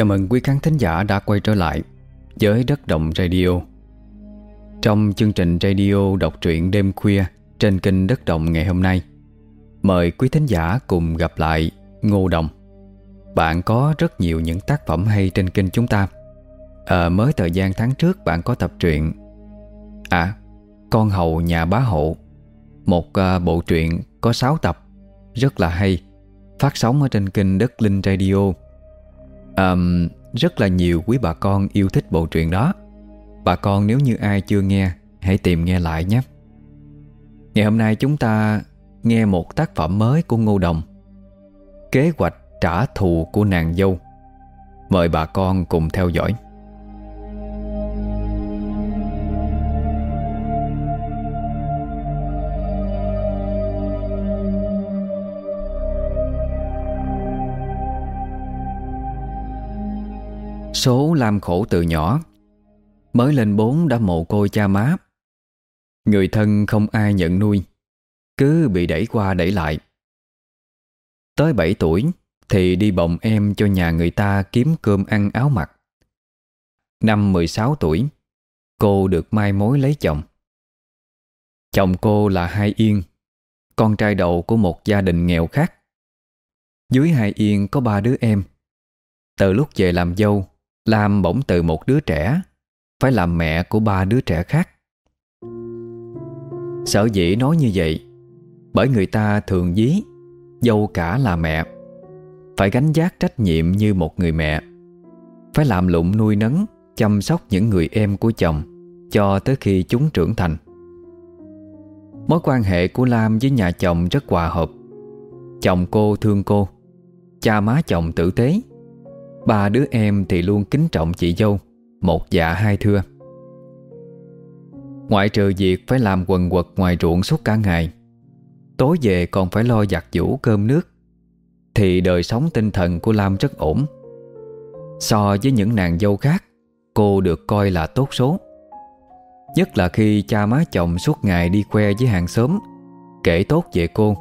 Chào mừng quý khán thính giả đã quay trở lại với Đất Động Radio. Trong chương trình radio đọc truyện đêm khuya trên kênh Đất Động ngày hôm nay Mời quý thính giả cùng gặp lại Ngô Đồng. Bạn có rất nhiều những tác phẩm hay trên kênh chúng ta. À, Mới thời gian tháng trước bạn có tập truyện À, Con Hầu Nhà Bá Hộ. Một uh, bộ truyện có 6 tập Rất là hay Phát sóng ở trên kênh Đất Linh Radio um, Rất là nhiều quý bà con yêu thích bộ truyện đó. Bà con nếu như ai chưa nghe Hãy tìm nghe lại nhé. Ngày hôm nay chúng ta nghe một tác phẩm mới của Ngô Đồng. Kế hoạch trả thù của nàng dâu. Mời bà con cùng theo dõi. Số làm khổ từ nhỏ. Mới lên bốn đã mồ côi cha má. Người thân không ai nhận nuôi, Cứ bị đẩy qua đẩy lại. Tới 7 tuổi Thì đi bồng em cho nhà người ta kiếm cơm ăn áo mặc. Năm 16 tuổi, Cô được mai mối lấy chồng. Chồng cô là Hai Yên, Con trai đầu của một gia đình nghèo khác. Dưới Hai Yên có ba đứa em. Từ lúc về làm dâu Lam bỗng từ một đứa trẻ, Phải làm mẹ của ba đứa trẻ khác. Sở dĩ nói như vậy, Bởi người ta thường dí Dâu cả là mẹ. Phải gánh giác trách nhiệm như một người mẹ. Phải làm lụng nuôi nấng, Chăm sóc những người em của chồng, Cho tới khi chúng trưởng thành. Mối quan hệ của Lam với nhà chồng rất hòa hợp. Chồng cô thương cô, Cha má chồng tử tế. Ba đứa em thì luôn kính trọng chị dâu, Một dạ hai thưa. Ngoại trừ việc phải làm quần quật ngoài ruộng suốt cả ngày, Tối về còn phải lo giặt giũ cơm nước, Thì đời sống tinh thần của Lam rất ổn. So với những nàng dâu khác, Cô được coi là tốt số. Nhất là khi cha má chồng suốt ngày đi khoe với hàng xóm, Kể tốt về cô,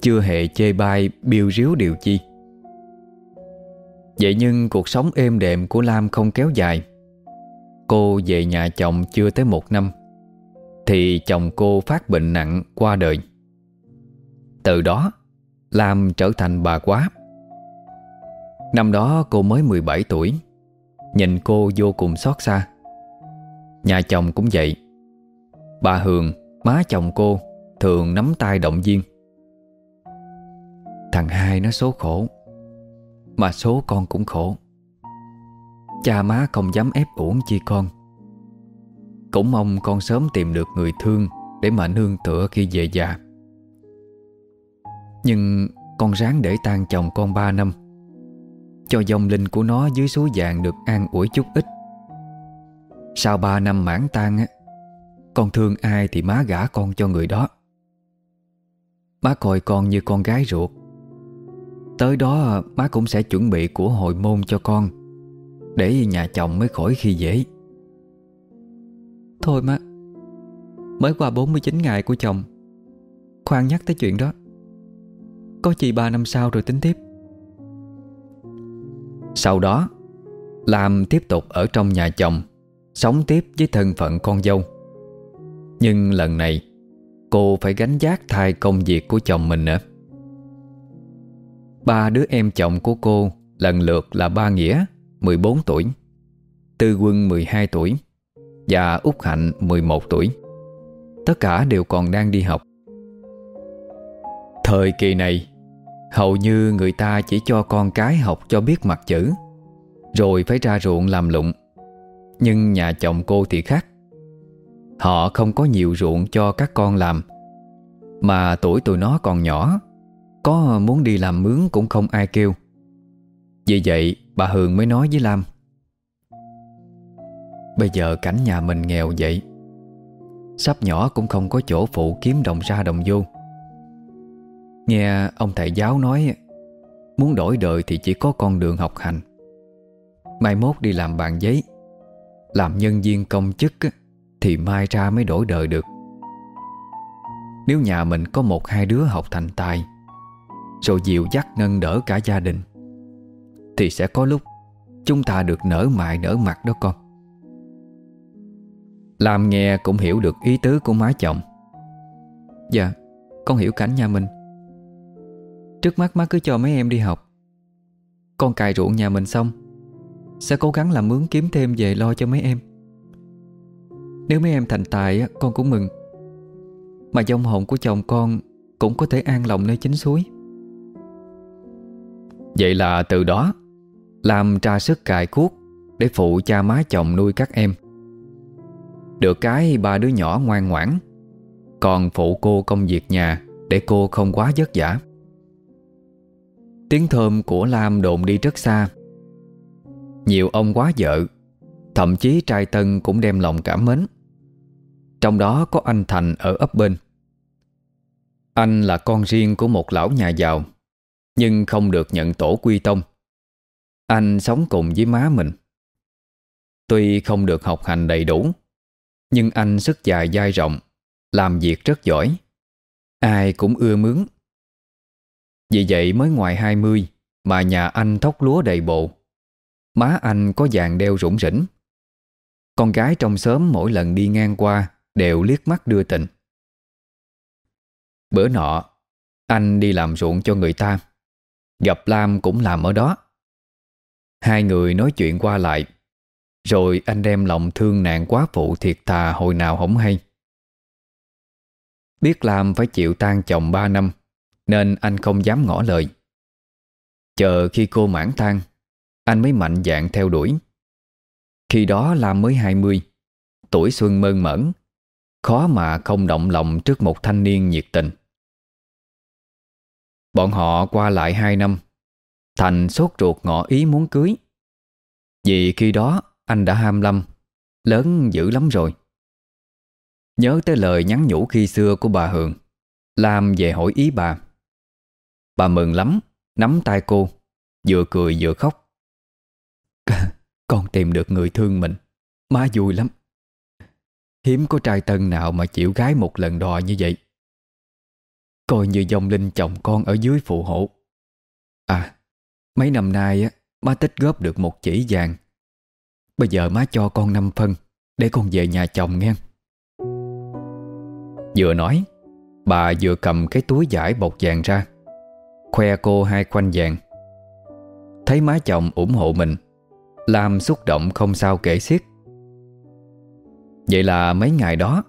Chưa hề chê bai, biêu ríu điều chi. Vậy nhưng cuộc sống êm đềm của Lam không kéo dài. Cô về nhà chồng chưa tới một năm Thì chồng cô phát bệnh nặng qua đời. Từ đó Lam trở thành bà quá. Năm đó cô mới 17 tuổi Nhìn cô vô cùng xót xa. Nhà chồng cũng vậy. Bà Hường, má chồng cô Thường nắm tay động viên. Thằng hai nó số khổ mà số con cũng khổ. Cha má không dám ép uổng chi con. Cũng mong con sớm tìm được người thương Để mà nương tựa khi về già. Nhưng con ráng để tan chồng con ba năm, Cho dòng linh của nó dưới số vàng được an ủi chút ít. Sau ba năm mãn tan á, Con thương ai thì má gả con cho người đó. Má coi con như con gái ruột. Tới đó, má cũng sẽ chuẩn bị của hồi môn cho con, Để nhà chồng mới khỏi khi dễ. Thôi má, Mới qua 49 ngày của chồng, Khoan nhắc tới chuyện đó. Có chị ba năm sau rồi tính tiếp. Sau đó, Lam tiếp tục ở trong nhà chồng, Sống tiếp với thân phận con dâu. Nhưng lần này, Cô phải gánh giác thay công việc của chồng mình nữa. Ba đứa em chồng của cô lần lượt là Ba Nghĩa 14 tuổi, Tư Quân 12 tuổi Và Úc Hạnh 11 tuổi. Tất cả đều còn đang đi học. Thời kỳ này, Hầu như người ta chỉ cho con cái học cho biết mặt chữ, Rồi phải ra ruộng làm lụng. Nhưng nhà chồng cô thì khác. Họ không có nhiều ruộng cho các con làm, Mà tuổi tụi nó còn nhỏ có muốn đi làm mướn cũng không ai kêu. Vì vậy, bà Hường mới nói với Lam. Bây giờ cảnh nhà mình nghèo vậy, Sắp nhỏ cũng không có chỗ phụ kiếm đồng ra đồng vô. Nghe ông thầy giáo nói, Muốn đổi đời thì chỉ có con đường học hành. Mai mốt đi làm bàn giấy, Làm nhân viên công chức Thì mai ra mới đổi đời được. Nếu nhà mình có một hai đứa học thành tài rồi dịu dắt nâng đỡ cả gia đình. Thì sẽ có lúc, Chúng ta được nở mại nở mặt đó con. Làm nghe cũng hiểu được ý tứ của má chồng. Dạ Con hiểu cảnh nhà mình. Trước mắt má cứ cho mấy em đi học. Con cài ruộng nhà mình xong, Sẽ cố gắng làm mướn kiếm thêm về lo cho mấy em. Nếu mấy em thành tài Con cũng mừng. Mà dòng hồn của chồng con Cũng có thể an lòng nơi chính suối. Vậy là từ đó, Làm tra sức cài cuốc Để phụ cha má chồng nuôi các em. Được cái ba đứa nhỏ ngoan ngoãn, Còn phụ cô công việc nhà Để cô không quá vất vả. Tiếng thơm của Lam đồn đi rất xa. Nhiều ông quá vợ, Thậm chí trai tân cũng đem lòng cảm mến. Trong đó có anh Thành ở ấp bên. Anh là con riêng của một lão nhà giàu. Nhưng không được nhận tổ quy tông. Anh sống cùng với má mình. Tuy không được học hành đầy đủ, Nhưng anh sức dài dai rộng, Làm việc rất giỏi. Ai cũng ưa mướn. Vì vậy mới ngoài 20 Mà nhà anh thóc lúa đầy bộ. Má anh có vàng đeo rủng rỉnh. Con gái trong xóm mỗi lần đi ngang qua Đều liếc mắt đưa tình. Bữa nọ, Anh đi làm ruộng cho người ta. Gặp Lam cũng làm ở đó. Hai người nói chuyện qua lại, Rồi anh đem lòng thương nạn quá phụ thiệt thà hồi nào không hay. Biết Lam phải chịu tan chồng ba năm, nên anh không dám ngỏ lời. Chờ khi cô mãn tan Anh mới mạnh dạn theo đuổi. Khi đó Lam mới 20 Tuổi xuân mơn mởn, Khó mà không động lòng trước một thanh niên nhiệt tình. Bọn họ qua lại hai năm. Thành sốt ruột ngỏ ý muốn cưới. Vì khi đó, anh đã ham lâm, Lớn dữ lắm rồi. Nhớ tới lời nhắn nhủ khi xưa của bà Hường, Lam về hỏi ý bà. Bà mừng lắm, Nắm tay cô, Vừa cười vừa khóc. Con tìm được người thương mình, Má vui lắm. Hiếm có trai tân nào mà chịu gái một lần đò như vậy. Coi như dòng linh chồng con ở dưới phụ hộ. À Mấy năm nay á, Má tích góp được một chỉ vàng. Bây giờ má cho con năm phân, Để con về nhà chồng nghe. Vừa nói, Bà vừa cầm cái túi giải bọc vàng ra, Khoe cô hai khoanh vàng. Thấy má chồng ủng hộ mình, Lam xúc động không sao kể xiết. Vậy là mấy ngày đó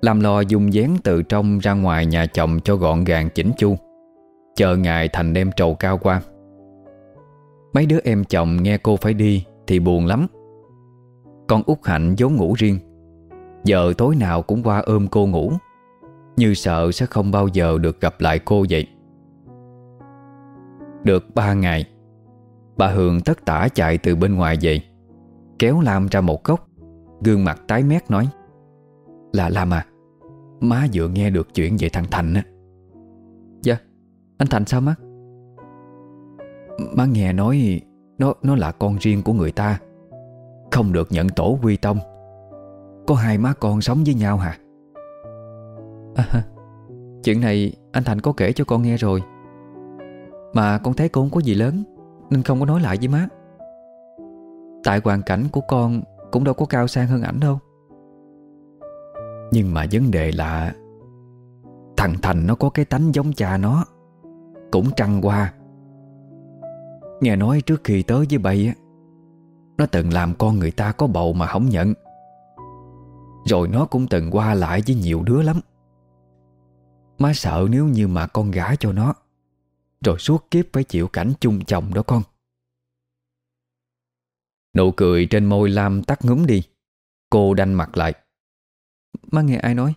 làm lò dùng dáng từ trong ra ngoài nhà chồng cho gọn gàng chỉnh chu. Chờ ngày thành đem trầu cao qua. Mấy đứa em chồng nghe cô phải đi Thì buồn lắm. Con út Hạnh vốn ngủ riêng. Giờ tối nào cũng qua ôm cô ngủ. Như sợ sẽ không bao giờ được gặp lại cô vậy. Được ba ngày, Bà Hường tất tả chạy từ bên ngoài về, Kéo Lam ra một góc, Gương mặt tái mét nói. Là Lam à Má vừa nghe được chuyện về thằng Thành á. Dạ Anh Thành sao má? Má nghe nói Nó nó là con riêng của người ta. Không được nhận tổ quy tông. Có hai má con sống với nhau hả? À, Chuyện này anh Thành có kể cho con nghe rồi. Mà con thấy cô không có gì lớn Nên không có nói lại với má. Tại hoàn cảnh của con Cũng đâu có cao sang hơn ảnh đâu. Nhưng mà vấn đề là Thằng Thành nó có cái tánh giống cha nó. Cũng trăng qua. Nghe nói trước khi tới với bay á, Nó từng làm con người ta có bầu mà không nhận. Rồi nó cũng từng qua lại với nhiều đứa lắm. Má sợ nếu như mà con gả cho nó, rồi suốt kiếp phải chịu cảnh chung chồng đó con. Nụ cười trên môi Lam tắt ngúm đi. Cô đanh mặt lại. Má nghe ai nói?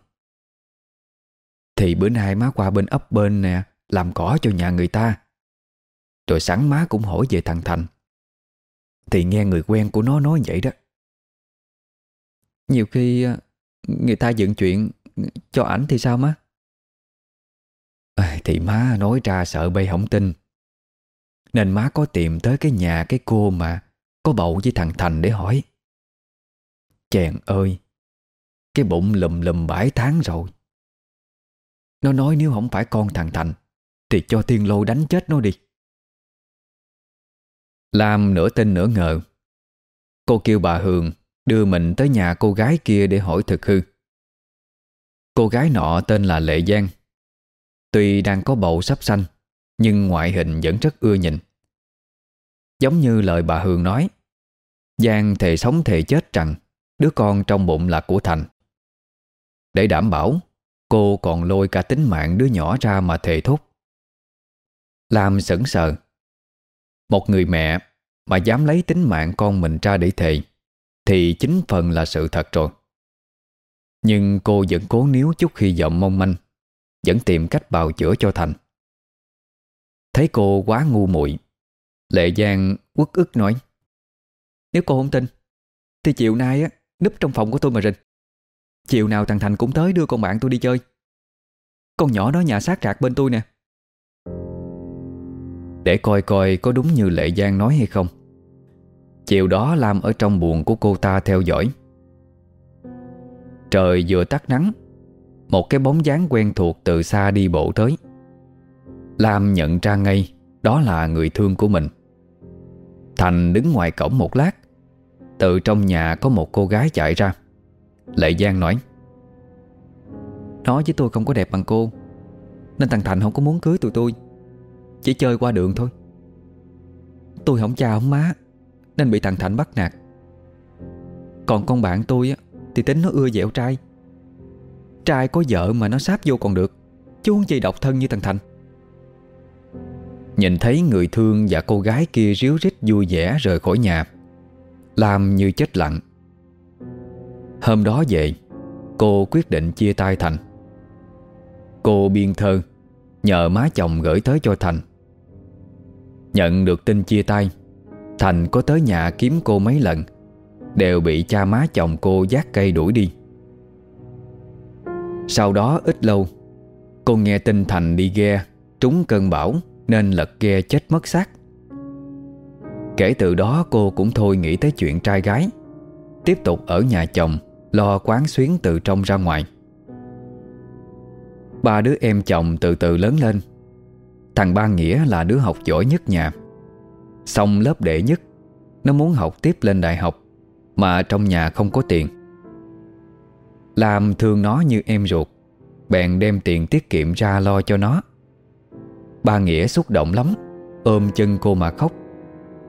Thì bữa nay má qua bên ấp bên nè Làm cỏ cho nhà người ta. Rồi sẵn má cũng hỏi về thằng Thành. Thì nghe người quen của nó nói vậy đó. Nhiều khi ờ, Người ta dựng chuyện Cho ảnh thì sao má? Thì má nói ra sợ bay không tin. Nên má có tìm tới cái nhà cái cô mà Có bầu với thằng Thành để hỏi. Chèn ơi cái bụng lùm lùm bãi tháng rồi. Nó nói nếu không phải con thằng Thành, Thì cho Thiên lô đánh chết nó đi. Lam nửa tin nửa ngờ, Cô kêu bà Hường Đưa mình tới nhà cô gái kia để hỏi thực hư. Cô gái nọ tên là Lệ Giang. Tuy đang có bầu sắp sanh, Nhưng ngoại hình vẫn rất ưa nhìn. Giống như lời bà Hường nói, Giang thề sống thề chết rằng Đứa con trong bụng là của Thành. Để đảm bảo Cô còn lôi cả tính mạng đứa nhỏ ra mà thề thốt Làm sững sờ. Một người mẹ Mà dám lấy tính mạng con mình ra để thề, Thì chính phần là sự thật rồi. Nhưng cô vẫn cố níu chút hy vọng mong manh, Vẫn tìm cách bào chữa cho Thành. Thấy cô quá ngu muội, Lệ Giang quất ức nói, Nếu cô không tin, Thì chiều nay á, núp trong phòng của tôi mà rình. Chiều nào thằng Thành cũng tới đưa con bạn tôi đi chơi. Con nhỏ đó nhà sát rạc bên tôi nè. Để coi coi có đúng như Lệ Giang nói hay không. Chiều đó Lam ở trong buồn của cô ta theo dõi. Trời vừa tắt nắng, Một cái bóng dáng quen thuộc từ xa đi bộ tới. Lam nhận ra ngay, Đó là người thương của mình. Thành đứng ngoài cổng một lát, Từ trong nhà có một cô gái chạy ra. Lệ Giang nói Nó với tôi không có đẹp bằng cô Nên thằng Thành không có muốn cưới tụi tôi Chỉ chơi qua đường thôi. Tôi không cha không má Nên bị thằng Thành bắt nạt. Còn con bạn tôi á Thì tính nó ưa dẻo trai. Trai có vợ mà nó sáp vô còn được Chứ không chi độc thân như thằng Thành. Nhìn thấy người thương và cô gái kia ríu rít vui vẻ rời khỏi nhà Làm như chết lặng Hôm đó về, Cô quyết định chia tay Thành. Cô biên thơ, Nhờ má chồng gửi tới cho Thành. Nhận được tin chia tay, Thành có tới nhà kiếm cô mấy lần, Đều bị cha má chồng cô giác cây đuổi đi. Sau đó ít lâu, Cô nghe tin Thành đi ghe Trúng cơn bão Nên lật ghe chết mất xác. Kể từ đó cô cũng thôi nghĩ tới chuyện trai gái, Tiếp tục ở nhà chồng Lo quán xuyến từ trong ra ngoài. Ba đứa em chồng từ từ lớn lên. Thằng Ba Nghĩa là đứa học giỏi nhất nhà. Xong lớp đệ nhất, Nó muốn học tiếp lên đại học, Mà trong nhà không có tiền. Làm thương nó như em ruột, Bèn đem tiền tiết kiệm ra lo cho nó. Ba Nghĩa xúc động lắm, Ôm chân cô mà khóc.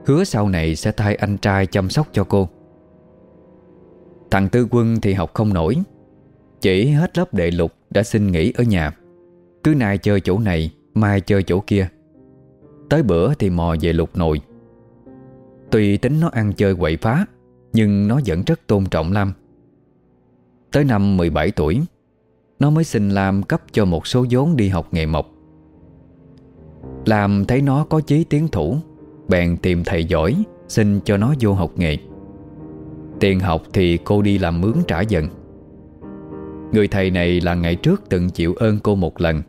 Hứa sau này sẽ thay anh trai chăm sóc cho cô. Thằng Tư Quân thì học không nổi. Chỉ hết lớp đệ lục đã xin nghỉ ở nhà. Cứ nay chơi chỗ này, Mai chơi chỗ kia. Tới bữa thì mò về lục nồi. Tùy tính nó ăn chơi quậy phá, Nhưng nó vẫn rất tôn trọng Lam. Tới năm 17 tuổi, Nó mới xin Lam cấp cho một số vốn đi học nghề mộc. Lam thấy nó có chí tiến thủ, Bèn tìm thầy giỏi Xin cho nó vô học nghề. Tiền học thì cô đi làm mướn trả dần. Người thầy này là ngày trước từng chịu ơn cô một lần,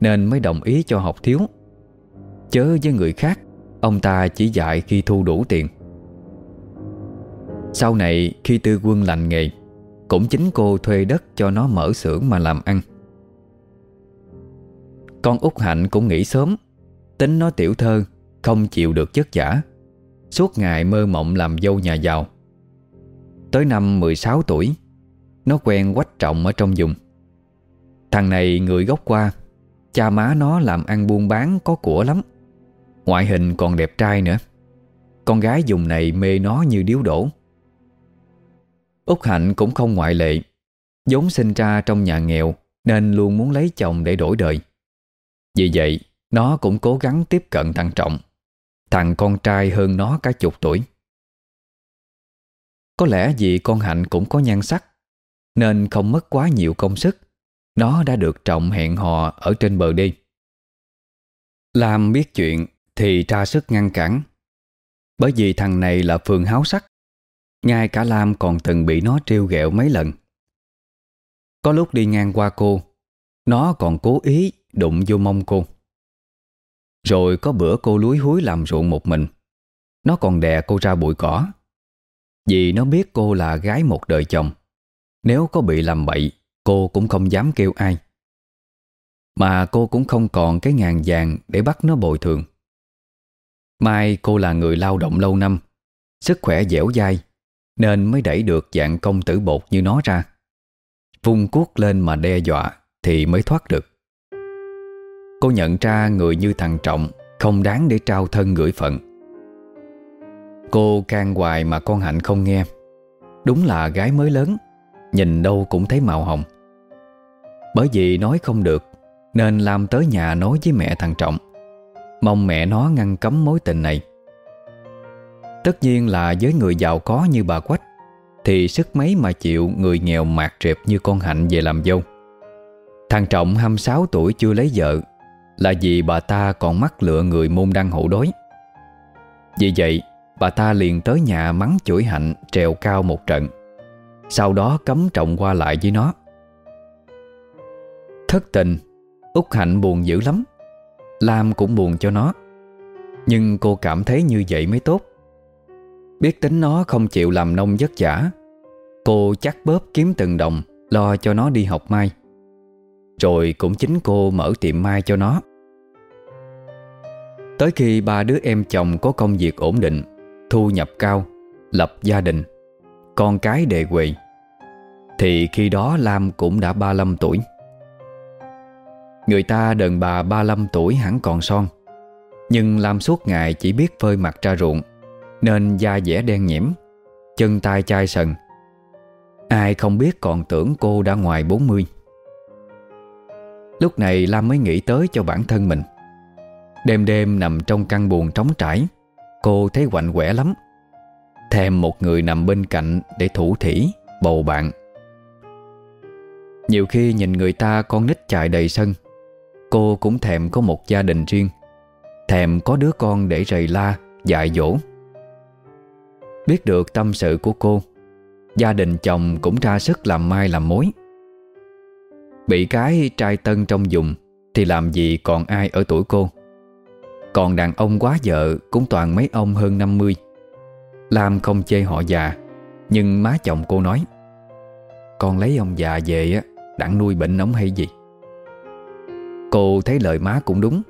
Nên mới đồng ý cho học thiếu. Chớ với người khác, Ông ta chỉ dạy khi thu đủ tiền. Sau này, khi tư quân lành nghề, Cũng chính cô thuê đất cho nó mở xưởng mà làm ăn. Con út Hạnh cũng nghĩ sớm, Tính nó tiểu thơ, Không chịu được chất giả. Suốt ngày mơ mộng làm dâu nhà giàu. Tới năm 16 tuổi, Nó quen quách trọng ở trong vùng. Thằng này người gốc qua, Cha má nó làm ăn buôn bán có của lắm, Ngoại hình còn đẹp trai nữa. Con gái dùng này mê nó như điếu đổ. Úc Hạnh cũng không ngoại lệ, vốn sinh ra trong nhà nghèo Nên luôn muốn lấy chồng để đổi đời. Vì vậy, Nó cũng cố gắng tiếp cận thằng Trọng, Thằng con trai hơn nó cả chục tuổi có lẽ vì con Hạnh cũng có nhan sắc, Nên không mất quá nhiều công sức. Nó đã được trọng hẹn hò Ở trên bờ đi. Lam biết chuyện Thì tra sức ngăn cản. Bởi vì thằng này là phường háo sắc, Ngay cả Lam còn từng bị nó trêu ghẹo mấy lần. Có lúc đi ngang qua cô, Nó còn cố ý đụng vô mông cô. Rồi có bữa cô lúi húi làm ruộng một mình, Nó còn đè cô ra bụi cỏ vì nó biết cô là gái một đời chồng. Nếu có bị làm bậy, Cô cũng không dám kêu ai. Mà cô cũng không còn cái ngàn vàng Để bắt nó bồi thường. Mai cô là người lao động lâu năm, Sức khỏe dẻo dai, Nên mới đẩy được dạng công tử bột như nó ra. Vung cuốc lên mà đe dọa Thì mới thoát được. Cô nhận ra người như thằng Trọng Không đáng để trao thân gửi phận. Cô can hoài mà con Hạnh không nghe. Đúng là gái mới lớn, Nhìn đâu cũng thấy màu hồng. Bởi vì nói không được, Nên Lam tới nhà nói với mẹ thằng Trọng. Mong mẹ nó ngăn cấm mối tình này. Tất nhiên là với người giàu có như bà Quách, Thì sức mấy mà chịu người nghèo mạt rệp như con Hạnh về làm dâu. Thằng Trọng 26 tuổi chưa lấy vợ, Là vì bà ta còn mắc lựa người môn đăng hộ đối. Vì vậy bà ta liền tới nhà mắng chửi Hạnh, trèo cao một trận. Sau đó cấm Trọng qua lại với nó. Thất tình, Úc Hạnh buồn dữ lắm. Lam cũng buồn cho nó. Nhưng cô cảm thấy như vậy mới tốt. Biết tính nó không chịu làm nông vất vả, Cô chắc bóp kiếm từng đồng, Lo cho nó đi học mai. Rồi cũng chính cô mở tiệm mai cho nó. Tới khi ba đứa em chồng có công việc ổn định Thu nhập cao, Lập gia đình, Con cái đề quỳ Thì khi đó Lam cũng đã 35 tuổi. Người ta đờn bà 35 tuổi hẳn còn son, Nhưng Lam suốt ngày chỉ biết phơi mặt ra ruộng, Nên da dẻ đen nhiễm, Chân tay chai sần. Ai không biết còn tưởng cô đã ngoài 40 Lúc này Lam mới nghĩ tới cho bản thân mình. Đêm đêm nằm trong căn buồn trống trải Cô thấy quạnh quẻ lắm. Thèm một người nằm bên cạnh Để thủ thỉ, bầu bạn. Nhiều khi nhìn người ta con nít chạy đầy sân Cô cũng thèm có một gia đình riêng. Thèm có đứa con để rầy la Dạy dỗ. Biết được tâm sự của cô Gia đình chồng cũng ra sức làm mai làm mối. Bị cái trai tân trong dùng Thì làm gì còn ai ở tuổi cô? Còn đàn ông quá vợ Cũng toàn mấy ông hơn 50 Lam không chê họ già, Nhưng má chồng cô nói, Con lấy ông già về á, Đặng nuôi bệnh ống hay gì? Cô thấy lời má cũng đúng.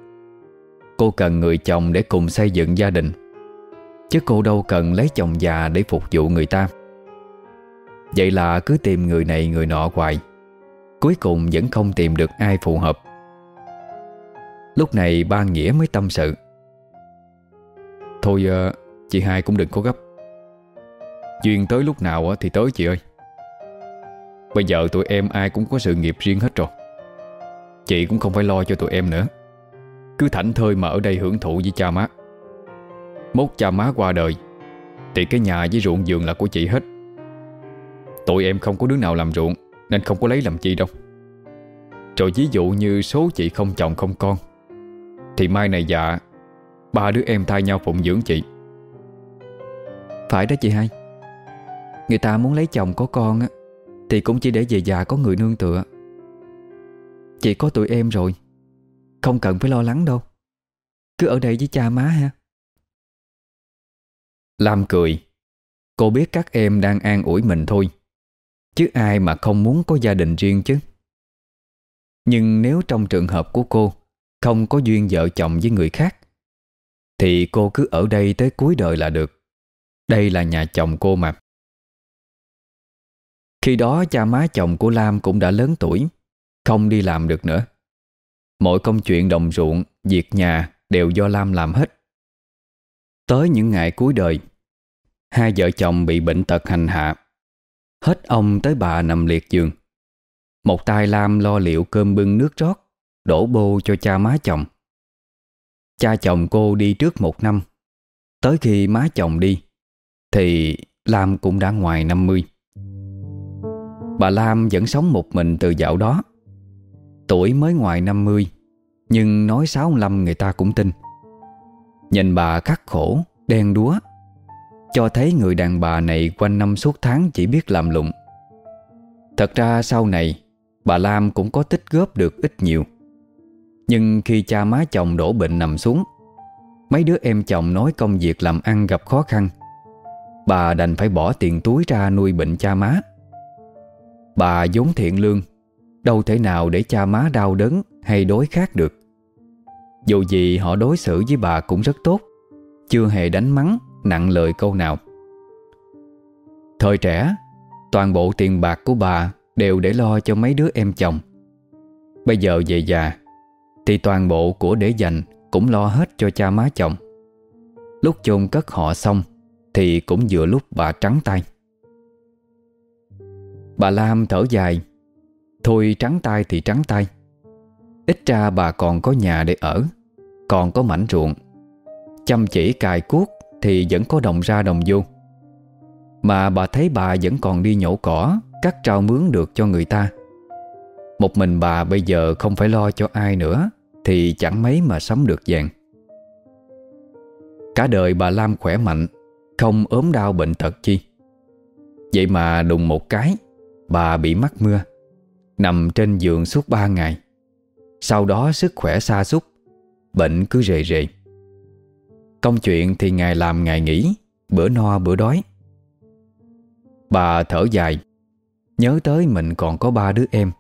Cô cần người chồng để cùng xây dựng gia đình, Chứ cô đâu cần lấy chồng già để phục vụ người ta. Vậy là cứ tìm người này người nọ hoài, Cuối cùng vẫn không tìm được ai phù hợp. Lúc này ba Nghĩa mới tâm sự. Thôi ờ, chị hai cũng đừng có gấp. Duyên tới lúc nào thì tới chị ơi. Bây giờ tụi em ai cũng có sự nghiệp riêng hết rồi. Chị cũng không phải lo cho tụi em nữa. Cứ thảnh thơi mà ở đây hưởng thụ với cha má. Mốt cha má qua đời, Thì cái nhà với ruộng giường là của chị hết. Tụi em không có đứa nào làm ruộng, Nên không có lấy làm chi đâu. Rồi ví dụ như số chị không chồng không con thì mai này dạ Ba đứa em thay nhau phụng dưỡng chị. Phải đó chị hai. Người ta muốn lấy chồng có con á, Thì cũng chỉ để về già có người nương tựa. Chị có tụi em rồi, Không cần phải lo lắng đâu. Cứ ở đây với cha má ha. Lam cười. Cô biết các em đang an ủi mình thôi, Chứ ai mà không muốn có gia đình riêng chứ. Nhưng nếu trong trường hợp của cô không có duyên vợ chồng với người khác, Thì cô cứ ở đây tới cuối đời là được. Đây là nhà chồng cô mà. Khi đó cha má chồng của Lam cũng đã lớn tuổi, không đi làm được nữa. Mọi công chuyện đồng ruộng, Việc nhà đều do Lam làm hết. Tới những ngày cuối đời, Hai vợ chồng bị bệnh tật hành hạ. Hết ông tới bà nằm liệt giường. Một tay Lam lo liệu cơm bưng nước rót Đổ bô cho cha má chồng. Cha chồng cô đi trước một năm. Tới khi má chồng đi, Thì Lam cũng đã ngoài 50 Bà Lam vẫn sống một mình từ dạo đó. Tuổi mới ngoài 50 Nhưng nói 65 người ta cũng tin. Nhìn bà khắc khổ, Đen đúa, Cho thấy người đàn bà này quanh năm suốt tháng Chỉ biết làm lụng. Thật ra sau này, Bà Lam cũng có tích góp được ít nhiều. Nhưng khi cha má chồng đổ bệnh nằm xuống, Mấy đứa em chồng nói công việc làm ăn gặp khó khăn. Bà đành phải bỏ tiền túi ra nuôi bệnh cha má. Bà vốn thiện lương, Đâu thể nào để cha má đau đớn Hay đối khác được. Dù gì họ đối xử với bà cũng rất tốt, Chưa hề đánh mắng, Nặng lời câu nào. Thời trẻ, Toàn bộ tiền bạc của bà Đều để lo cho mấy đứa em chồng. Bây giờ về già thì toàn bộ của để dành Cũng lo hết cho cha má chồng. Lúc chôn cất họ xong Thì cũng vừa lúc bà trắng tay. Bà Lam thở dài, Thôi trắng tay thì trắng tay. Ít ra bà còn có nhà để ở, Còn có mảnh ruộng. Chăm chỉ cài cuốc Thì vẫn có đồng ra đồng vô. Mà bà thấy bà vẫn còn đi nhổ cỏ, Cắt trao mướn được cho người ta. Một mình bà bây giờ không phải lo cho ai nữa. Thì chẳng mấy mà sống được vàng. Cả đời bà Lam khỏe mạnh, Không ốm đau bệnh tật chi. Vậy mà đùng một cái, Bà bị mắc mưa, Nằm trên giường suốt ba ngày. Sau đó sức khỏe xa sút, Bệnh cứ rề rề. Công chuyện thì ngày làm ngày nghỉ, Bữa no bữa đói. Bà thở dài, Nhớ tới mình còn có ba đứa em,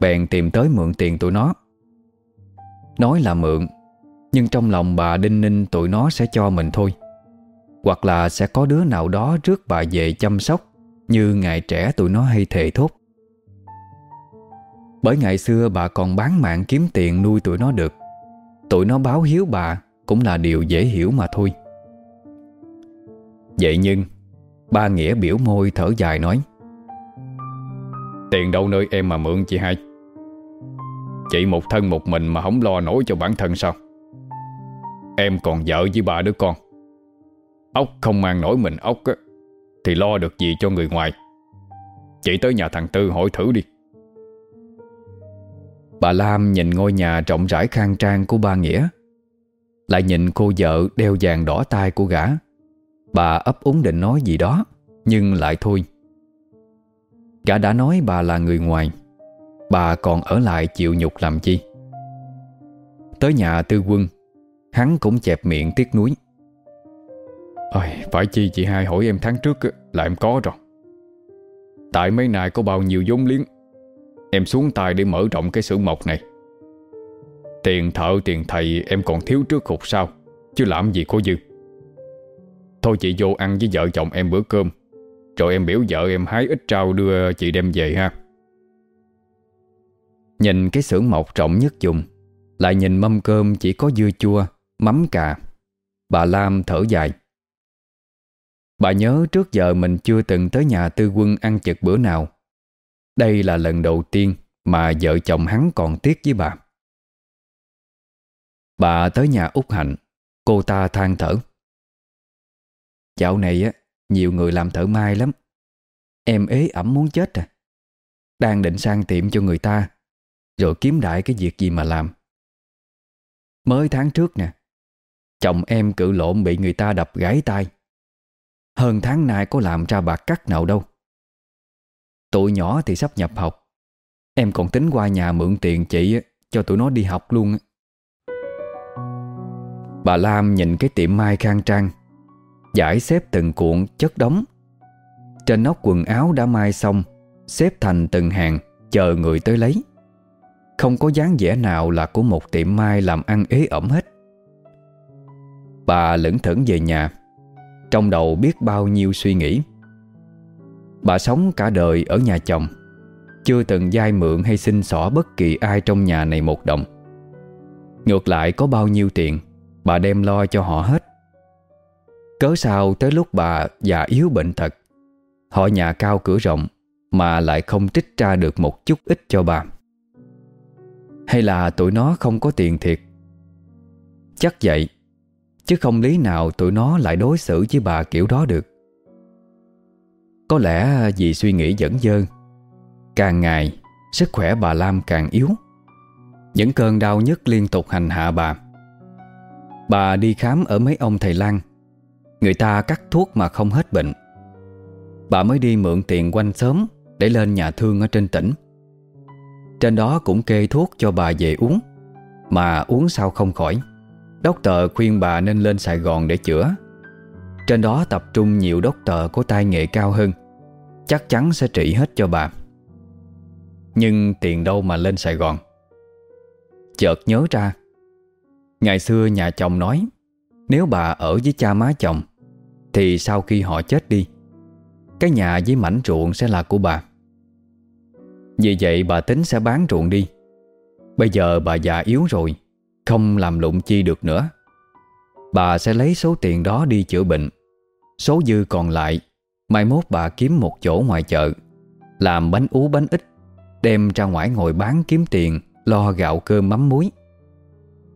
Bèn tìm tới mượn tiền tụi nó. Nói là mượn, Nhưng trong lòng bà đinh ninh tụi nó sẽ cho mình thôi. Hoặc là sẽ có đứa nào đó rước bà về chăm sóc, Như ngày trẻ tụi nó hay thề thốt. Bởi ngày xưa bà còn bán mạng kiếm tiền nuôi tụi nó được. Tụi nó báo hiếu bà Cũng là điều dễ hiểu mà thôi. Vậy nhưng, Ba Nghĩa biểu môi thở dài nói, Tiền đâu nơi em mà mượn chị hai? Chị một thân một mình mà không lo nổi cho bản thân sao? Em còn vợ với ba đứa con. Ốc không mang nổi mình ốc á, Thì lo được gì cho người ngoài? Chị tới nhà thằng Tư hỏi thử đi. Bà Lam nhìn ngôi nhà rộng rãi khang trang của ba Nghĩa Lại nhìn cô vợ đeo vàng đỏ tai của gã. Bà ấp úng định nói gì đó Nhưng lại thôi. Gã đã nói bà là người ngoài. Bà còn ở lại chịu nhục làm chi? Tới nhà tư quân Hắn cũng chẹp miệng tiếc nuối. Ôi, Phải chi chị hai hỏi em tháng trước Là em có rồi. Tại mấy này có bao nhiêu vốn liếng Em xuống tay để mở rộng cái xưởng mộc này. Tiền thợ tiền thầy em còn thiếu trước hụt sau Chứ làm gì có dư. Thôi chị vô ăn với vợ chồng em bữa cơm Rồi em biểu vợ em hái ít rau đưa chị đem về ha. Nhìn cái xưởng mộc rộng nhất dùng, Lại nhìn mâm cơm chỉ có dưa chua, Mắm cà. Bà Lam thở dài. Bà nhớ trước giờ mình chưa từng tới nhà tư quân ăn chực bữa nào. Đây là lần đầu tiên Mà vợ chồng hắn còn tiếc với bà. Bà tới nhà úc Hạnh, Cô ta than thở. Dạo này á, Nhiều người làm thợ mai lắm. Em ế ẩm muốn chết à. Đang định sang tiệm cho người ta. Rồi kiếm đại cái việc gì mà làm. Mới tháng trước nè, Chồng em cự lộn bị người ta đập gãy tay. Hơn tháng nay có làm ra bạc cắt nào đâu. Tụi nhỏ thì sắp nhập học. Em còn tính qua nhà mượn tiền chị Cho tụi nó đi học luôn Bà Lam nhìn cái tiệm mai khang trang, Giải xếp từng cuộn chất đóng. Trên nóc quần áo đã mai xong, Xếp thành từng hàng, Chờ người tới lấy. Không có dáng vẻ nào là của một tiệm mai Làm ăn ế ẩm hết. Bà lững thững về nhà Trong đầu biết bao nhiêu suy nghĩ. Bà sống cả đời ở nhà chồng Chưa từng dai mượn hay xin xỏ bất kỳ ai trong nhà này một đồng. Ngược lại có bao nhiêu tiền Bà đem lo cho họ hết. Cớ sao tới lúc bà già yếu bệnh thật, Họ nhà cao cửa rộng Mà lại không trích ra được một chút ít cho bà. Hay là tụi nó không có tiền thiệt? Chắc vậy, Chứ không lý nào tụi nó lại đối xử với bà kiểu đó được. Có lẽ vì suy nghĩ dẫn dơ, Càng ngày Sức khỏe bà Lam càng yếu. Những cơn đau nhức liên tục hành hạ bà. Bà đi khám ở mấy ông thầy lang. Người ta cắt thuốc mà không hết bệnh. Bà mới đi mượn tiền quanh sớm Để lên nhà thương ở trên tỉnh. Trên đó cũng kê thuốc cho bà về uống. Mà uống sao không khỏi. Doctor khuyên bà nên lên Sài Gòn để chữa. Trên đó tập trung nhiều doctor có tay nghệ cao hơn. Chắc chắn sẽ trị hết cho bà. Nhưng tiền đâu mà lên Sài Gòn? Chợt nhớ ra, Ngày xưa nhà chồng nói, Nếu bà ở với cha má chồng, Thì sau khi họ chết đi, Cái nhà với mảnh ruộng sẽ là của bà. Vì vậy bà tính sẽ bán ruộng đi. Bây giờ bà già yếu rồi, Không làm lụng chi được nữa. Bà sẽ lấy số tiền đó đi chữa bệnh. Số dư còn lại, Mai mốt bà kiếm một chỗ ngoài chợ, Làm bánh ú bánh ít, Đem ra ngoài ngồi bán kiếm tiền, Lo gạo cơm mắm muối.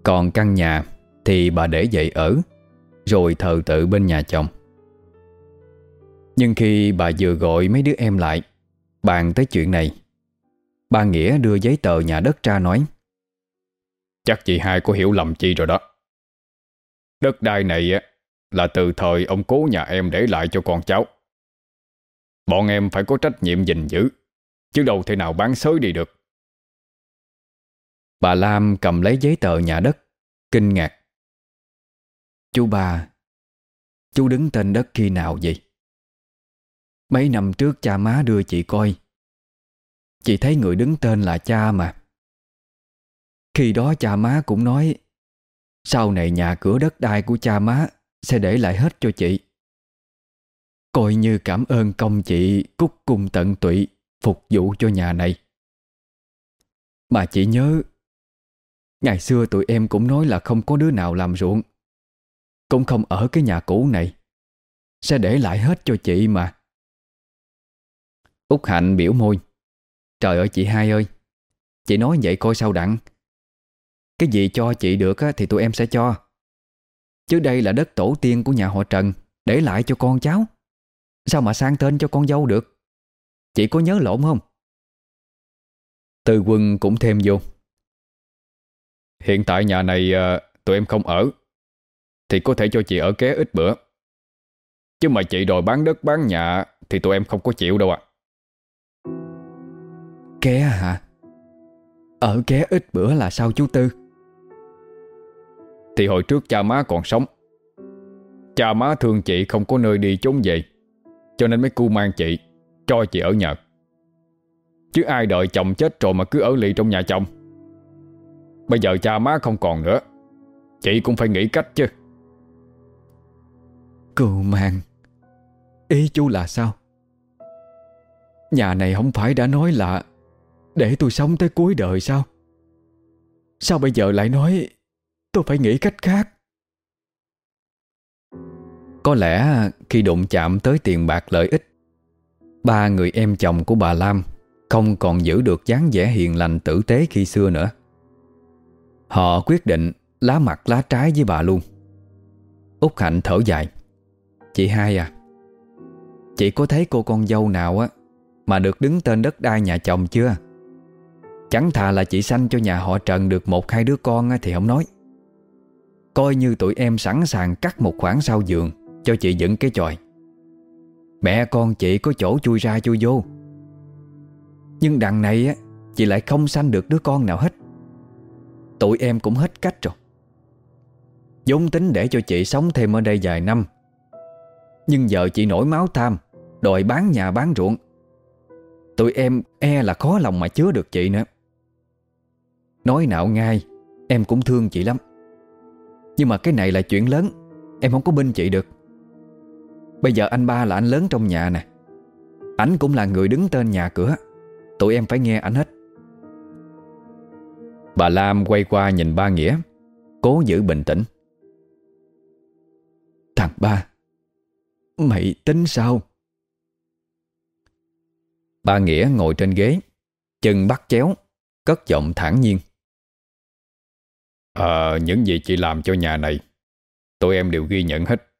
Còn căn nhà Thì bà để dậy ở, Rồi thờ tự bên nhà chồng. Nhưng khi bà vừa gọi mấy đứa em lại, Bàn tới chuyện này Ba Nghĩa đưa giấy tờ nhà đất ra nói Chắc chị hai có hiểu lầm chi rồi đó Đất đai này là từ thời ông cố nhà em để lại cho con cháu. Bọn em phải có trách nhiệm gìn giữ, chứ đâu thể nào bán xới đi được. Bà Lam cầm lấy giấy tờ nhà đất, kinh ngạc. Chú bà, chú đứng tên đất khi nào vậy? Mấy năm trước cha má đưa chị coi. Chị thấy người đứng tên là cha mà. Khi đó cha má cũng nói, sau này nhà cửa đất đai của cha má Sẽ để lại hết cho chị. Coi như cảm ơn công chị Cúc cung tận tụy Phục vụ cho nhà này. Mà chị nhớ, Ngày xưa tụi em cũng nói là không có đứa nào làm ruộng, Cũng không ở cái nhà cũ này, Sẽ để lại hết cho chị mà. Úc Hạnh biểu môi Trời ơi, chị hai ơi. Chị nói vậy coi sao đặng. Cái gì cho chị được thì tụi em sẽ cho. Chứ đây là đất tổ tiên của nhà họ Trần, Để lại cho con cháu. Sao mà sang tên cho con dâu được? Chị có nhớ lộn không? Từ quân cũng thêm vô. Hiện tại nhà này à, tụi em không ở, Thì có thể cho chị ở ké ít bữa. Chứ mà chị đòi bán đất, bán nhà, Thì tụi em không có chịu đâu ạ. Ké hả? Ở ké ít bữa là sao chú Tư? Thì hồi trước cha má còn sống. Cha má thương chị không có nơi đi trốn về Cho nên mới cu mang chị Cho chị ở nhờ Chứ ai đợi chồng chết rồi mà cứ ở lì trong nhà chồng. Bây giờ cha má không còn nữa Chị cũng phải nghĩ cách chứ. Cừu mang Ý chú là sao? Nhà này không phải đã nói là để tôi sống tới cuối đời sao? Sao bây giờ lại nói Tôi phải nghĩ cách khác? Có lẽ khi đụng chạm tới tiền bạc lợi ích, Ba người em chồng của bà Lam Không còn giữ được dáng vẻ hiền lành tử tế khi xưa nữa. Họ quyết định lá mặt lá trái với bà luôn. Úc Hạnh thở dài. Chị hai à Chị có thấy cô con dâu nào á Mà được đứng tên đất đai nhà chồng chưa? Chẳng thà là chị sanh cho nhà họ Trần được một hai đứa con thì không nói. Coi như tụi em sẵn sàng cắt một khoảng sau giường Cho chị dựng cái chòi. Mẹ con chị có chỗ chui ra chui vô. Nhưng đằng này á, Chị lại không sanh được đứa con nào hết. Tụi em cũng hết cách rồi. Vốn tính để cho chị sống thêm ở đây vài năm. Nhưng giờ chị nổi máu tham, Đòi bán nhà bán ruộng. Tụi em e là khó lòng mà chứa được chị nữa. Nói nạo ngay, Em cũng thương chị lắm. Nhưng mà cái này là chuyện lớn, Em không có bên chị được. Bây giờ anh ba là anh lớn trong nhà nè. Ảnh cũng là người đứng tên nhà cửa. Tụi em phải nghe ảnh hết. Bà Lam quay qua nhìn ba Nghĩa, Cố giữ bình tĩnh. Thằng ba, Mày tính sao? Ba Nghĩa ngồi trên ghế, Chân bắt chéo, Cất giọng thản nhiên. Ờ, những gì chị làm cho nhà này, tụi em đều ghi nhận hết.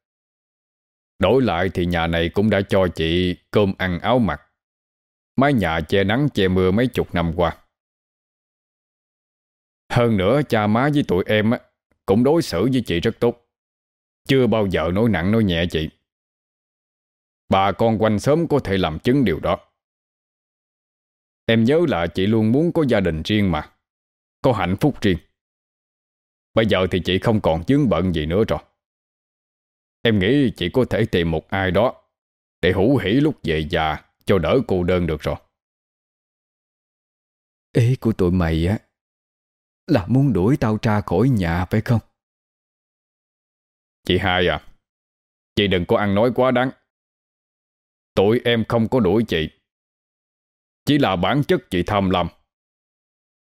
Đổi lại thì nhà này cũng đã cho chị cơm ăn áo mặc, mái nhà che nắng che mưa mấy chục năm qua. Hơn nữa cha má với tụi em á, cũng đối xử với chị rất tốt. Chưa bao giờ nói nặng nói nhẹ chị. Bà con quanh sớm có thể làm chứng điều đó. Em nhớ là chị luôn muốn có gia đình riêng mà, có hạnh phúc riêng. Bây giờ thì chị không còn chướng bận gì nữa rồi. Em nghĩ chị có thể tìm một ai đó để hữu hỉ lúc về già cho đỡ cô đơn được rồi. Ý của tụi mày á là muốn đuổi tao ra khỏi nhà phải không? Chị hai à Chị đừng có ăn nói quá đáng Tụi em không có đuổi chị Chỉ là bản chất chị tham lam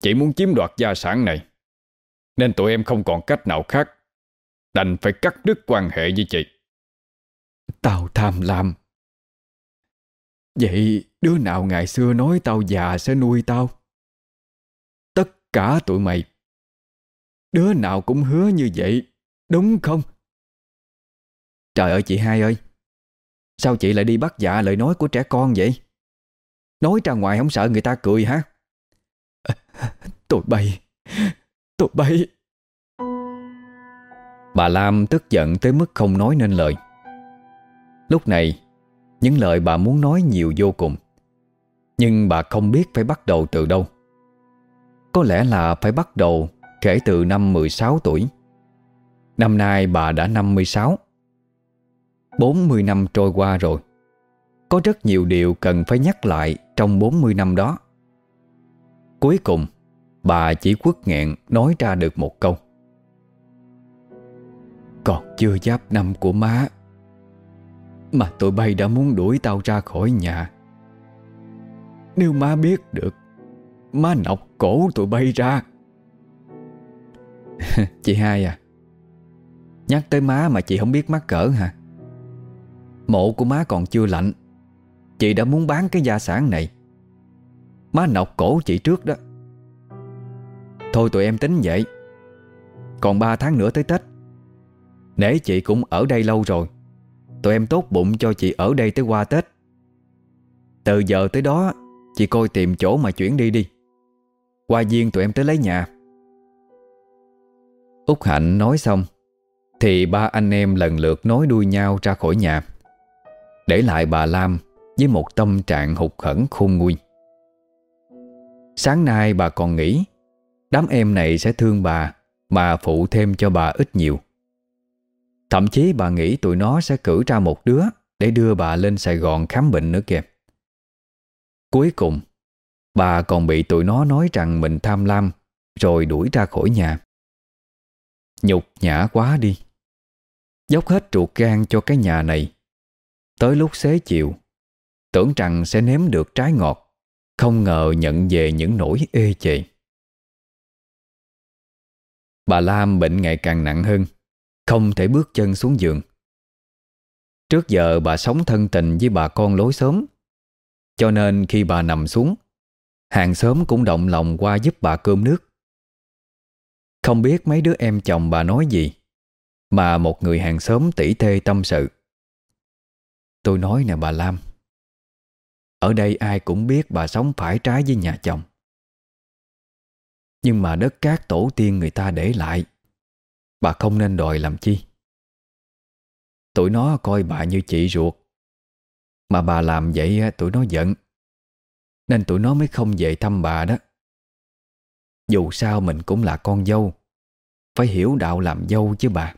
Chị muốn chiếm đoạt gia sản này nên tụi em không còn cách nào khác. Đành phải cắt đứt quan hệ với chị. Tao tham lam. Vậy đứa nào ngày xưa nói tao già sẽ nuôi tao? Tất cả tụi mày. Đứa nào cũng hứa như vậy, Đúng không? Trời ơi, chị hai ơi. Sao chị lại đi bắt dạ lời nói của trẻ con vậy? Nói ra ngoài không sợ người ta cười hả? Tụi bay. Tụi bay. Bà Lam tức giận tới mức không nói nên lời. Lúc này, Những lời bà muốn nói nhiều vô cùng. Nhưng bà không biết phải bắt đầu từ đâu. Có lẽ là phải bắt đầu Kể từ năm 16 tuổi. Năm nay bà đã 56 40 năm trôi qua rồi. Có rất nhiều điều cần phải nhắc lại Trong 40 năm đó. Cuối cùng Bà chỉ quất nghẹn, nói ra được một câu. Còn chưa giáp năm của má, Mà tụi bay đã muốn đuổi tao ra khỏi nhà. Nếu má biết được, Má nọc cổ tụi bay ra. Chị hai à Nhắc tới má mà chị không biết mắc cỡ hả? Mộ của má còn chưa lạnh, Chị đã muốn bán cái gia sản này. Má nọc cổ chị trước đó. Thôi tụi em tính vậy. Còn 3 tháng nữa tới Tết. Nể chị cũng ở đây lâu rồi. Tụi em tốt bụng cho chị ở đây tới qua Tết. Từ giờ tới đó, Chị coi tìm chỗ mà chuyển đi đi. Qua Duyên tụi em tới lấy nhà. Úc Hạnh nói xong, Thì ba anh em lần lượt nối đuôi nhau ra khỏi nhà, Để lại bà Lam Với một tâm trạng hụt hẫng khôn nguôi. Sáng nay bà còn nghĩ Đám em này sẽ thương bà, Mà phụ thêm cho bà ít nhiều. Thậm chí bà nghĩ tụi nó sẽ cử ra một đứa Để đưa bà lên Sài Gòn khám bệnh nữa kìa. Cuối cùng, Bà còn bị tụi nó nói rằng mình tham lam, Rồi đuổi ra khỏi nhà. Nhục nhã quá đi. Dốc hết ruột gan cho cái nhà này. Tới lúc xế chiều, Tưởng rằng sẽ nếm được trái ngọt, Không ngờ nhận về những nỗi ê chề. Bà Lam bệnh ngày càng nặng hơn, Không thể bước chân xuống giường. Trước giờ bà sống thân tình với bà con lối xóm, Cho nên khi bà nằm xuống, Hàng xóm cũng động lòng qua giúp bà cơm nước. Không biết mấy đứa em chồng bà nói gì, Mà một người hàng xóm tỉ tê tâm sự. Tôi nói nè bà Lam, Ở đây ai cũng biết bà sống phải trái với nhà chồng. Nhưng mà đất cát tổ tiên người ta để lại, Bà không nên đòi làm chi? Tụi nó coi bà như chị ruột. Mà bà làm vậy tụi nó giận. Nên tụi nó mới không về thăm bà đó. Dù sao mình cũng là con dâu, Phải hiểu đạo làm dâu chứ bà.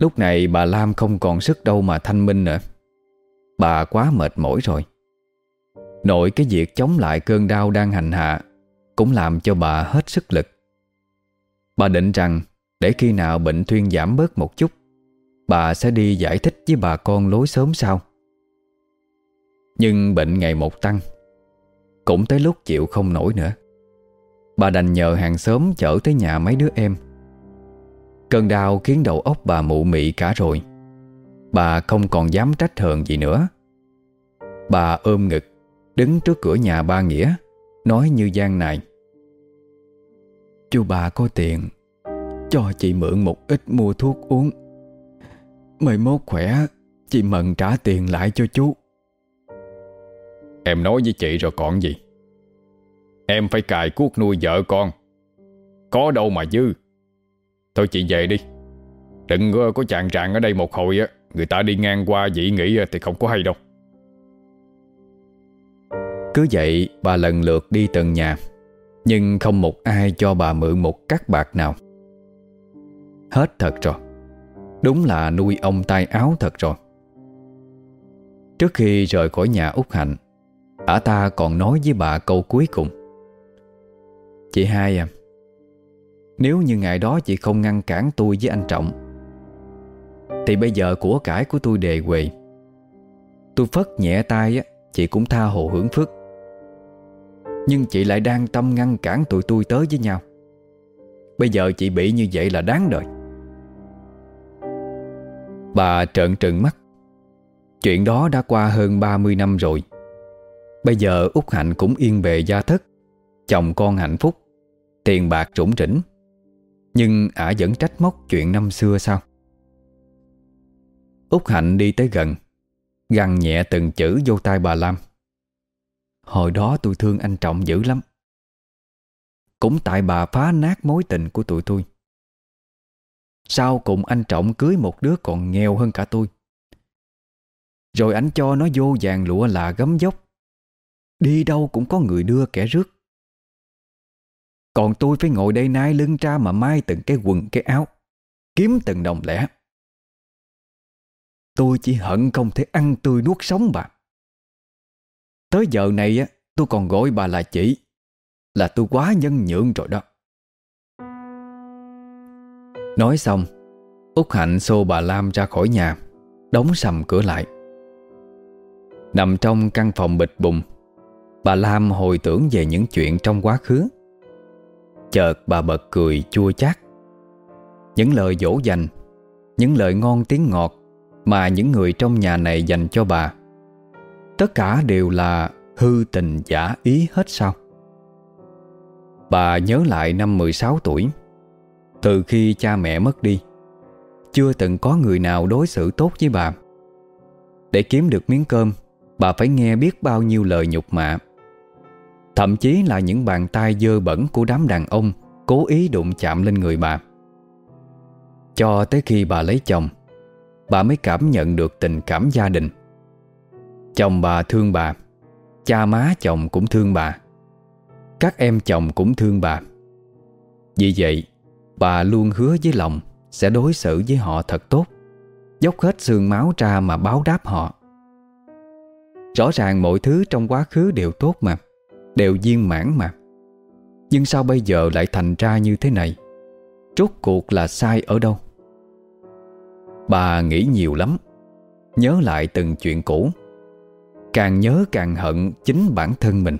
Lúc này bà Lam không còn sức đâu mà thanh minh nữa. Bà quá mệt mỏi rồi. Nội cái việc chống lại cơn đau đang hành hạ cũng làm cho bà hết sức lực. Bà định rằng Để khi nào bệnh thuyên giảm bớt một chút, Bà sẽ đi giải thích với bà con lối sớm sau. Nhưng bệnh ngày một tăng, Cũng tới lúc chịu không nổi nữa. Bà đành nhờ hàng xóm chở tới nhà mấy đứa em. Cơn đau khiến đầu óc bà mụ mị cả rồi. Bà không còn dám trách hờn gì nữa. Bà ôm ngực, Đứng trước cửa nhà ba Nghĩa, Nói như gian này. Chú bà có tiền Cho chị mượn một ít mua thuốc uống. Mời mốt khỏe Chị Mận trả tiền lại cho chú. Em nói với chị rồi còn gì? Em phải cài cuốc nuôi vợ con. Có đâu mà dư. Thôi chị về đi. Đừng có chàng tràn ở đây một hồi á. Người ta đi ngang qua dị nghĩ thì không có hay đâu. Cứ vậy bà lần lượt đi từng nhà nhưng không một ai cho bà mượn một cắt bạc nào. Hết thật rồi. Đúng là nuôi ông tay áo thật rồi. Trước khi rời khỏi nhà Úc Hạnh, Ả ta còn nói với bà câu cuối cùng. Chị hai à Nếu như ngày đó chị không ngăn cản tôi với anh Trọng, Thì bây giờ của cải của tôi đề quỳ Tôi phất nhẹ tay á, Chị cũng tha hồ hưởng phước. Nhưng chị lại đang tâm ngăn cản tụi tôi tới với nhau. Bây giờ chị bị như vậy là đáng đời. Bà trợn trừng mắt. Chuyện đó đã qua hơn 30 năm rồi. Bây giờ Út Hạnh cũng yên bề gia thất. Chồng con hạnh phúc. Tiền bạc trũng rỉnh. Nhưng ả vẫn trách móc chuyện năm xưa sao? Úc Hạnh đi tới gần. Gằn nhẹ từng chữ vô tay bà Lam. Hồi đó tôi thương anh Trọng dữ lắm. Cũng tại bà phá nát mối tình của tụi tôi. Sau cùng anh Trọng cưới một đứa còn nghèo hơn cả tôi. Rồi anh cho nó vô vàng lụa là gấm dốc. Đi đâu cũng có người đưa kẻ rước. Còn tôi phải ngồi đây nai lưng ra mà mai từng cái quần, cái áo, Kiếm từng đồng lẻ. Tôi chỉ hận không thể ăn tươi nuốt sống bà. Tới giờ này á, tôi còn gọi bà là chị. Là tôi quá nhân nhượng rồi đó. Nói xong Út Hạnh xô bà Lam ra khỏi nhà, Đóng sầm cửa lại. Nằm trong căn phòng bịch bùng, Bà Lam hồi tưởng về những chuyện trong quá khứ. Chợt bà bật cười chua chát. Những lời dỗ dành, Những lời ngon tiếng ngọt Mà những người trong nhà này dành cho bà Tất cả đều là hư tình giả ý hết sao? Bà nhớ lại năm 16 tuổi. Từ khi cha mẹ mất đi, Chưa từng có người nào đối xử tốt với bà. Để kiếm được miếng cơm, Bà phải nghe biết bao nhiêu lời nhục mạ. Thậm chí là những bàn tay dơ bẩn của đám đàn ông Cố ý đụng chạm lên người bà. Cho tới khi bà lấy chồng, Bà mới cảm nhận được tình cảm gia đình. Chồng bà thương bà. Cha má chồng cũng thương bà. Các em chồng cũng thương bà. Vì vậy, Bà luôn hứa với lòng Sẽ đối xử với họ thật tốt, Dốc hết xương máu ra mà báo đáp họ. Rõ ràng mọi thứ trong quá khứ đều tốt mà, Đều viên mãn mà. Nhưng sao bây giờ lại thành ra như thế này? Rốt cuộc là sai ở đâu? Bà nghĩ nhiều lắm, Nhớ lại từng chuyện cũ. Càng nhớ càng hận chính bản thân mình.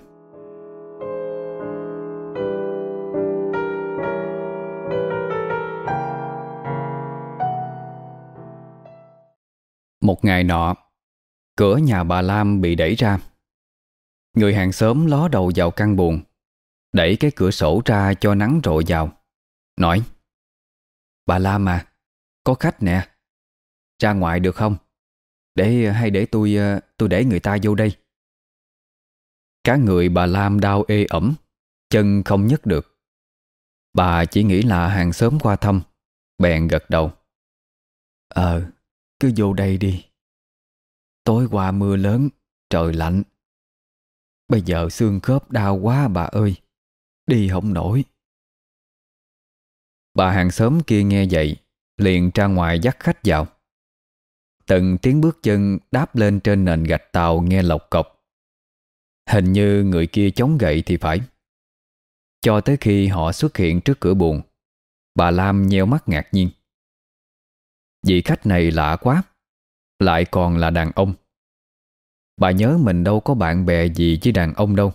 Một ngày nọ, Cửa nhà bà Lam bị đẩy ra. Người hàng xóm ló đầu vào căn buồn Đẩy cái cửa sổ ra cho nắng rội vào, Nói, Bà Lam à Có khách nè. Ra ngoài được không? Để, hay để tôi ờ, tôi để người ta vô đây. Cá người bà Lam đau ê ẩm, Chân không nhấc được. Bà chỉ nghĩ là hàng xóm qua thăm, Bèn gật đầu. Ờ Cứ vô đây đi. Tối qua mưa lớn, Trời lạnh. Bây giờ xương khớp đau quá bà ơi, Đi không nổi. Bà hàng xóm kia nghe vậy, Liền ra ngoài dắt khách vào. Từng tiếng bước chân đáp lên trên nền gạch tàu nghe lộc cọc. Hình như người kia chống gậy thì phải. Cho tới khi họ xuất hiện trước cửa buồn Bà Lam nheo mắt ngạc nhiên. Vị khách này lạ quá, Lại còn là đàn ông. Bà nhớ mình đâu có bạn bè gì với đàn ông đâu.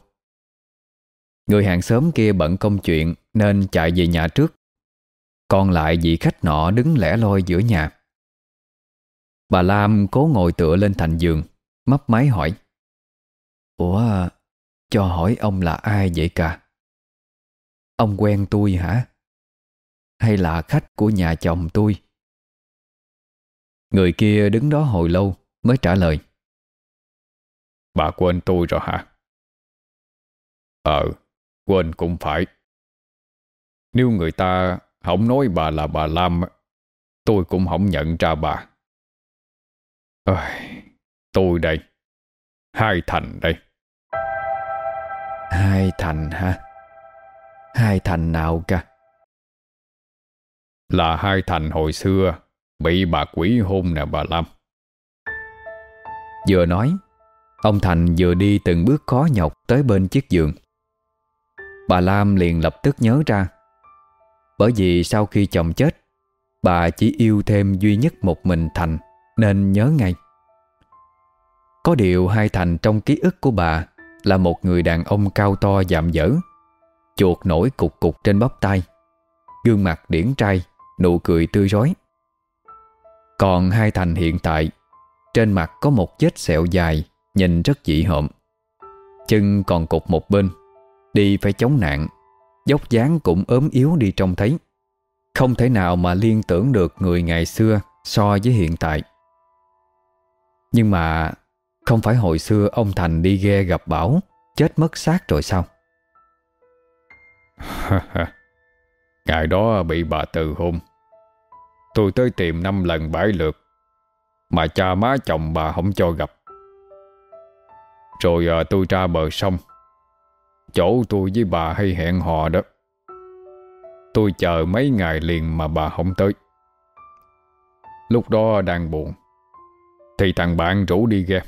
Người hàng xóm kia bận công chuyện Nên chạy về nhà trước. Còn lại vị khách nọ đứng lẻ loi giữa nhà. Bà Lam cố ngồi tựa lên thành giường, Mấp máy hỏi. Ủa, Cho hỏi ông là ai vậy cả? Ông quen tôi hả? Hay là khách của nhà chồng tôi? Người kia đứng đó hồi lâu Mới trả lời. Bà quên tôi rồi hả? Ờ Quên cũng phải. Nếu người ta không nói bà là bà Lam, Tôi cũng không nhận ra bà. Ôi, Tôi đây. Hai Thành đây. Hai Thành hả? Hai Thành nào cả Là hai Thành hồi xưa Bị bà quỷ hôn nè bà Lam Vừa nói Ông Thành vừa đi từng bước khó nhọc Tới bên chiếc giường. Bà Lam liền lập tức nhớ ra. Bởi vì sau khi chồng chết Bà chỉ yêu thêm duy nhất một mình Thành nên nhớ ngay. Có điều hai Thành trong ký ức của bà Là một người đàn ông cao to dạm dở, Chuột nổi cục cục trên bắp tay Gương mặt điển trai, Nụ cười tươi rói. Còn hai Thành hiện tại, Trên mặt có một vết sẹo dài, Nhìn rất dị hợm. Chân còn cục một bên, Đi phải chống nạn, Dốc dáng cũng ốm yếu đi trông thấy. Không thể nào mà liên tưởng được người ngày xưa So với hiện tại. Nhưng mà Không phải hồi xưa ông Thành đi ghe gặp Bảo Chết mất xác rồi sao? Ngày đó bị bà từ hôn. Tôi tới tìm năm lần bãi lượt Mà cha má chồng bà không cho gặp. Rồi à, tôi ra bờ sông. Chỗ tôi với bà hay hẹn hò đó. Tôi chờ mấy ngày liền mà bà không tới. Lúc đó đang buồn. Thì thằng bạn rủ đi ghe.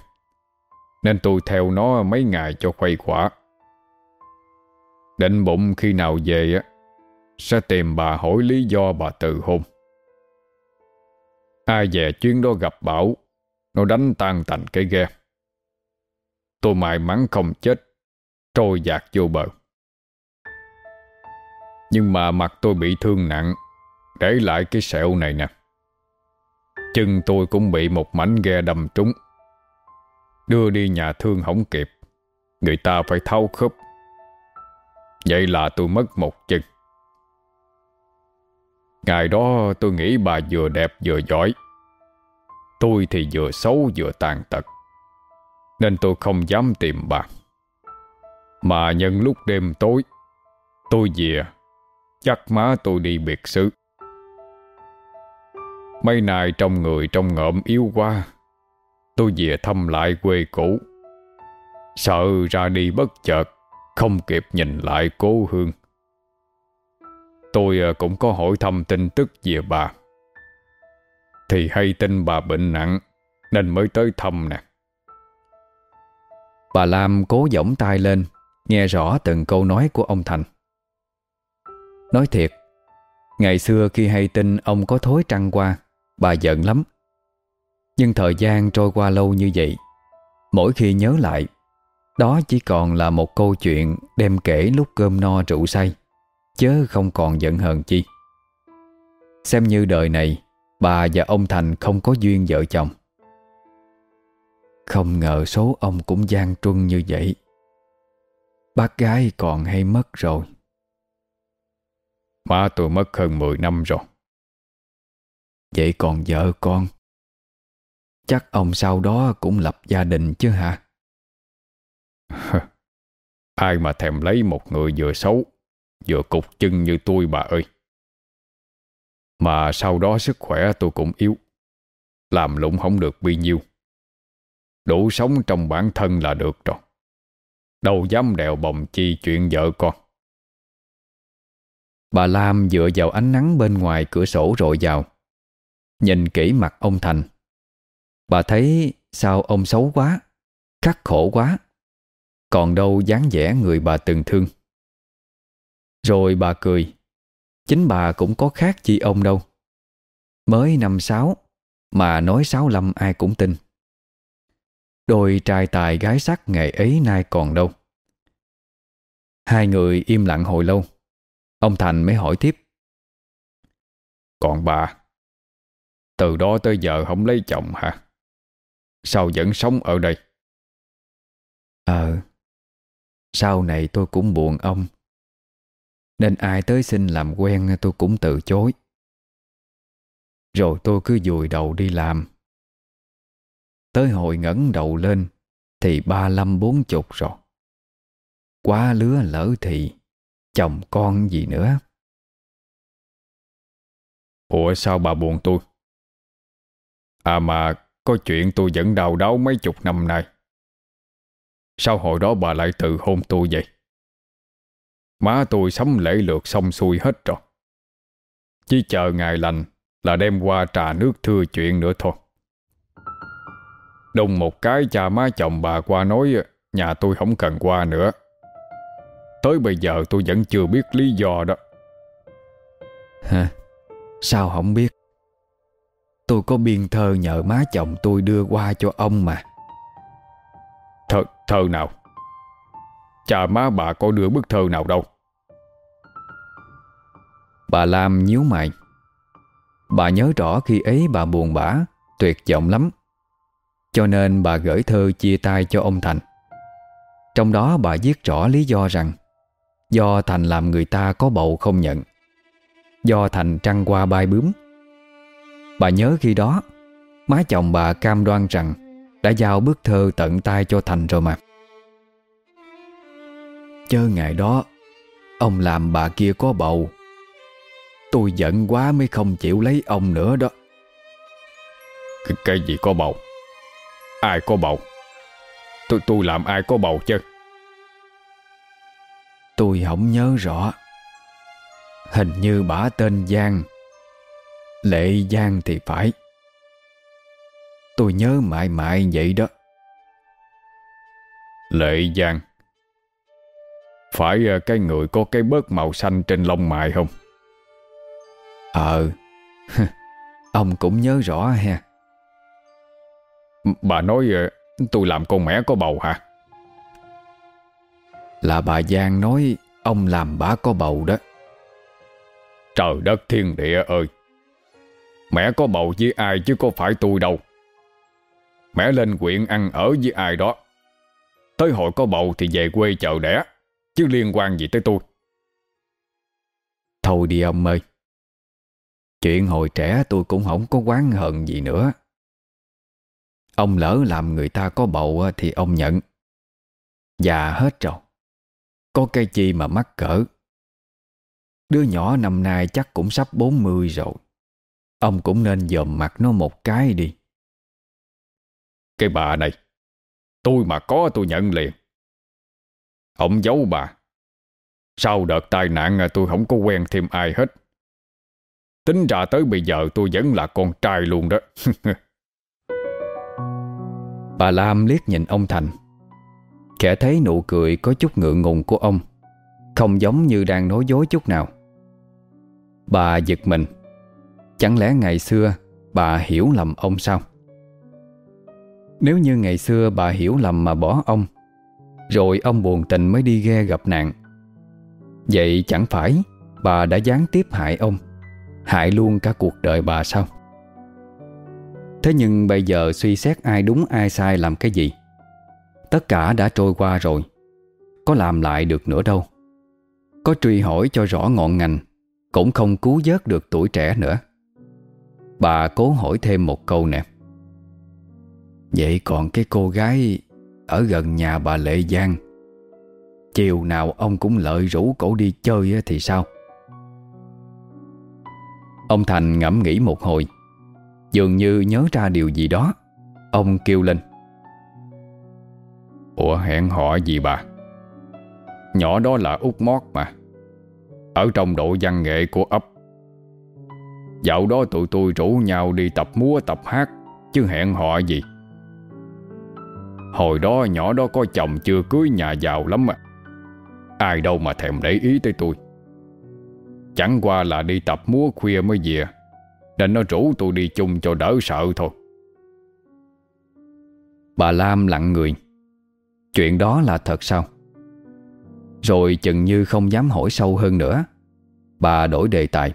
Nên tôi theo nó mấy ngày cho khuây khỏa. Định bụng khi nào về á, Sẽ tìm bà hỏi lý do bà từ hôn. Ai về chuyến đó gặp Bảo, Nó đánh tan tành cái ghe. Tôi may mắn không chết, Trôi dạt vô bờ. Nhưng mà mặt tôi bị thương nặng, Để lại cái sẹo này nè. Chân tôi cũng bị một mảnh ghe đâm trúng. Đưa đi nhà thương không kịp. Người ta phải tháo khớp. Vậy là tôi mất một chân. Ngày đó tôi nghĩ bà vừa đẹp vừa giỏi. Tôi thì vừa xấu vừa tàn tật. Nên tôi không dám tìm bà. Mà nhân lúc đêm tối, Tôi về Chắc má tôi đi biệt xứ. Mấy nay trong người trong ngợm yếu quá. Tôi về thăm lại quê cũ. Sợ ra đi bất chợt, Không kịp nhìn lại cố hương. Tôi à, cũng có hỏi thăm tin tức về bà. Thì hay tin bà bệnh nặng, Nên mới tới thăm nè. Bà Lam cố giỏng tay lên, Nghe rõ từng câu nói của ông Thành. Nói thiệt, Ngày xưa khi hay tin ông có thối trăng qua Bà giận lắm. Nhưng thời gian trôi qua lâu như vậy, Mỗi khi nhớ lại, Đó chỉ còn là một câu chuyện Đem kể lúc cơm no rượu say Chớ không còn giận hờn chi. Xem như đời này, Bà và ông Thành không có duyên vợ chồng. Không ngờ số ông cũng gian truân như vậy. Bác gái còn hay mất rồi. Má tôi mất hơn 10 năm rồi. Vậy còn vợ con? Chắc ông sau đó cũng lập gia đình chứ hả? Ai mà thèm lấy một người vừa xấu, Vừa cục chân như tôi bà ơi. Mà sau đó sức khỏe tôi cũng yếu, Làm lụng không được bao nhiêu. Đủ sống trong bản thân là được rồi. Đâu dám đèo bồng chi chuyện vợ con. Bà Lam dựa vào ánh nắng bên ngoài cửa sổ rội vào. Nhìn kỹ mặt ông Thành. Bà thấy sao ông xấu quá, Khắc khổ quá. Còn đâu dáng vẻ người bà từng thương. Rồi bà cười. Chính bà cũng có khác chi ông đâu. Mới năm sáu, Mà nói sáu lâm ai cũng tin. Đôi trai tài gái sắc ngày ấy nay còn đâu. Hai người im lặng hồi lâu. Ông Thành mới hỏi tiếp. Còn bà? Từ đó tới giờ không lấy chồng hả? Sao vẫn sống ở đây? Ờ Sau này tôi cũng buồn ông. Nên ai tới xin làm quen tôi cũng từ chối. Rồi tôi cứ dùi đầu đi làm. Tới hồi ngẩng đầu lên Thì ba lâm bốn chục rồi. Quá lứa lỡ thì Chồng con gì nữa? Ủa sao bà buồn tôi À mà, Có chuyện tôi vẫn đau đáu mấy chục năm nay. Sao hồi đó bà lại tự hôn tôi vậy? Má tôi sắm lễ lượt xong xuôi hết rồi. Chỉ chờ ngày lành Là đem qua trà nước thưa chuyện nữa thôi. Đông một cái cha má chồng bà qua nói, Nhà tôi không cần qua nữa. Tới bây giờ tôi vẫn chưa biết lý do đó. Hả? Sao không biết? Tôi có biên thơ nhờ má chồng tôi đưa qua cho ông mà. Thơ, thơ nào? Cha má bà có đưa bức thơ nào đâu? Bà Lam nhíu mày. Bà nhớ rõ khi ấy bà buồn bã Tuyệt vọng lắm. Cho nên bà gửi thơ chia tay cho ông Thành. Trong đó bà viết rõ lý do rằng Do Thành làm người ta có bầu không nhận. Do Thành trăng qua bay bướm Bà nhớ khi đó Má chồng bà cam đoan rằng Đã giao bức thơ tận tay cho Thành rồi mà. Chớ ngày đó Ông làm bà kia có bầu. Tôi giận quá mới không chịu lấy ông nữa đó. Cái, cái gì có bầu? Ai có bầu? Tôi tôi làm ai có bầu chứ? Tôi không nhớ rõ. Hình như bà tên Giang Lệ Giang thì phải. Tôi nhớ mãi mãi vậy đó. Lệ Giang Phải ờ, cái người có cái bớt màu xanh trên lông mày không? Ờ Ông cũng nhớ rõ ha. Bà nói ờ, tôi làm con mẹ có bầu hả? Là bà Giang nói Ông làm bà có bầu đó. Trời đất thiên địa ơi Mẹ có bầu với ai chứ có phải tôi đâu. Mẹ lên quyện ăn ở với ai đó. Tới hội có bầu thì về quê chờ đẻ, Chứ liên quan gì tới tôi. Thôi đi ông ơi. Chuyện hồi trẻ tôi cũng không có quán hận gì nữa. Ông lỡ làm người ta có bầu thì ông nhận. Già hết rồi. Có cái chi mà mắc cỡ. Đứa nhỏ năm nay chắc cũng sắp 40 rồi. Ông cũng nên dòm mặt nó một cái đi. Cái bà này Tôi mà có tôi nhận liền. Ông giấu bà. Sau đợt tai nạn tôi không có quen thêm ai hết. Tính ra tới bây giờ tôi vẫn là con trai luôn đó. Bà Lam liếc nhìn ông Thành. Khẽ thấy nụ cười có chút ngượng ngùng của ông. Không giống như đang nói dối chút nào. Bà giật mình Chẳng lẽ ngày xưa bà hiểu lầm ông sao? Nếu như ngày xưa bà hiểu lầm mà bỏ ông, Rồi ông buồn tình mới đi ghe gặp nạn, Vậy chẳng phải bà đã gián tiếp hại ông, Hại luôn cả cuộc đời bà sao? Thế nhưng bây giờ suy xét ai đúng, ai sai làm cái gì Tất cả đã trôi qua rồi, Có làm lại được nữa đâu Có truy hỏi cho rõ ngọn ngành, Cũng không cứu vớt được tuổi trẻ nữa Bà cố hỏi thêm một câu nè. Vậy còn cái cô gái Ở gần nhà bà Lệ Giang, Chiều nào ông cũng lợi rủ cổ đi chơi thì sao? Ông Thành ngẫm nghĩ một hồi, Dường như nhớ ra điều gì đó. Ông kêu lên. Ủa, hẹn họ gì bà? Nhỏ đó là út Mót mà. Ở trong đội văn nghệ của ấp Dạo đó tụi tôi rủ nhau đi tập múa, tập hát, Chứ hẹn họ gì. Hồi đó nhỏ đó có chồng chưa cưới nhà giàu lắm mà Ai đâu mà thèm để ý tới tôi. Chẳng qua là đi tập múa khuya mới về, Nên nó rủ tôi đi chung cho đỡ sợ thôi. Bà Lam lặng người. Chuyện đó là thật sao? Rồi chừng như không dám hỏi sâu hơn nữa, Bà đổi đề tài.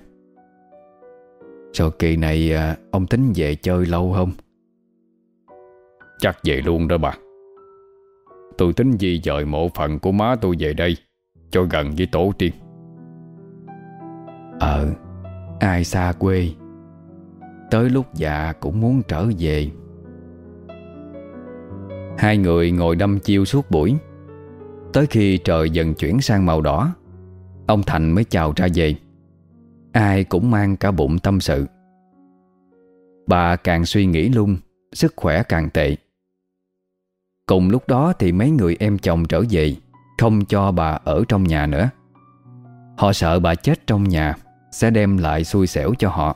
Rồi kỳ này à, ông tính về chơi lâu không? Chắc về luôn đó bà. Tôi tính di dời mộ phần của má tôi về đây Cho gần với tổ tiên. Ờ Ai xa quê Tới lúc già cũng muốn trở về. Hai người ngồi đâm chiêu suốt buổi. Tới khi trời dần chuyển sang màu đỏ Ông Thành mới chào ra về Ai cũng mang cả bụng tâm sự. Bà càng suy nghĩ lung, Sức khỏe càng tệ. Cùng lúc đó thì mấy người em chồng trở về, Không cho bà ở trong nhà nữa. Họ sợ bà chết trong nhà, Sẽ đem lại xui xẻo cho họ.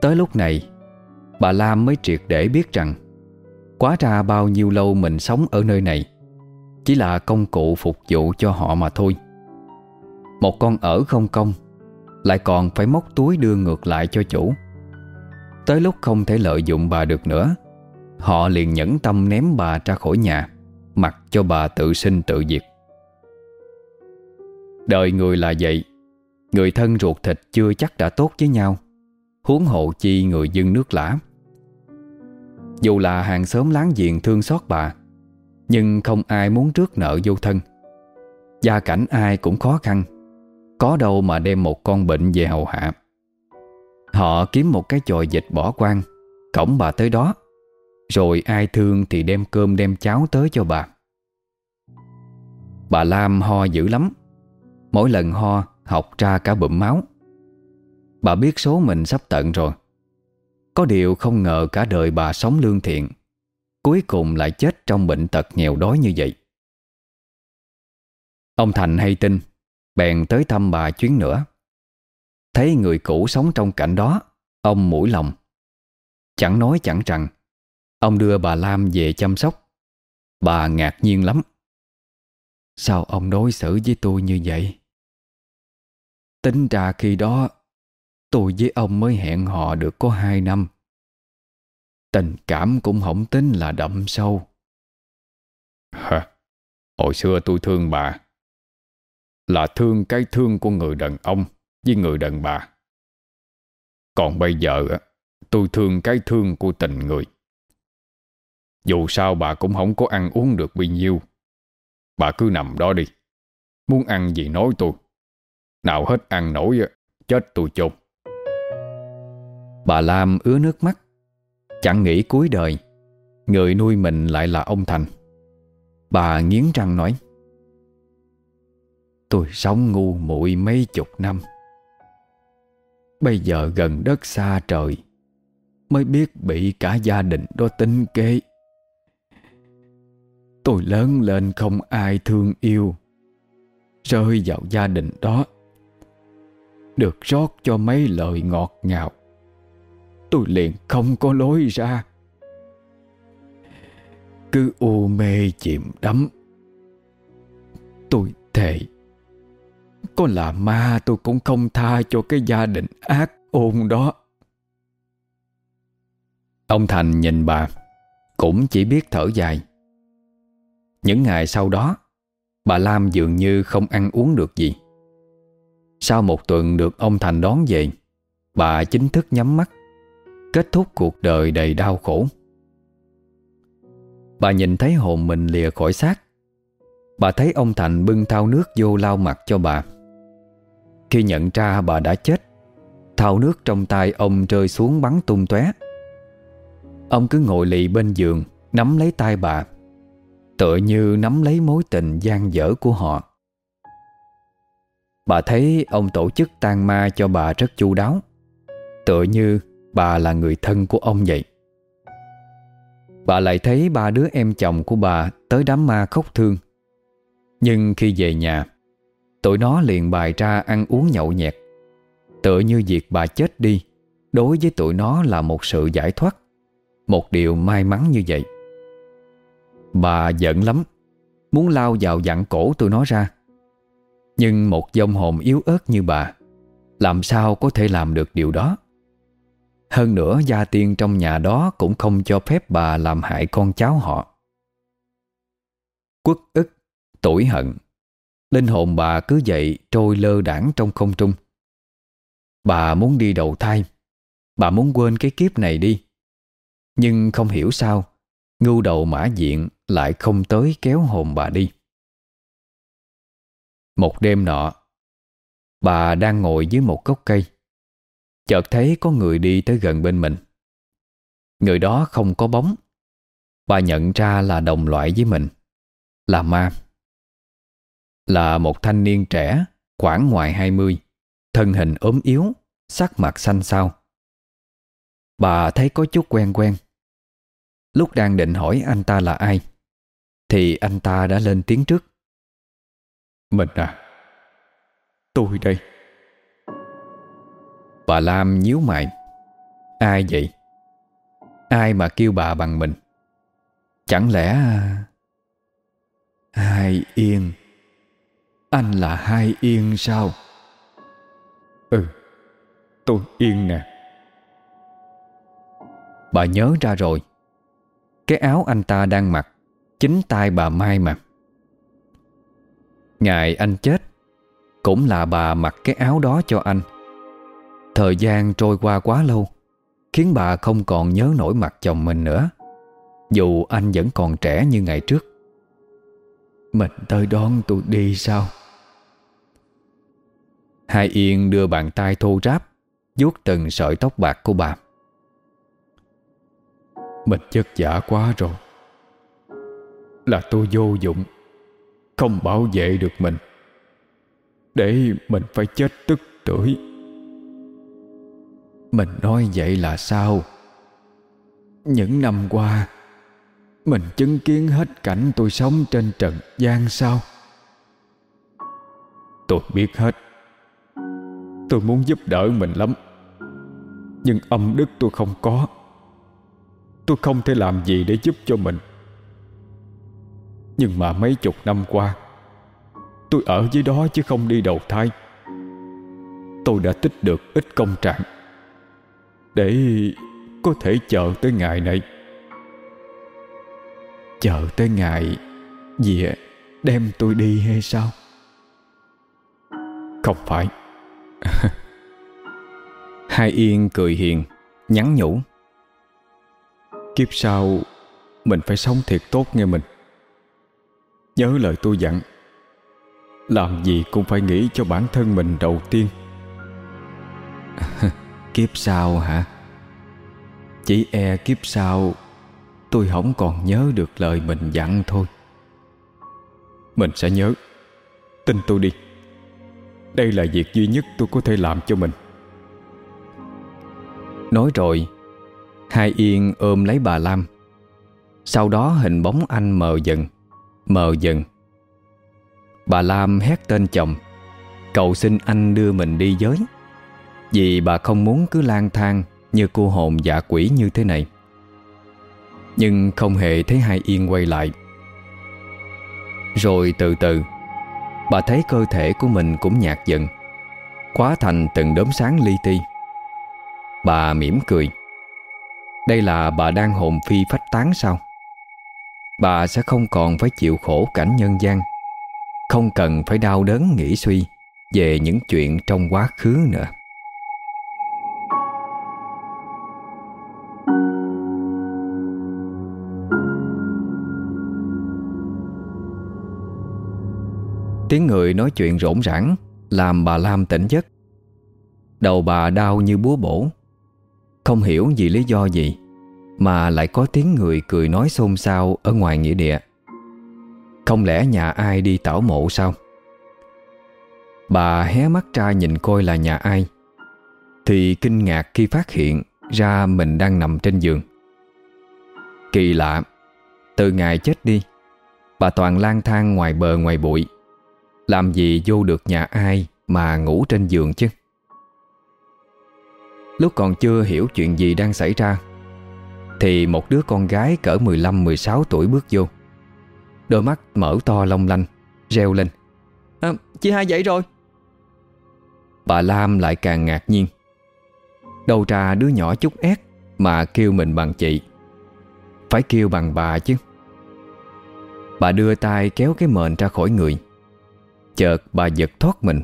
Tới lúc này, Bà Lam mới triệt để biết rằng, Quá ra bao nhiêu lâu mình sống ở nơi này, Chỉ là công cụ phục vụ cho họ mà thôi. Một con ở không công Lại còn phải móc túi đưa ngược lại cho chủ. Tới lúc không thể lợi dụng bà được nữa, Họ liền nhẫn tâm ném bà ra khỏi nhà, Mặc cho bà tự sinh tự diệt. Đời người là vậy, Người thân ruột thịt chưa chắc đã tốt với nhau, Huống hộ chi người dân nước lã. Dù là hàng xóm láng giềng thương xót bà, Nhưng không ai muốn trước nợ vô thân. Gia cảnh ai cũng khó khăn có đâu mà đem một con bệnh về hầu hạ. Họ kiếm một cái chòi dịch bỏ quan Cổng bà tới đó. Rồi ai thương thì đem cơm đem cháo tới cho bà. Bà Lam ho dữ lắm. Mỗi lần ho, học ra cả bụm máu. Bà biết số mình sắp tận rồi. Có điều không ngờ cả đời bà sống lương thiện, Cuối cùng lại chết trong bệnh tật nghèo đói như vậy. Ông Thành hay tin Bèn tới thăm bà chuyến nữa. Thấy người cũ sống trong cảnh đó, Ông mũi lòng. Chẳng nói chẳng rằng, Ông đưa bà Lam về chăm sóc. Bà ngạc nhiên lắm. Sao ông đối xử với tôi như vậy? Tính ra khi đó, Tôi với ông mới hẹn hò được có hai năm. Tình cảm cũng không tính là đậm sâu. Hả? Hồi xưa tôi thương bà. Là thương cái thương của người đàn ông Với người đàn bà. Còn bây giờ Tôi thương cái thương của tình người. Dù sao bà cũng không có ăn uống được bao nhiêu. Bà cứ nằm đó đi. Muốn ăn gì nói tôi. Nào hết ăn nổi Chết tôi chôn. Bà Lam ứa nước mắt. Chẳng nghĩ cuối đời, Người nuôi mình lại là ông Thành. Bà nghiến răng nói Tôi sống ngu muội mấy chục năm. Bây giờ gần đất xa trời, Mới biết bị cả gia đình đó tính kế. Tôi lớn lên không ai thương yêu, Rơi vào gia đình đó. Được rót cho mấy lời ngọt ngào, Tôi liền không có lối ra. Cứ u mê chìm đắm, Tôi thề có là ma tôi cũng không tha cho cái gia đình ác ôn đó. Ông Thành nhìn bà, Cũng chỉ biết thở dài. Những ngày sau đó, Bà Lam dường như không ăn uống được gì. Sau một tuần được ông Thành đón về, Bà chính thức nhắm mắt, Kết thúc cuộc đời đầy đau khổ. Bà nhìn thấy hồn mình lìa khỏi xác. Bà thấy ông Thành bưng thao nước vô lau mặt cho bà. Khi nhận ra bà đã chết Thao nước trong tay ông rơi xuống bắn tung tóe. Ông cứ ngồi lì bên giường, Nắm lấy tay bà, Tựa như nắm lấy mối tình gian dở của họ. Bà thấy ông tổ chức tang ma cho bà rất chu đáo, Tựa như bà là người thân của ông vậy. Bà lại thấy ba đứa em chồng của bà tới đám ma khóc thương. Nhưng khi về nhà Tụi nó liền bài ra ăn uống nhậu nhẹt. Tựa như việc bà chết đi Đối với tụi nó là một sự giải thoát Một điều may mắn như vậy. Bà giận lắm Muốn lao vào dặn cổ tụi nó ra. Nhưng một dông hồn yếu ớt như bà Làm sao có thể làm được điều đó? Hơn nữa gia tiên trong nhà đó Cũng không cho phép bà làm hại con cháu họ. Quất ức, tủi hận. Linh hồn bà cứ vậy trôi lơ đảng trong không trung Bà muốn đi đầu thai Bà muốn quên cái kiếp này đi Nhưng không hiểu sao Ngưu đầu mã diện lại không tới kéo hồn bà đi. Một đêm nọ, bà đang ngồi dưới một gốc cây. Chợt thấy có người đi tới gần bên mình. Người đó không có bóng. Bà nhận ra là đồng loại với mình, là ma. Là một thanh niên trẻ, khoảng ngoài 20, thân hình ốm yếu, sắc mặt xanh xao. Bà thấy có chút quen quen. Lúc đang định hỏi anh ta là ai thì anh ta đã lên tiếng trước. Mình à Tôi đây. Bà Lam nhíu mày. Ai vậy? Ai mà kêu bà bằng mình? Chẳng lẽ Hai Yên anh là Hai Yên sao? Ừ Tôi yên nè. Bà nhớ ra rồi. Cái áo anh ta đang mặc, Chính tay bà Mai mà Ngày anh chết, Cũng là bà mặc cái áo đó cho anh. Thời gian trôi qua quá lâu, Khiến bà không còn nhớ nổi mặt chồng mình nữa. Dù anh vẫn còn trẻ như ngày trước. Mình tới đón tôi đi sao? Hai Yên đưa bàn tay thô ráp, vuốt từng sợi tóc bạc của bà. Mình chất giả quá rồi. Là tôi vô dụng, Không bảo vệ được mình. Để mình phải chết tức tuổi Mình nói vậy là sao? Những năm qua, Mình chứng kiến hết cảnh tôi sống trên trần gian sao? Tôi biết hết. Tôi muốn giúp đỡ mình lắm. Nhưng âm đức tôi không có. Tôi không thể làm gì để giúp cho mình. Nhưng mà mấy chục năm qua, Tôi ở dưới đó chứ không đi đầu thai. Tôi đã tích được ít công trạng Để có thể chờ tới ngày này. Chờ tới ngày Gì đem tôi đi hay sao? Không phải. Hai Yên cười hiền, Nhắn nhủ. Kiếp sau, Mình phải sống thiệt tốt nghe mình. Nhớ lời tôi dặn, Làm gì cũng phải nghĩ cho bản thân mình đầu tiên. Kiếp sau hả? Chỉ e kiếp sau, Tôi không còn nhớ được lời mình dặn thôi. Mình sẽ nhớ. Tin tôi đi. Đây là việc duy nhất tôi có thể làm cho mình. Nói rồi, Hai Yên ôm lấy bà Lam. Sau đó hình bóng anh mờ dần Mờ dần. Bà Lam hét tên chồng, Cầu xin anh đưa mình đi giới Vì bà không muốn cứ lang thang Như cô hồn dạ quỷ như thế này. Nhưng không hề thấy hai Yên quay lại. Rồi từ từ Bà thấy cơ thể của mình cũng nhạt dần Quá thành từng đốm sáng li ti. Bà mỉm cười. Đây là bà đang hồn phi phách tán sao? Bà sẽ không còn phải chịu khổ cảnh nhân gian, Không cần phải đau đớn nghĩ suy Về những chuyện trong quá khứ nữa. Tiếng người nói chuyện rỗn rãng, Làm bà Lam tỉnh giấc. Đầu bà đau như búa bổ. Không hiểu vì lý do gì Mà lại có tiếng người cười nói xôn xao Ở ngoài nghĩa địa. Không lẽ nhà ai đi tảo mộ sao? Bà hé mắt ra nhìn coi là nhà ai, Thì kinh ngạc khi phát hiện Ra mình đang nằm trên giường. Kỳ lạ, Từ ngày chết đi, Bà toàn lang thang ngoài bờ ngoài bụi. Làm gì vô được nhà ai Mà ngủ trên giường chứ? Lúc còn chưa hiểu chuyện gì đang xảy ra Thì một đứa con gái cỡ 15-16 tuổi bước vô. Đôi mắt mở to long lanh Reo lên. À, Chị hai dậy rồi. Bà Lam lại càng ngạc nhiên. Đâu ra đứa nhỏ chút ép Mà kêu mình bằng chị. Phải kêu bằng bà chứ. Bà đưa tay kéo cái mền ra khỏi người. Chợt bà giật thoát mình.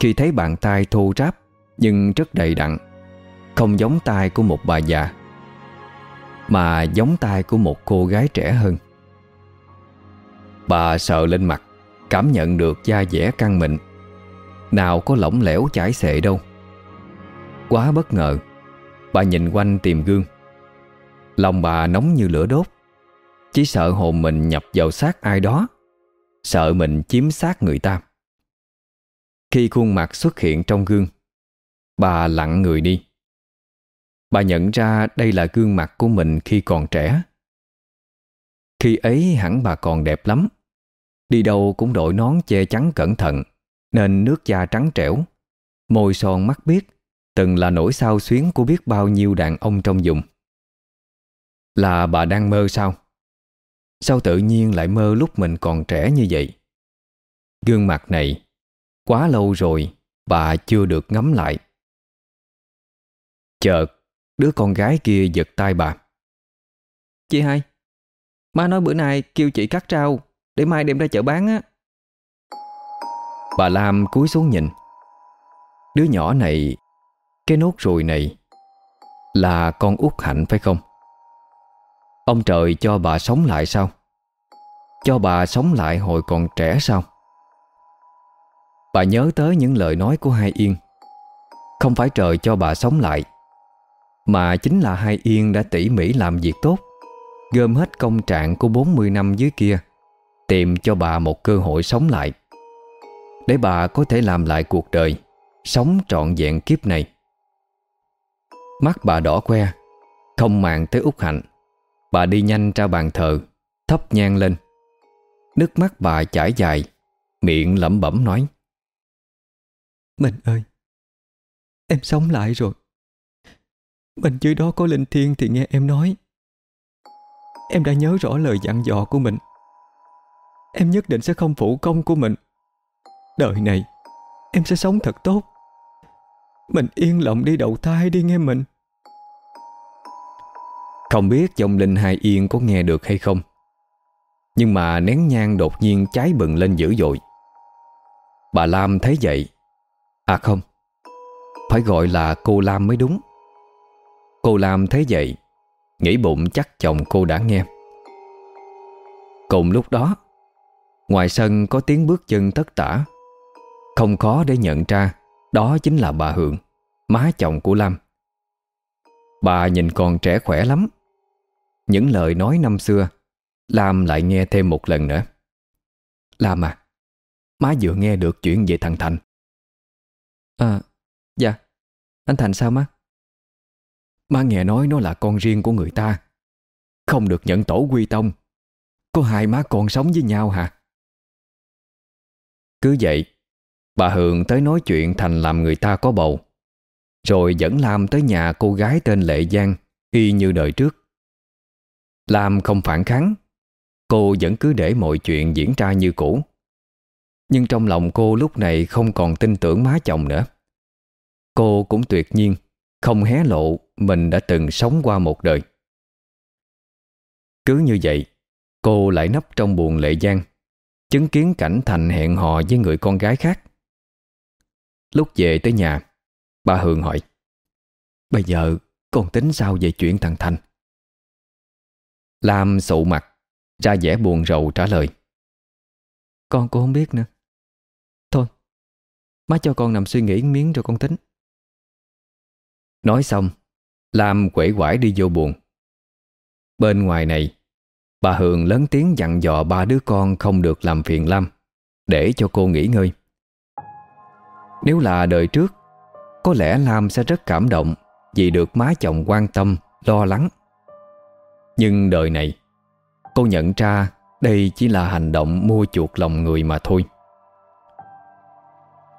Khi thấy bàn tay thô ráp, Nhưng rất đầy đặn, Không giống tay của một bà già, Mà giống tay của một cô gái trẻ hơn. Bà sợ lên mặt, Cảm nhận được da dẻ căng mịn. Nào có lỏng lẻo chảy xệ đâu. Quá bất ngờ, Bà nhìn quanh tìm gương. Lòng bà nóng như lửa đốt, Chỉ sợ hồn mình nhập vào xác ai đó. Sợ mình chiếm xác người ta. Khi khuôn mặt xuất hiện trong gương, Bà lặng người đi. Bà nhận ra đây là gương mặt của mình khi còn trẻ. Khi ấy hẳn bà còn đẹp lắm, Đi đâu cũng đội nón che chắn cẩn thận, Nên nước da trắng trẻo. Môi son mắt biếc, Từng là nỗi sao xuyến của biết bao nhiêu đàn ông trong vùng. Là bà đang mơ sao? Sao tự nhiên lại mơ lúc mình còn trẻ như vậy Gương mặt này Quá lâu rồi bà chưa được ngắm lại. Chợt, đứa con gái kia giật tay bà. Chị hai, má nói bữa nay kêu chị cắt rau để mai đem ra chợ bán á. Bà Lam cúi xuống nhìn. Đứa nhỏ này, cái nốt ruồi này là con út hạnh phải không? Ông trời cho bà sống lại sao? Cho bà sống lại hồi còn trẻ sao? Bà nhớ tới những lời nói của Hai Yên Không phải trời cho bà sống lại, Mà chính là Hai Yên đã tỉ mỉ làm việc tốt, Gom hết công trạng của 40 năm dưới kia, Tìm cho bà một cơ hội sống lại Để bà có thể làm lại cuộc đời, Sống trọn vẹn kiếp này Mắt bà đỏ que Không màng tới út hạnh Bà đi nhanh ra bàn thờ Thấp nhang lên. Nước mắt bà chảy dài, Miệng lẩm bẩm nói. Mình ơi, Em sống lại rồi. Mình dưới đó có linh thiêng thì nghe em nói. Em đã nhớ rõ lời dặn dò của mình. Em nhất định sẽ không phụ công của mình. Đời này, Em sẽ sống thật tốt. Mình yên lòng đi đầu thai đi nghe mình. Không biết dòng linh hai yên có nghe được hay không. Nhưng mà nén nhang đột nhiên cháy bừng lên dữ dội. Bà Lam thấy vậy. À không, Phải gọi là cô Lam mới đúng. Cô Lam thấy vậy, Nghĩ bụng chắc chồng cô đã nghe. Cùng lúc đó, Ngoài sân có tiếng bước chân tất tả. Không khó để nhận ra, Đó chính là bà Hượng Má chồng của Lam. Bà nhìn còn trẻ khỏe lắm. Những lời nói năm xưa. Lam lại nghe thêm một lần nữa. Lam à Má vừa nghe được chuyện về thằng Thành. À Dạ Anh Thành sao má? Má nghe nói nó là con riêng của người ta. Không được nhận tổ quy tông. Có hai má con sống với nhau hả? Cứ vậy, Bà Hường tới nói chuyện Thành làm người ta có bầu. Rồi dẫn Lam tới nhà cô gái tên Lệ Giang, Y như đời trước. Lam không phản kháng. Cô vẫn cứ để mọi chuyện diễn ra như cũ. Nhưng trong lòng cô lúc này không còn tin tưởng má chồng nữa. Cô cũng tuyệt nhiên Không hé lộ mình đã từng sống qua một đời. Cứ như vậy, Cô lại nấp trong buồn lệ giang Chứng kiến cảnh Thành hẹn hò với người con gái khác. Lúc về tới nhà, Bà Hường hỏi, Bây giờ con tính sao về chuyện thằng Thành? Lam sụ mặt Ra vẻ buồn rầu trả lời. Con cũng không biết nữa. Thôi Má cho con nằm suy nghĩ miếng rồi con tính. Nói xong Lam quẩy quải đi vô buồn. Bên ngoài này Bà Hường lớn tiếng dặn dò ba đứa con không được làm phiền Lam Để cho cô nghỉ ngơi. Nếu là đời trước Có lẽ Lam sẽ rất cảm động Vì được má chồng quan tâm, lo lắng nhưng đời này, Cô nhận ra đây chỉ là hành động mua chuộc lòng người mà thôi.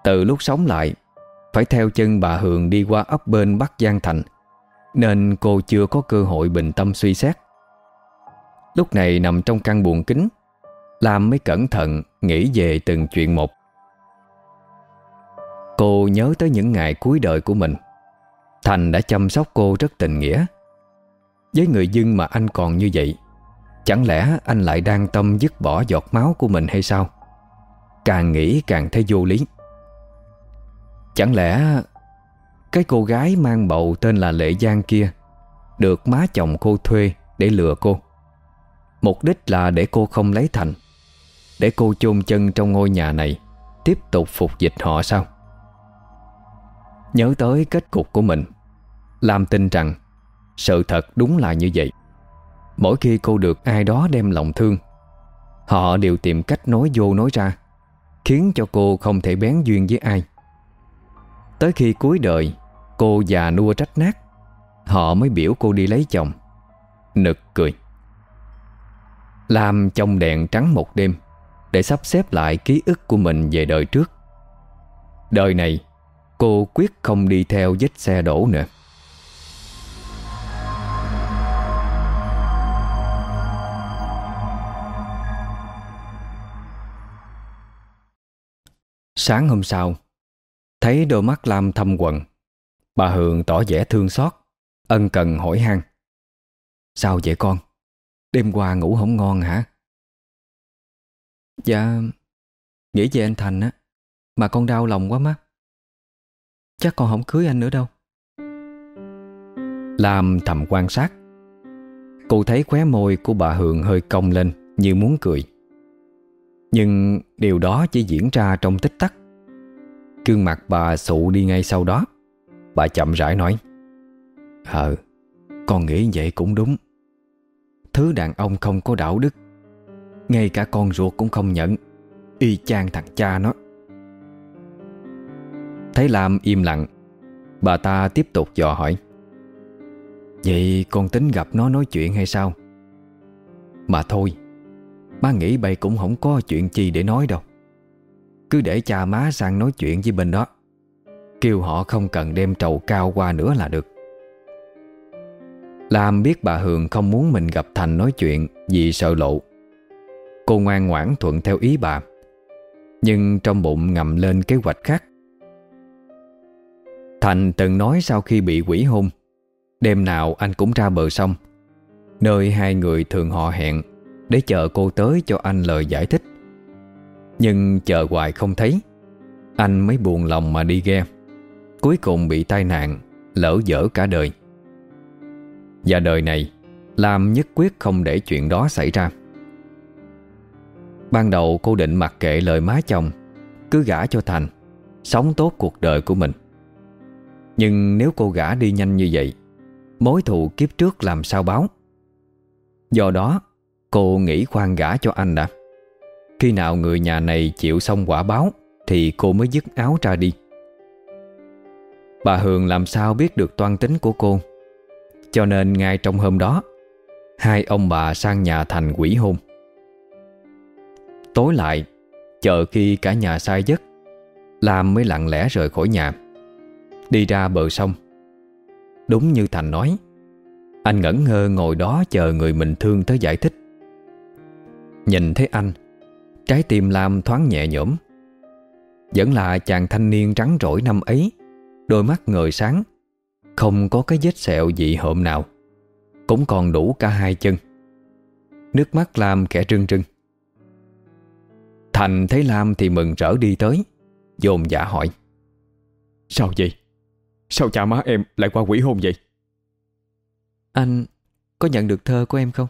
Từ lúc sống lại, Phải theo chân bà Hường đi qua ấp bên Bắc Giang Thành, Nên cô chưa có cơ hội bình tâm suy xét. Lúc này nằm trong căn buồn kính, Lam mới cẩn thận nghĩ về từng chuyện một. Cô nhớ tới những ngày cuối đời của mình. Thành đã chăm sóc cô rất tình nghĩa. Với người dân mà anh còn như vậy, Chẳng lẽ anh lại đang tâm dứt bỏ giọt máu của mình hay sao? Càng nghĩ càng thấy vô lý. Chẳng lẽ Cái cô gái mang bầu tên là Lệ Giang kia Được má chồng cô thuê để lừa cô? Mục đích là để cô không lấy thành, Để cô chôn chân trong ngôi nhà này, Tiếp tục phục dịch họ sao? Nhớ tới kết cục của mình, Làm tin rằng sự thật đúng là như vậy. Mỗi khi cô được ai đó đem lòng thương, Họ đều tìm cách nói vô nói ra, Khiến cho cô không thể bén duyên với ai. Tới khi cuối đời, Cô già nua trách nát, Họ mới biểu cô đi lấy chồng. Nực cười. Làm trong đèn trắng một đêm, Để sắp xếp lại ký ức của mình về đời trước. Đời này, Cô quyết không đi theo vết xe đổ nữa. Sáng hôm sau, Thấy đôi mắt Lam thâm quần Bà Hường tỏ vẻ thương xót, Ân cần hỏi han. Sao vậy con? Đêm qua ngủ không ngon hả? Dạ Nghĩ về anh Thành á, Mà con đau lòng quá má. Chắc con không cưới anh nữa đâu. Lam thầm quan sát. Cô thấy khóe môi của bà Hường hơi cong lên Như muốn cười. Nhưng điều đó chỉ diễn ra trong tích tắc. Cương mặt bà sụ đi ngay sau đó. Bà chậm rãi nói Ờ Con nghĩ vậy cũng đúng. Thứ đàn ông không có đạo đức, Ngay cả con ruột cũng không nhận, Y chang thằng cha nó. Thấy Lam im lặng. Bà ta tiếp tục dò hỏi, Vậy con tính gặp nó nói chuyện hay sao? Mà thôi Má nghĩ bầy cũng không có chuyện chi để nói đâu. Cứ để cha má sang nói chuyện với bên đó. Kêu họ không cần đem trầu cao qua nữa là được. Lam biết bà Hường không muốn mình gặp Thành nói chuyện Vì sợ lộ. Cô ngoan ngoãn thuận theo ý bà. Nhưng trong bụng ngầm lên kế hoạch khác. Thành từng nói sau khi bị quỷ hôn. Đêm nào anh cũng ra bờ sông. Nơi hai người thường họ hẹn. Để chờ cô tới cho anh lời giải thích. Nhưng chờ hoài không thấy, Anh mới buồn lòng mà đi ghe. Cuối cùng bị tai nạn, Lỡ dở cả đời. Và đời này, Lam nhất quyết không để chuyện đó xảy ra. Ban đầu cô định mặc kệ lời má chồng, Cứ gả cho Thành, Sống tốt cuộc đời của mình. Nhưng nếu cô gả đi nhanh như vậy, Mối thù kiếp trước làm sao báo? Do đó Cô nghĩ khoan gả cho anh đã. Khi nào người nhà này chịu xong quả báo, Thì cô mới dứt áo ra đi. Bà Hường làm sao biết được toan tính của cô? Cho nên ngay trong hôm đó, Hai ông bà sang nhà thành quỷ hôn. Tối lại, Chờ khi cả nhà sai giấc, Lam mới lặng lẽ rời khỏi nhà, Đi ra bờ sông. Đúng như Thành nói, Anh ngẩn ngơ ngồi đó chờ người mình thương tới giải thích. Nhìn thấy anh Trái tim Lam thoáng nhẹ nhõm Vẫn là chàng thanh niên trắng rỗi năm ấy Đôi mắt ngời sáng Không có cái vết sẹo dị hợm nào Cũng còn đủ cả hai chân Nước mắt Lam kẻ trưng trưng Thành thấy Lam thì mừng rỡ đi tới Dồn dạ hỏi Sao vậy? Sao cha má em lại qua quỷ hôn vậy? Anh có nhận được thơ của em không?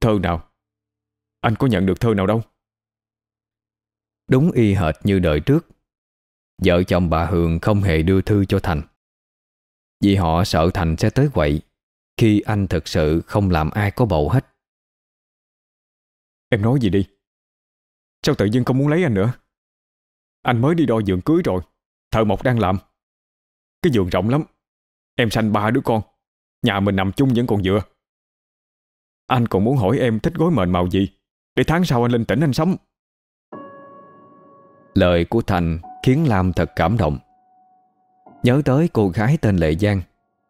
Thơ nào? Anh có nhận được thơ nào đâu? Đúng y hệt như đời trước. Vợ chồng bà Hường không hề đưa thư cho Thành. Vì họ sợ Thành sẽ tới quậy Khi anh thực sự không làm ai có bầu hết. Em nói gì đi? Sao tự nhiên không muốn lấy anh nữa? Anh mới đi đo giường cưới rồi Thợ mộc đang làm. Cái giường rộng lắm Em sanh ba đứa con Nhà mình nằm chung vẫn còn dựa anh còn muốn hỏi em thích gối mền màu gì? Để tháng sau anh lên tỉnh anh sống. Lời của Thành khiến Lam thật cảm động. Nhớ tới cô gái tên Lệ Giang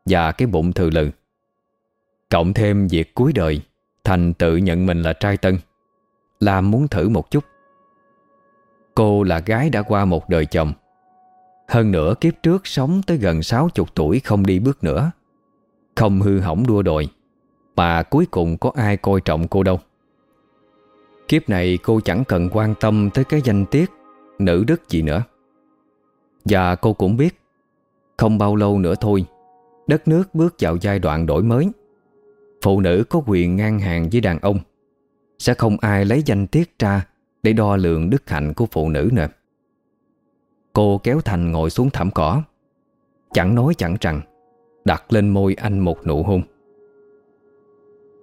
Và cái bụng thừa lừ. Cộng thêm việc cuối đời, Thành tự nhận mình là trai tân. Lam muốn thử một chút. Cô là gái đã qua một đời chồng. Hơn nữa kiếp trước sống tới gần 60 tuổi không đi bước nữa. Không hư hỏng đua đòi. Mà cuối cùng có ai coi trọng cô đâu. Kiếp này cô chẳng cần quan tâm tới cái danh tiết, Nữ đức gì nữa. Và cô cũng biết, Không bao lâu nữa thôi, Đất nước bước vào giai đoạn đổi mới. Phụ nữ có quyền ngang hàng với đàn ông, Sẽ không ai lấy danh tiết ra Để đo lường đức hạnh của phụ nữ nữa. Cô kéo Thành ngồi xuống thảm cỏ, Chẳng nói chẳng rằng, Đặt lên môi anh một nụ hôn.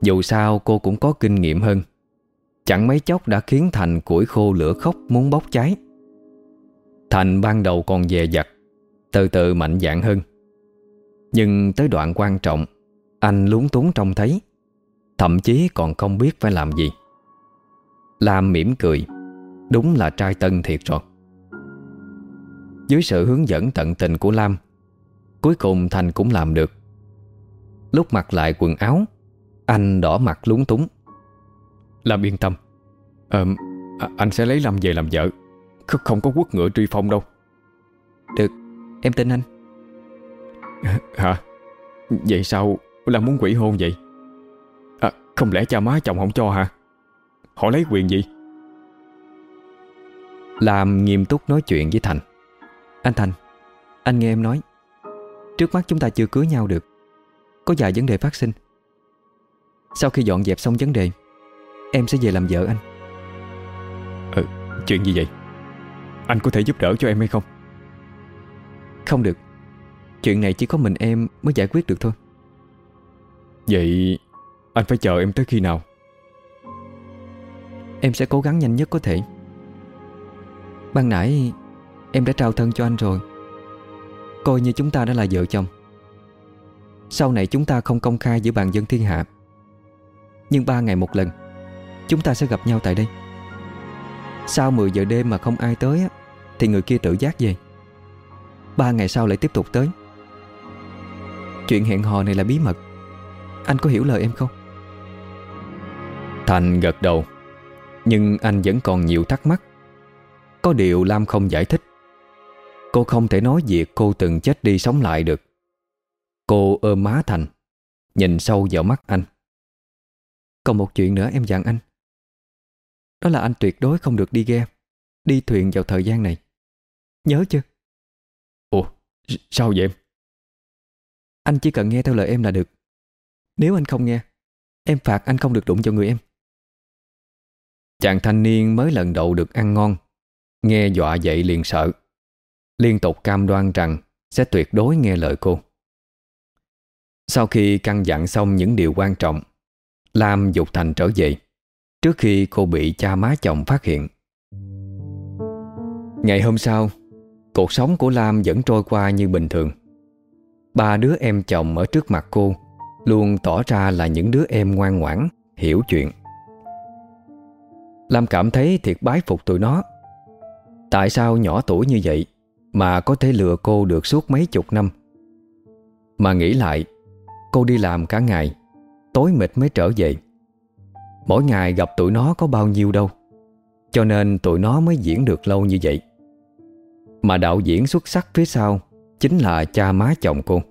Dù sao cô cũng có kinh nghiệm hơn. Chẳng mấy chốc đã khiến Thành củi khô lửa khóc muốn bốc cháy. Thành ban đầu còn dè dặt, Từ từ mạnh dạn hơn. Nhưng tới đoạn quan trọng, Anh lúng túng trông thấy, Thậm chí còn không biết phải làm gì. Lam mỉm cười, Đúng là trai tân thiệt rồi. Dưới sự hướng dẫn tận tình của Lam, Cuối cùng Thành cũng làm được. Lúc mặc lại quần áo anh đỏ mặt lúng túng. Lam yên tâm. Ờ, Anh sẽ lấy Lam về làm vợ. Không có quất ngựa truy phong đâu. Được Em tin anh. Hả? Vậy sao là muốn quỷ hôn vậy? À, Không lẽ cha má chồng không cho hả? Họ lấy quyền gì? Lam nghiêm túc nói chuyện với Thành. Anh Thành Anh nghe em nói. Trước mắt chúng ta chưa cưới nhau được. Có vài vấn đề phát sinh Sau khi dọn dẹp xong vấn đề Em sẽ về làm vợ anh. Ừ, chuyện gì vậy? Anh có thể giúp đỡ cho em hay không? Không được. Chuyện này chỉ có mình em mới giải quyết được thôi. Vậy anh phải chờ em tới khi nào? Em sẽ cố gắng nhanh nhất có thể. Ban nãy Em đã trao thân cho anh rồi. Coi như chúng ta đã là vợ chồng. Sau này chúng ta không công khai giữa bàn dân thiên hạ nhưng ba ngày một lần, Chúng ta sẽ gặp nhau tại đây. Sau 10 giờ đêm mà không ai tới Thì người kia tự giác về. Ba ngày sau lại tiếp tục tới. Chuyện hẹn hò này là bí mật. Anh có hiểu lời em không? Thành gật đầu, Nhưng anh vẫn còn nhiều thắc mắc. Có điều Lam không giải thích. Cô không thể nói việc cô từng chết đi sống lại được. Cô ôm má Thành, Nhìn sâu vào mắt anh. Còn một chuyện nữa em dặn anh. Đó là anh tuyệt đối không được đi ghe Đi thuyền vào thời gian này. Nhớ chưa? Ủa sao vậy em? Anh chỉ cần nghe theo lời em là được. Nếu anh không nghe Em phạt anh không được đụng vào người em. Chàng thanh niên mới lần đầu được ăn ngon Nghe dọa dậy liền sợ. Liên tục cam đoan rằng Sẽ tuyệt đối nghe lời cô. Sau khi căn dặn xong những điều quan trọng Lam dục Thành trở về, Trước khi cô bị cha má chồng phát hiện. Ngày hôm sau, Cuộc sống của Lam vẫn trôi qua như bình thường. Ba đứa em chồng ở trước mặt cô Luôn tỏ ra là những đứa em ngoan ngoãn, Hiểu chuyện. Lam cảm thấy thiệt bái phục tụi nó. Tại sao nhỏ tuổi như vậy Mà có thể lừa cô được suốt mấy chục năm? Mà nghĩ lại, Cô đi làm cả ngày Tối mịt mới trở về. Mỗi ngày gặp tụi nó có bao nhiêu đâu, Cho nên tụi nó mới diễn được lâu như vậy. Mà đạo diễn xuất sắc phía sau Chính là cha má chồng cô.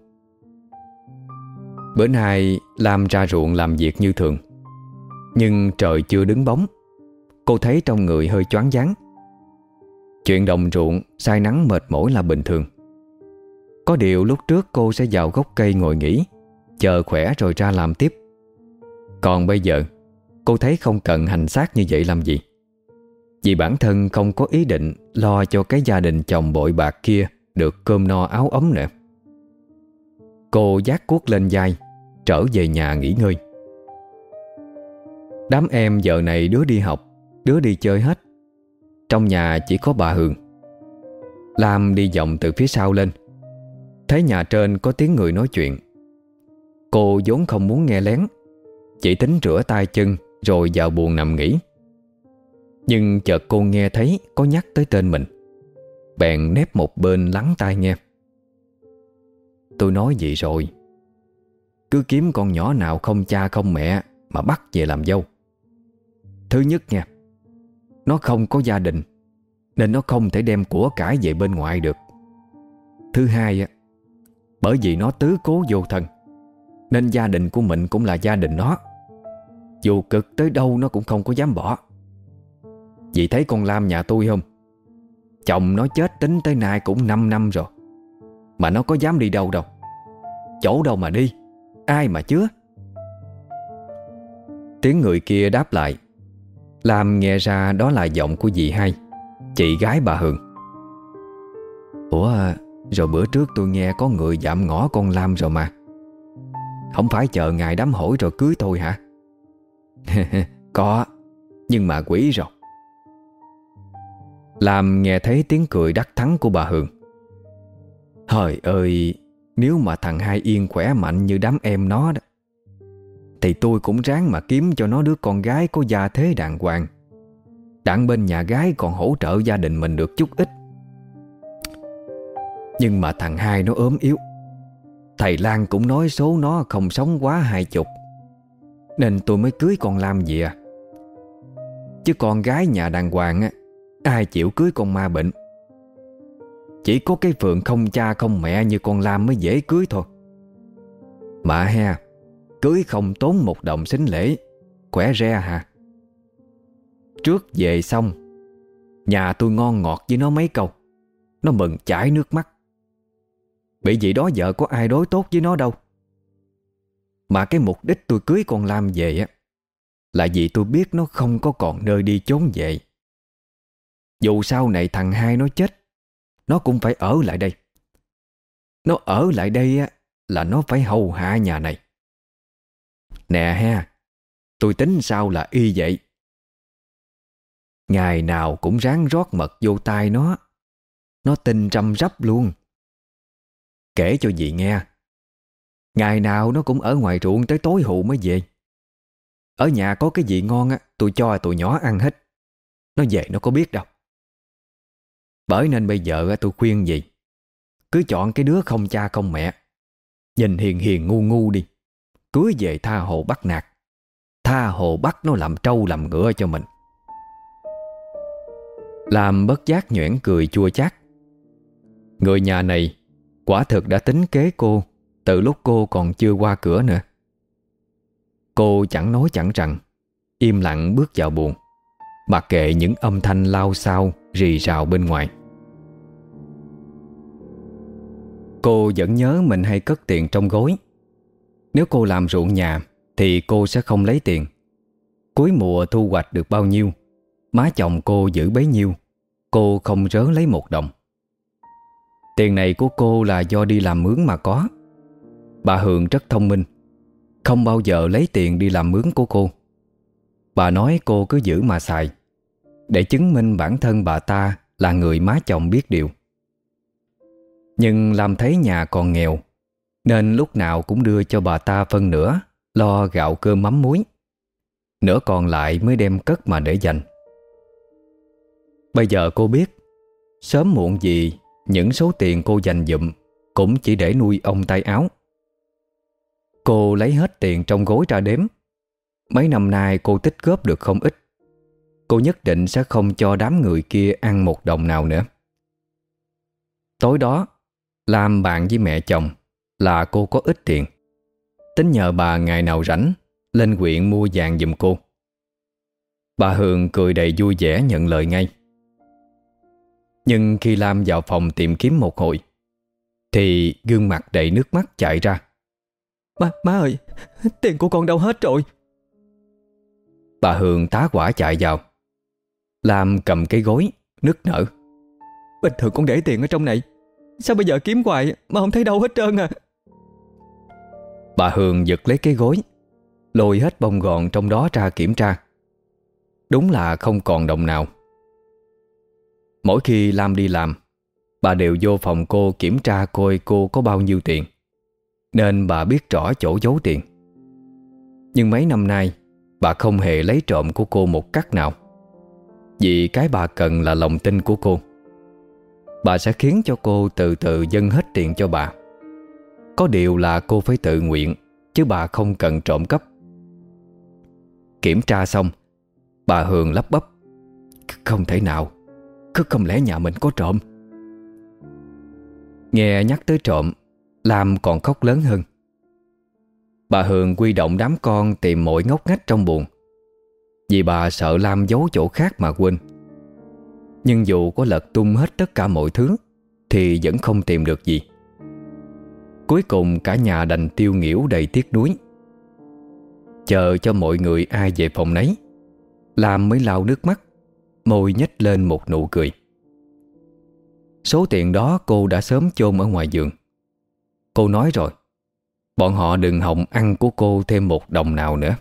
Bữa nay Lam ra ruộng làm việc như thường, Nhưng trời chưa đứng bóng. Cô thấy trong người hơi choáng váng. Chuyện đồng ruộng Sai nắng mệt mỏi là bình thường. Có điều lúc trước cô sẽ vào gốc cây ngồi nghỉ, Chờ khỏe rồi ra làm tiếp. Còn bây giờ, Cô thấy không cần hành xác như vậy làm gì. Vì bản thân không có ý định Lo cho cái gia đình chồng bội bạc kia Được cơm no áo ấm nữa. Cô giác cuốc lên vai, Trở về nhà nghỉ ngơi. Đám em giờ này đứa đi học, Đứa đi chơi hết. Trong nhà chỉ có bà Hương Lam đi vòng từ phía sau lên. Thấy nhà trên có tiếng người nói chuyện. Cô vốn không muốn nghe lén chỉ tính rửa tay chân, Rồi vào buồn nằm nghỉ. Nhưng chợt cô nghe thấy Có nhắc tới tên mình. Bèn nép một bên lắng tai nghe. Tôi nói gì rồi? Cứ kiếm con nhỏ nào không cha không mẹ Mà bắt về làm dâu. Thứ nhất nha, Nó không có gia đình, Nên nó không thể đem của cải về bên ngoài được. Thứ hai á, Bởi vì nó tứ cố vô thân, Nên gia đình của mình cũng là gia đình nó. Dù cực tới đâu nó cũng không có dám bỏ. Vì thấy con Lam nhà tôi không? Chồng nó chết tính tới nay cũng 5 năm rồi. Mà nó có dám đi đâu đâu? Chỗ đâu mà đi? Ai mà chứa? Tiếng người kia đáp lại. Lam nghe ra đó là giọng của dì hai, Chị gái bà Hường. Ủa, Rồi bữa trước tôi nghe có người dạm ngõ con Lam rồi mà. Không phải chờ ngày đám hỏi rồi cưới tôi hả? Có, Nhưng mà quỷ rồi làm nghe thấy tiếng cười đắc thắng của bà Hường. Hời ơi, Nếu mà thằng hai Yên khỏe mạnh như đám em nó đó, Thì tôi cũng ráng mà kiếm cho nó đứa con gái có gia thế đàng hoàng. Đặng bên nhà gái còn hỗ trợ gia đình mình được chút ít. Nhưng mà thằng hai nó ốm yếu. Thầy Lan cũng nói số nó không sống quá hai chục. Nên tôi mới cưới con Lam về à. Chứ con gái nhà đàng hoàng á, Ai chịu cưới con ma bệnh? Chỉ có cái Phượng không cha không mẹ như con Lam mới dễ cưới thôi. Mà ha Cưới không tốn một đồng xính lễ, Khỏe re hà? Trước về xong, Nhà tôi ngon ngọt với nó mấy câu. Nó mừng chảy nước mắt. Bị vậy đó vợ có ai đối tốt với nó đâu. Mà cái mục đích tôi cưới con Lam về á, Là vì tôi biết nó không có còn nơi đi trốn về. Dù sau này thằng hai nó chết, Nó cũng phải ở lại đây. Nó ở lại đây á, Là nó phải hầu hạ nhà này. Nè ha, Tôi tính sao là y vậy? Ngày nào cũng ráng rót mật vô tai nó. Nó tin trăm rắp luôn. Kể cho dì nghe. Ngày nào nó cũng ở ngoài ruộng tới tối hụ mới về. Ở nhà có cái gì ngon á, Tôi cho tụi nhỏ ăn hết. Nó về nó có biết đâu. Bởi nên bây giờ tôi khuyên gì? Cứ chọn cái đứa không cha không mẹ. Nhìn hiền hiền ngu ngu đi. Cưới về tha hồ bắt nạt. Tha hồ bắt nó làm trâu làm ngựa cho mình. Làm bất giác nhuyễn cười chua chát. Người nhà này Quả thực đã tính kế cô từ lúc cô còn chưa qua cửa nữa. Cô chẳng nói chẳng rằng, Im lặng bước vào buồn Mặc kệ những âm thanh lao sao Rì rào bên ngoài. Cô vẫn nhớ mình hay cất tiền trong gối. Nếu cô làm ruộng nhà, Thì cô sẽ không lấy tiền. Cuối mùa thu hoạch được bao nhiêu, Má chồng cô giữ bấy nhiêu, Cô không rớ lấy một đồng. Tiền này của cô là do đi làm mướn mà có. Bà Hường rất thông minh. Không bao giờ lấy tiền đi làm mướn của cô. Bà nói cô cứ giữ mà xài, Để chứng minh bản thân bà ta Là người má chồng biết điều. Nhưng làm thấy nhà còn nghèo, Nên lúc nào cũng đưa cho bà ta phân nửa, Lo gạo cơm mắm muối. Nửa còn lại mới đem cất mà để dành. Bây giờ cô biết, Sớm muộn gì Những số tiền cô dành dụm Cũng chỉ để nuôi ông tay áo. Cô lấy hết tiền trong gối ra đếm. Mấy năm nay cô tích góp được không ít. Cô nhất định sẽ không cho đám người kia ăn một đồng nào nữa. Tối đó Làm bạn với mẹ chồng Là cô có ít tiền. Tính nhờ bà ngày nào rảnh, Lên huyện mua vàng giùm cô. Bà Hường cười đầy vui vẻ nhận lời ngay. Nhưng khi Lam vào phòng tìm kiếm một hồi, Thì gương mặt đầy nước mắt chạy ra. Má, má ơi Tiền của con đâu hết rồi? Bà Hường tá quả chạy vào. Lam cầm cái gối Nức nở. Bình thường con để tiền ở trong này Sao bây giờ kiếm hoài mà không thấy đâu hết trơn à? Bà Hường giật lấy cái gối Lôi hết bông gòn trong đó ra kiểm tra. Đúng là không còn đồng nào. Mỗi khi Lam đi làm Bà đều vô phòng cô kiểm tra coi cô có bao nhiêu tiền nên bà biết rõ chỗ giấu tiền. Nhưng mấy năm nay, Bà không hề lấy trộm của cô một cắt nào. Vì cái bà cần là lòng tin của cô. Bà sẽ khiến cho cô từ từ dâng hết tiền cho bà. Có điều là cô phải tự nguyện, Chứ bà không cần trộm cắp. Kiểm tra xong, Bà Hường lắp bắp. Không thể nào. Cứ không lẽ nhà mình có trộm? Nghe nhắc tới trộm Lam còn khóc lớn hơn. Bà Hường quy động đám con Tìm mọi ngóc ngách trong buồn Vì bà sợ Lam giấu chỗ khác mà quên. Nhưng dù có lật tung hết tất cả mọi thứ, Thì vẫn không tìm được gì. Cuối cùng cả nhà đành tiêu nghỉu đầy tiếc nuối. Chờ cho mọi người ai về phòng nấy, Lam mới lau nước mắt, Môi nhếch lên một nụ cười. Số tiền đó cô đã sớm chôn ở ngoài giường. Cô nói rồi. Bọn họ đừng hòng ăn của cô thêm một đồng nào nữa.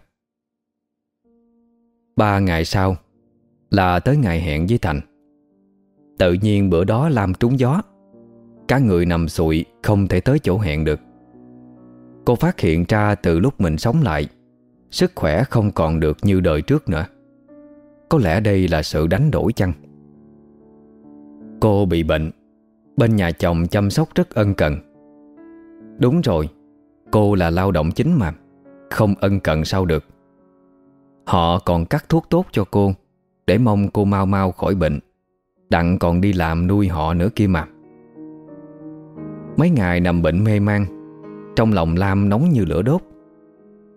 Ba ngày sau Là tới ngày hẹn với Thành. Tự nhiên bữa đó Lam trúng gió. Cả người nằm sụi, Không thể tới chỗ hẹn được. Cô phát hiện ra từ lúc mình sống lại, Sức khỏe không còn được như đời trước nữa. Có lẽ đây là sự đánh đổi chăng? Cô bị bệnh, Bên nhà chồng chăm sóc rất ân cần. Đúng rồi, Cô là lao động chính mà, Không ân cần sao được. Họ còn cắt thuốc tốt cho cô, Để mong cô mau mau khỏi bệnh, Đặng còn đi làm nuôi họ nữa kia mà. Mấy ngày nằm bệnh mê man, Trong lòng Lam nóng như lửa đốt.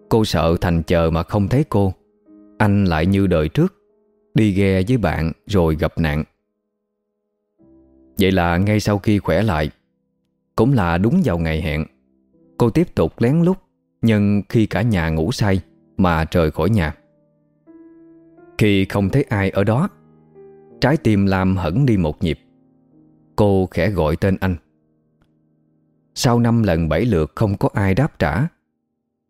Cô sợ thành chờ mà không thấy cô, Anh lại như đời trước, Đi ghe với bạn rồi gặp nạn. Vậy là ngay sau khi khỏe lại cũng là đúng vào ngày hẹn. Cô tiếp tục lén lút, Nhưng khi cả nhà ngủ say Mà rời khỏi nhà. Khi không thấy ai ở đó, Trái tim Lam hẳn đi một nhịp. Cô khẽ gọi tên anh. Sau năm lần bảy lượt không có ai đáp trả,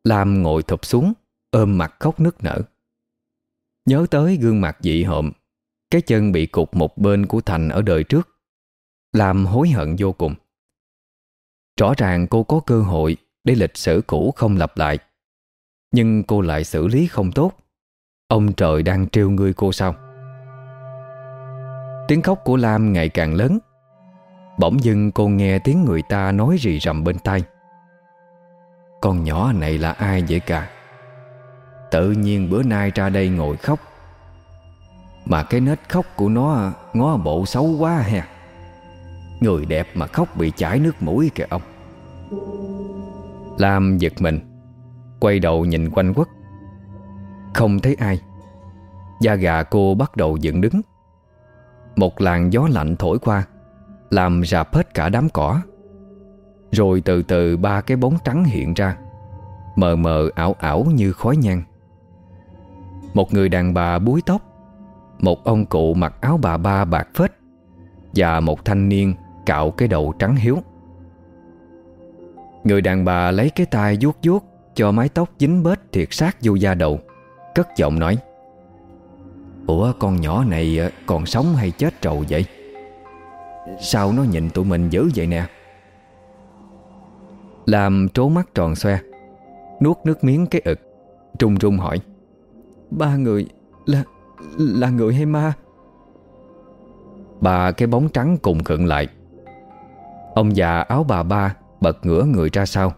Lam ngồi thụp xuống, Ôm mặt khóc nức nở. Nhớ tới gương mặt dị hợm, Cái chân bị cụt một bên của Thành ở đời trước, Lam hối hận vô cùng. Rõ ràng cô có cơ hội Để lịch sử cũ không lặp lại. Nhưng cô lại xử lý không tốt. Ông trời đang trêu ngươi cô sao? Tiếng khóc của Lam ngày càng lớn. Bỗng dưng cô nghe tiếng người ta nói rì rầm bên tai. Con nhỏ này là ai vậy cả? Tự nhiên bữa nay ra đây ngồi khóc. Mà cái nết khóc của nó, ngó bộ xấu quá hẹt. Người đẹp mà khóc bị chảy nước mũi kìa ông. Lam giật mình, Quay đầu nhìn quanh quất. Không thấy ai. Da gà cô bắt đầu dựng đứng. Một làn gió lạnh thổi qua, Làm rạp hết cả đám cỏ. Rồi từ từ ba cái bóng trắng hiện ra, Mờ mờ ảo ảo như khói nhang. Một người đàn bà búi tóc, Một ông cụ mặc áo bà ba bạc phết Và một thanh niên cạo cái đầu trắng hiếu. Người đàn bà lấy cái tay vuốt vuốt, Cho mái tóc dính bết thiệt sát vô da đầu, Cất giọng nói, Ủa, con nhỏ này ờ, còn sống hay chết trầu vậy? Sao nó nhìn tụi mình dữ vậy nè? Làm trố mắt tròn xoe, Nuốt nước miếng cái ực Trung trung hỏi, Ba người là là người hay ma? Bà cái bóng trắng cùng khựng lại Ông già áo bà ba Bật ngửa người ra sau.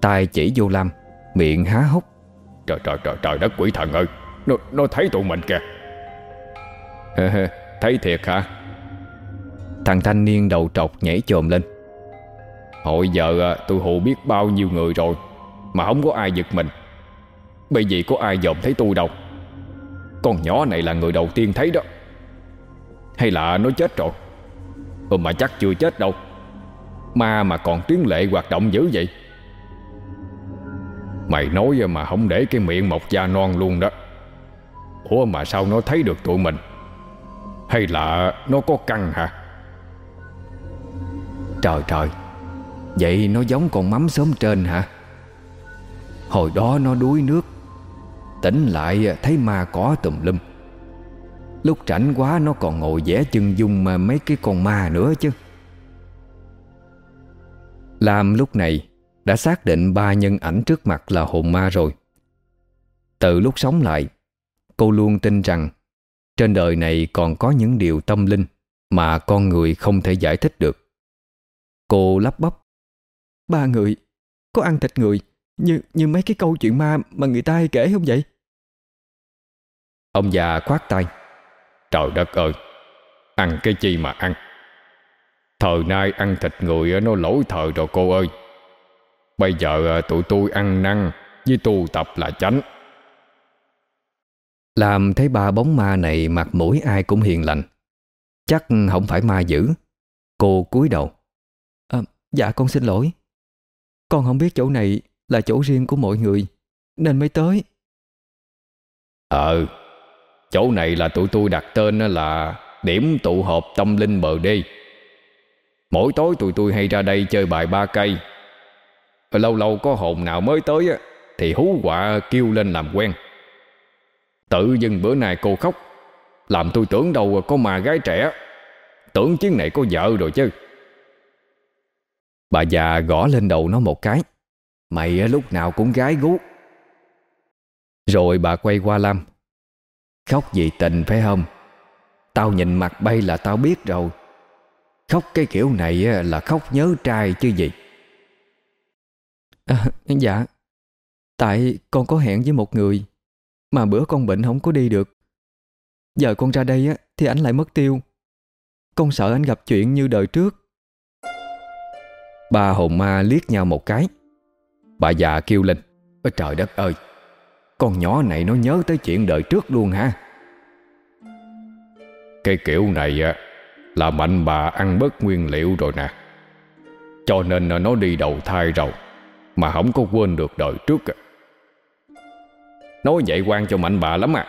Tay chỉ vô Lam Miệng há hốc. Trời trời trời trời đất quỷ thần ơi Nó, nó thấy tụi mình kìa. Thấy thiệt hả? Thằng thanh niên đầu trọc nhảy chồm lên. Hồi giờ à, tôi hù biết bao nhiêu người rồi Mà không có ai giật mình. Bởi vì có ai dòm thấy tôi đâu? Con nhỏ này là người đầu tiên thấy đó. Hay là nó chết rồi? Ừ mà chắc chưa chết đâu Ma mà còn tuyến lệ hoạt động dữ vậy? Mày nói mà không để cái miệng mọc da non luôn đó. Ủa mà sao nó thấy được tụi mình? Hay là nó có căng hả? Trời trời, Vậy nó giống con mắm sớm trên hả? Hồi đó nó đuối nước, Tỉnh lại thấy ma có tùm lum. Lúc rảnh quá nó còn ngồi vẽ chân dung mà mấy cái con ma nữa chứ. Lam lúc này đã xác định ba nhân ảnh trước mặt là hồn ma rồi. Từ lúc sống lại, cô luôn tin rằng trên đời này còn có những điều tâm linh mà con người không thể giải thích được. Cô lắp bắp. Ba người, có ăn thịt người như như mấy cái câu chuyện ma mà người ta hay kể không vậy? Ông già khoát tay. Trời đất ơi, ăn cái chi mà ăn. Thời nay ăn thịt người nó lỗi thời rồi cô ơi. Bây giờ à, tụi tôi ăn năn Với tu tập là chánh. Làm thấy ba bóng ma này mặt mũi ai cũng hiền lành. Chắc không phải ma dữ. Cô cúi đầu. À, Dạ con xin lỗi. Con không biết chỗ này là chỗ riêng của mọi người Nên mới tới. Ờ Chỗ này là tụi tôi đặt tên là Điểm tụ họp tâm linh bờ đê Mỗi tối tụi tôi hay ra đây chơi bài ba cây. Lâu lâu có hồn nào mới tới Thì hú quạ kêu lên làm quen. Tự dưng bữa nay cô khóc. Làm tôi tưởng đâu có mà gái trẻ. Tưởng chuyến này có vợ rồi chứ. Bà già gõ lên đầu nó một cái. Mày lúc nào cũng gái gú. Rồi bà quay qua Lam. Khóc vì tình phải không? Tao nhìn mặt bay là tao biết rồi. Khóc cái kiểu này là khóc nhớ trai chứ gì? À, Dạ. Tại con có hẹn với một người Mà bữa con bệnh không có đi được. Giờ con ra đây thì ảnh lại mất tiêu. Con sợ anh gặp chuyện như đời trước. Ba hồn ma liếc nhau một cái. Bà già kêu lên Ôi trời đất ơi Con nhỏ này nó nhớ tới chuyện đời trước luôn hả? Cái kiểu này là mạnh bà ăn bớt nguyên liệu rồi nè. Cho nên nó đi đầu thai rồi Mà không có quên được đời trước à. Nói vậy quan cho mạnh bà lắm à.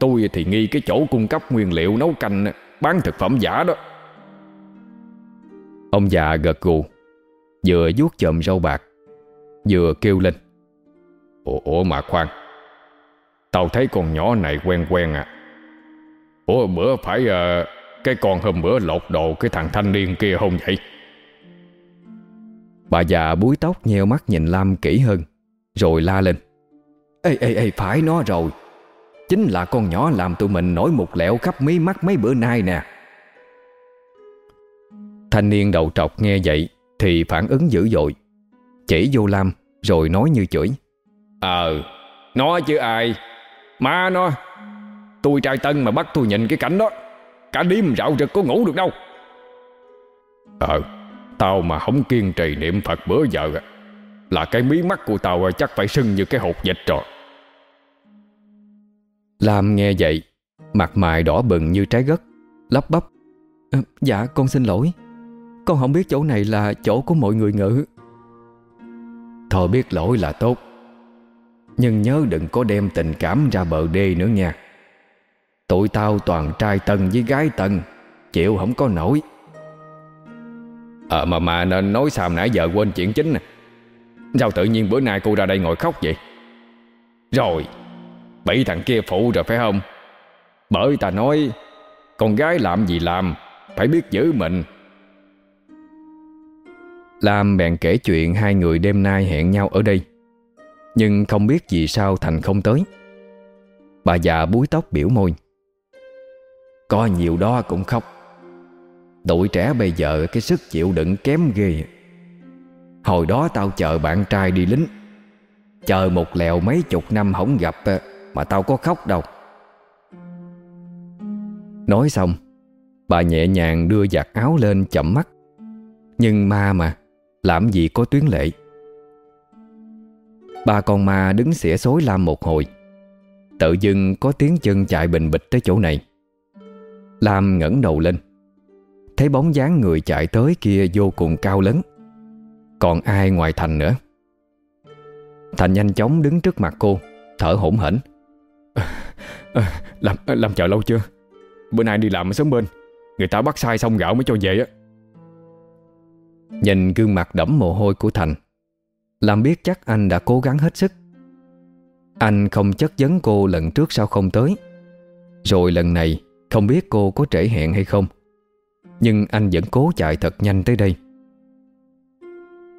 Tôi thì nghi cái chỗ cung cấp nguyên liệu nấu canh Bán thực phẩm giả đó. Ông già gật gù Vừa vuốt chòm râu bạc Vừa kêu lên. Ủa, ủa mà khoan Tao thấy con nhỏ này quen quen à. Ủa bữa phải uh, cái con hôm bữa lột đồ Cái thằng thanh niên kia không vậy? Bà già búi tóc nheo mắt nhìn Lam kỹ hơn Rồi la lên. Ê ê ê phải nó rồi. Chính là con nhỏ làm tụi mình nổi một lẹo khắp mí mắt mấy bữa nay nè. Thanh niên đầu trọc nghe vậy Thì phản ứng dữ dội. Chỉ vô Lam rồi nói như chửi. Ờ Nó chứ ai? Má nó Tôi trai tân mà bắt tôi nhìn cái cảnh đó Cả đêm rạo rực có ngủ được đâu. Ờ Tao mà không kiên trì niệm Phật bữa giờ Là cái mí mắt của tao chắc phải sưng như cái hột dịch rồi Lam nghe vậy Mặt mày đỏ bừng như trái gất Lắp bắp. À, Dạ con xin lỗi. Con không biết chỗ này là chỗ của mọi người ngự. Thôi biết lỗi là tốt Nhưng nhớ đừng có đem tình cảm ra bờ đê nữa nha Tụi tao toàn trai tần với gái tần, Chịu không có nổi. Ờ mà mà nên nói sao nãy giờ quên chuyện chính nè. Sao tự nhiên bữa nay cô ra đây ngồi khóc vậy? Rồi Bị thằng kia phụ rồi phải không? Bởi ta nói, Con gái làm gì làm, Phải biết giữ mình. Lam bèn kể chuyện hai người đêm nay hẹn nhau ở đây. Nhưng không biết vì sao Thành không tới. Bà già búi tóc biểu môi. Có nhiều đó cũng khóc. Tuổi trẻ bây giờ cái sức chịu đựng kém ghê. Hồi đó tao chờ bạn trai đi lính. Chờ một lèo mấy chục năm không gặp ờ, Mà tao có khóc đâu. Nói xong, Bà nhẹ nhàng đưa giặt áo lên chậm mắt. Nhưng ma mà, làm gì có tuyến lệ. Ba con ma đứng xỉa xối Lam một hồi. Tự dưng có tiếng chân chạy bình bịch tới chỗ này. Lam ngẩng đầu lên. Thấy bóng dáng người chạy tới kia vô cùng cao lớn. Còn ai ngoài Thành nữa? Thành nhanh chóng đứng trước mặt cô Thở hổn hển. À, Làm làm chờ lâu chưa? Bữa nay đi làm sớm bên Người ta bắt sai xong gạo mới cho về á. Nhìn gương mặt đẫm mồ hôi của Thành Làm biết chắc anh đã cố gắng hết sức. Anh không chất vấn cô lần trước sao không tới. Rồi lần này Không biết cô có trễ hẹn hay không Nhưng anh vẫn cố chạy thật nhanh tới đây.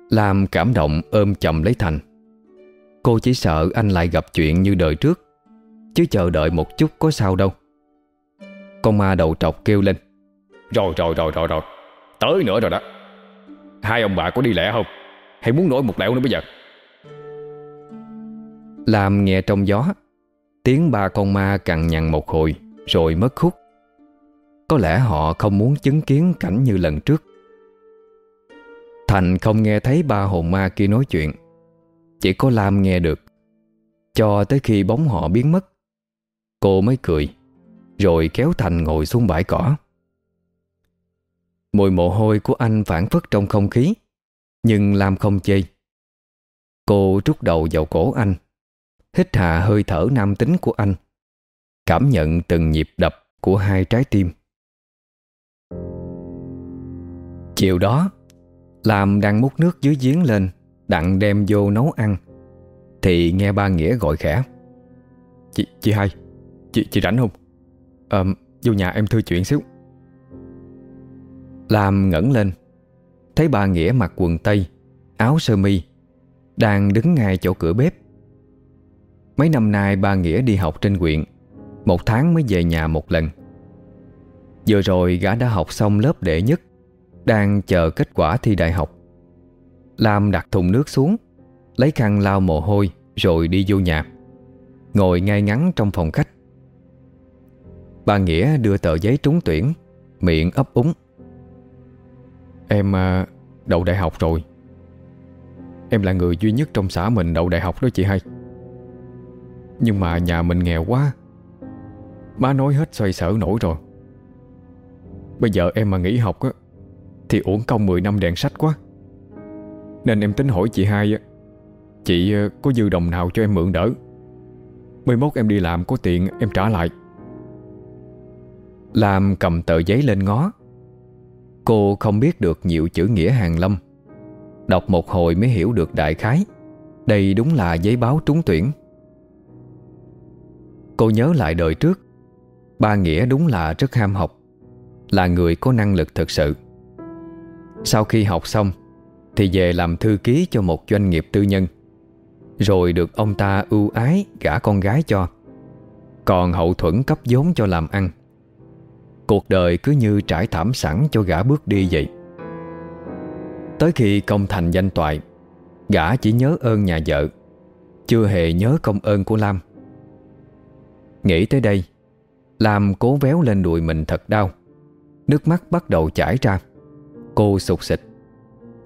Lam cảm động ôm chầm lấy Thành. Cô chỉ sợ anh lại gặp chuyện như đời trước Chứ chờ đợi một chút có sao đâu. Con ma đầu trọc kêu lên. Rồi rồi rồi rồi rồi. Tới nữa rồi đó. Hai ông bà có đi lẹ không? Hay muốn nổi một lẹo nữa bây giờ? Làm nghe trong gió Tiếng ba con ma cằn nhằn một hồi Rồi mất khúc có lẽ họ không muốn chứng kiến cảnh như lần trước. Thành không nghe thấy ba hồn ma kia nói chuyện. Chỉ có Lam nghe được. Cho tới khi bóng họ biến mất, Cô mới cười, Rồi kéo Thành ngồi xuống bãi cỏ. Mùi mồ hôi của anh phản phất trong không khí, Nhưng Lam không chê. Cô trút đầu vào cổ anh, Hít hà hơi thở nam tính của anh, Cảm nhận từng nhịp đập của hai trái tim. Chiều đó làm đang múc nước dưới giếng lên Đặng đem vô nấu ăn. Thì nghe ba Nghĩa gọi khẽ. Chị, chị hai Chị, chị rảnh không? À, Vô nhà em thư chuyện xíu. Làm ngẩng lên Thấy bà Nghĩa mặc quần tây Áo sơ mi Đang đứng ngay chỗ cửa bếp. Mấy năm nay ba Nghĩa đi học trên huyện Một tháng mới về nhà một lần. Vừa rồi gã đã học xong lớp đệ nhất đang chờ kết quả thi đại học. Lam đặt thùng nước xuống, Lấy khăn lau mồ hôi, Rồi đi vô nhà. Ngồi ngay ngắn trong phòng khách. Bà Nghĩa đưa tờ giấy trúng tuyển, miệng ấp úng. Em à, đậu đại học rồi. Em là người duy nhất trong xã mình đậu đại học đó chị hay Nhưng mà nhà mình nghèo quá, Má nói hết xoay sở nổi rồi. Bây giờ em mà nghỉ học á thì uổng công 10 năm đèn sách quá. Nên em tính hỏi chị hai Chị ờ, có dư đồng nào cho em mượn đỡ? Mới mốt em đi làm có tiền, em trả lại. Lam cầm tờ giấy lên ngó. Cô không biết được nhiều chữ nghĩa hàng lâm. Đọc một hồi mới hiểu được đại khái. Đây đúng là giấy báo trúng tuyển. Cô nhớ lại đời trước. Ba Nghĩa đúng là rất ham học, Là người có năng lực thực sự. Sau khi học xong, Thì về làm thư ký cho một doanh nghiệp tư nhân. Rồi được ông ta ưu ái gả con gái cho. Còn hậu thuẫn cấp vốn cho làm ăn. Cuộc đời cứ như trải thảm sẵn cho gã bước đi vậy. Tới khi công thành danh toại, Gã chỉ nhớ ơn nhà vợ, Chưa hề nhớ công ơn của Lam. Nghĩ tới đây, Lam cố véo lên đùi mình thật đau. Nước mắt bắt đầu chảy ra. Cô sụt xịt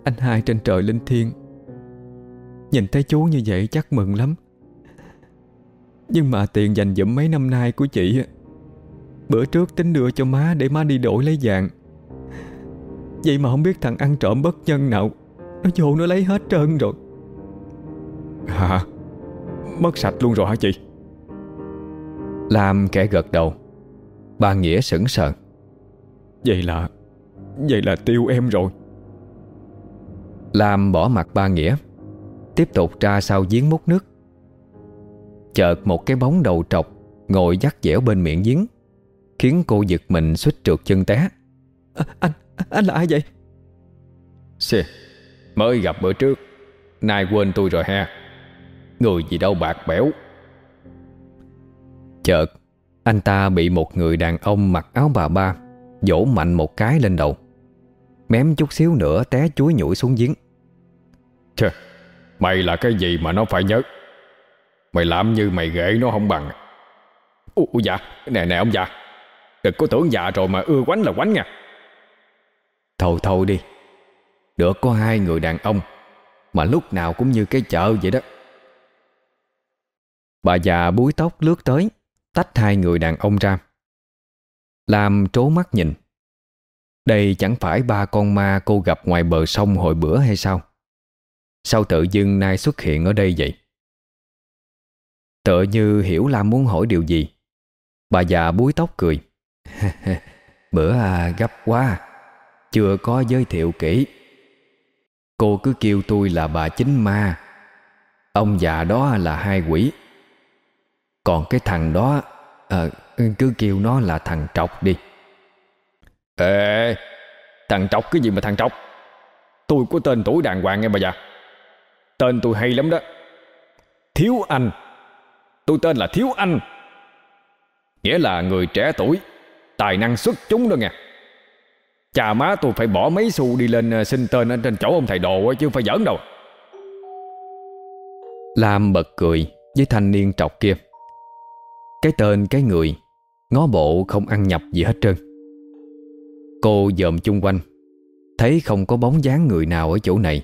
Anh hai trên trời linh thiên Nhìn thấy chú như vậy chắc mừng lắm. Nhưng mà tiền dành dụm mấy năm nay của chị Bữa trước tính đưa cho má để má đi đổi lấy vàng. Vậy mà không biết thằng ăn trộm bất nhân nào, Nó vô nó lấy hết trơn rồi. Hả? Mất sạch luôn rồi hả chị? Lam kẻ gật đầu. Bà Nghĩa sững sờ. Vậy là Vậy là tiêu em rồi. Lam bỏ mặt ba Nghĩa Tiếp tục ra sau giếng múc nước. Chợt một cái bóng đầu trọc Ngồi dắt dẻo bên miệng giếng Khiến cô giật mình suýt trượt chân té. À, Anh, anh là ai vậy? Xì, mới gặp bữa trước Nay quên tôi rồi ha. Người gì đâu bạc bẽo. Chợt Anh ta bị một người đàn ông mặc áo bà ba Vỗ mạnh một cái lên đầu Mém chút xíu nữa té chuối nhủi xuống giếng. Chà, mày là cái gì mà nó phải nhớ? Mày làm như mày ghệ nó không bằng. Ủa dạ, nè nè ông già Đừng có tưởng già rồi mà ưa quánh là quánh nha. Thôi thôi đi. Được có hai người đàn ông Mà lúc nào cũng như cái chợ vậy đó. Bà già búi tóc lướt tới Tách hai người đàn ông ra. Làm trố mắt nhìn đây chẳng phải ba con ma cô gặp ngoài bờ sông hồi bữa hay sao? Sao tự dưng nay xuất hiện ở đây vậy? Tựa như hiểu Lam muốn hỏi điều gì. Bà già búi tóc cười. Bữa à, gấp quá. Chưa có giới thiệu kỹ. Cô cứ kêu tôi là bà chính ma. Ông già đó là hai quỷ. Còn cái thằng đó à, Cứ kêu nó là thằng trọc đi. Ê Thằng trọc cái gì mà thằng trọc Tôi có tên tuổi đàng hoàng nghe bà già. Tên tôi hay lắm đó. Thiếu Anh. Tôi tên là Thiếu Anh. Nghĩa là người trẻ tuổi, Tài năng xuất chúng đó nghe. Cha má tôi phải bỏ mấy xu đi lên ờ, xin tên ở trên chỗ ông thầy đồ chứ không phải giỡn đâu. Lam bật cười với thanh niên trọc kia. Cái tên cái người, Ngó bộ không ăn nhập gì hết trơn. Cô dòm chung quanh. Thấy không có bóng dáng người nào ở chỗ này,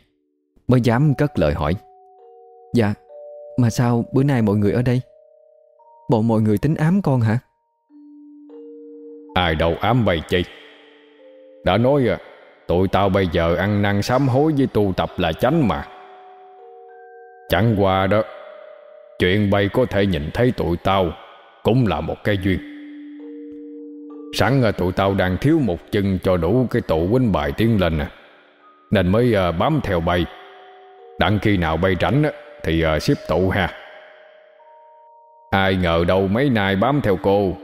Mới dám cất lời hỏi. Dạ Mà sao bữa nay mọi người ở đây? Bộ mọi người tính ám con hả? Ai đâu ám bày chi Đã nói à Tụi tao bây giờ ăn năn sám hối với tu tập là chánh mà. Chẳng qua đó, Chuyện bay có thể nhìn thấy tụi tao Cũng là một cái duyên. Sẵn là ờ, tụi tao đang thiếu một chân Cho đủ cái tụ quýnh bài tiến lên à Nên mới ờ, bám theo bay. Đặng khi nào bay rảnh Thì ờ, xếp tụ ha. Ai ngờ đâu mấy nay bám theo cô.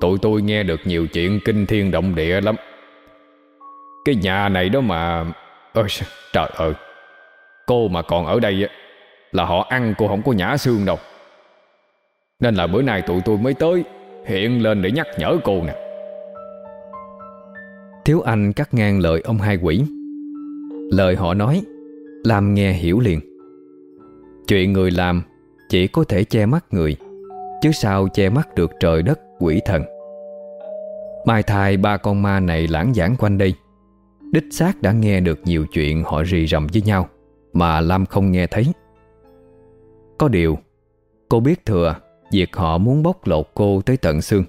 Tụi tôi nghe được nhiều chuyện kinh thiên động địa lắm. Cái nhà này đó mà, Ôi trời ơi. Cô mà còn ở đây Là họ ăn cô không có nhã xương đâu. Nên là bữa nay tụi tôi mới tới. Hiện lên để nhắc nhở cô nè. Thiếu Anh cắt ngang lời ông hai quỷ. Lời họ nói, Làm nghe hiểu liền. Chuyện người làm Chỉ có thể che mắt người, Chứ sao che mắt được trời đất, quỷ thần. Mai thai ba con ma này lãng giảng quanh đây. Đích xác đã nghe được nhiều chuyện họ rì rầm với nhau, Mà Lam không nghe thấy. Có điều, Cô biết thừa Việc họ muốn bóc lột cô tới tận xương.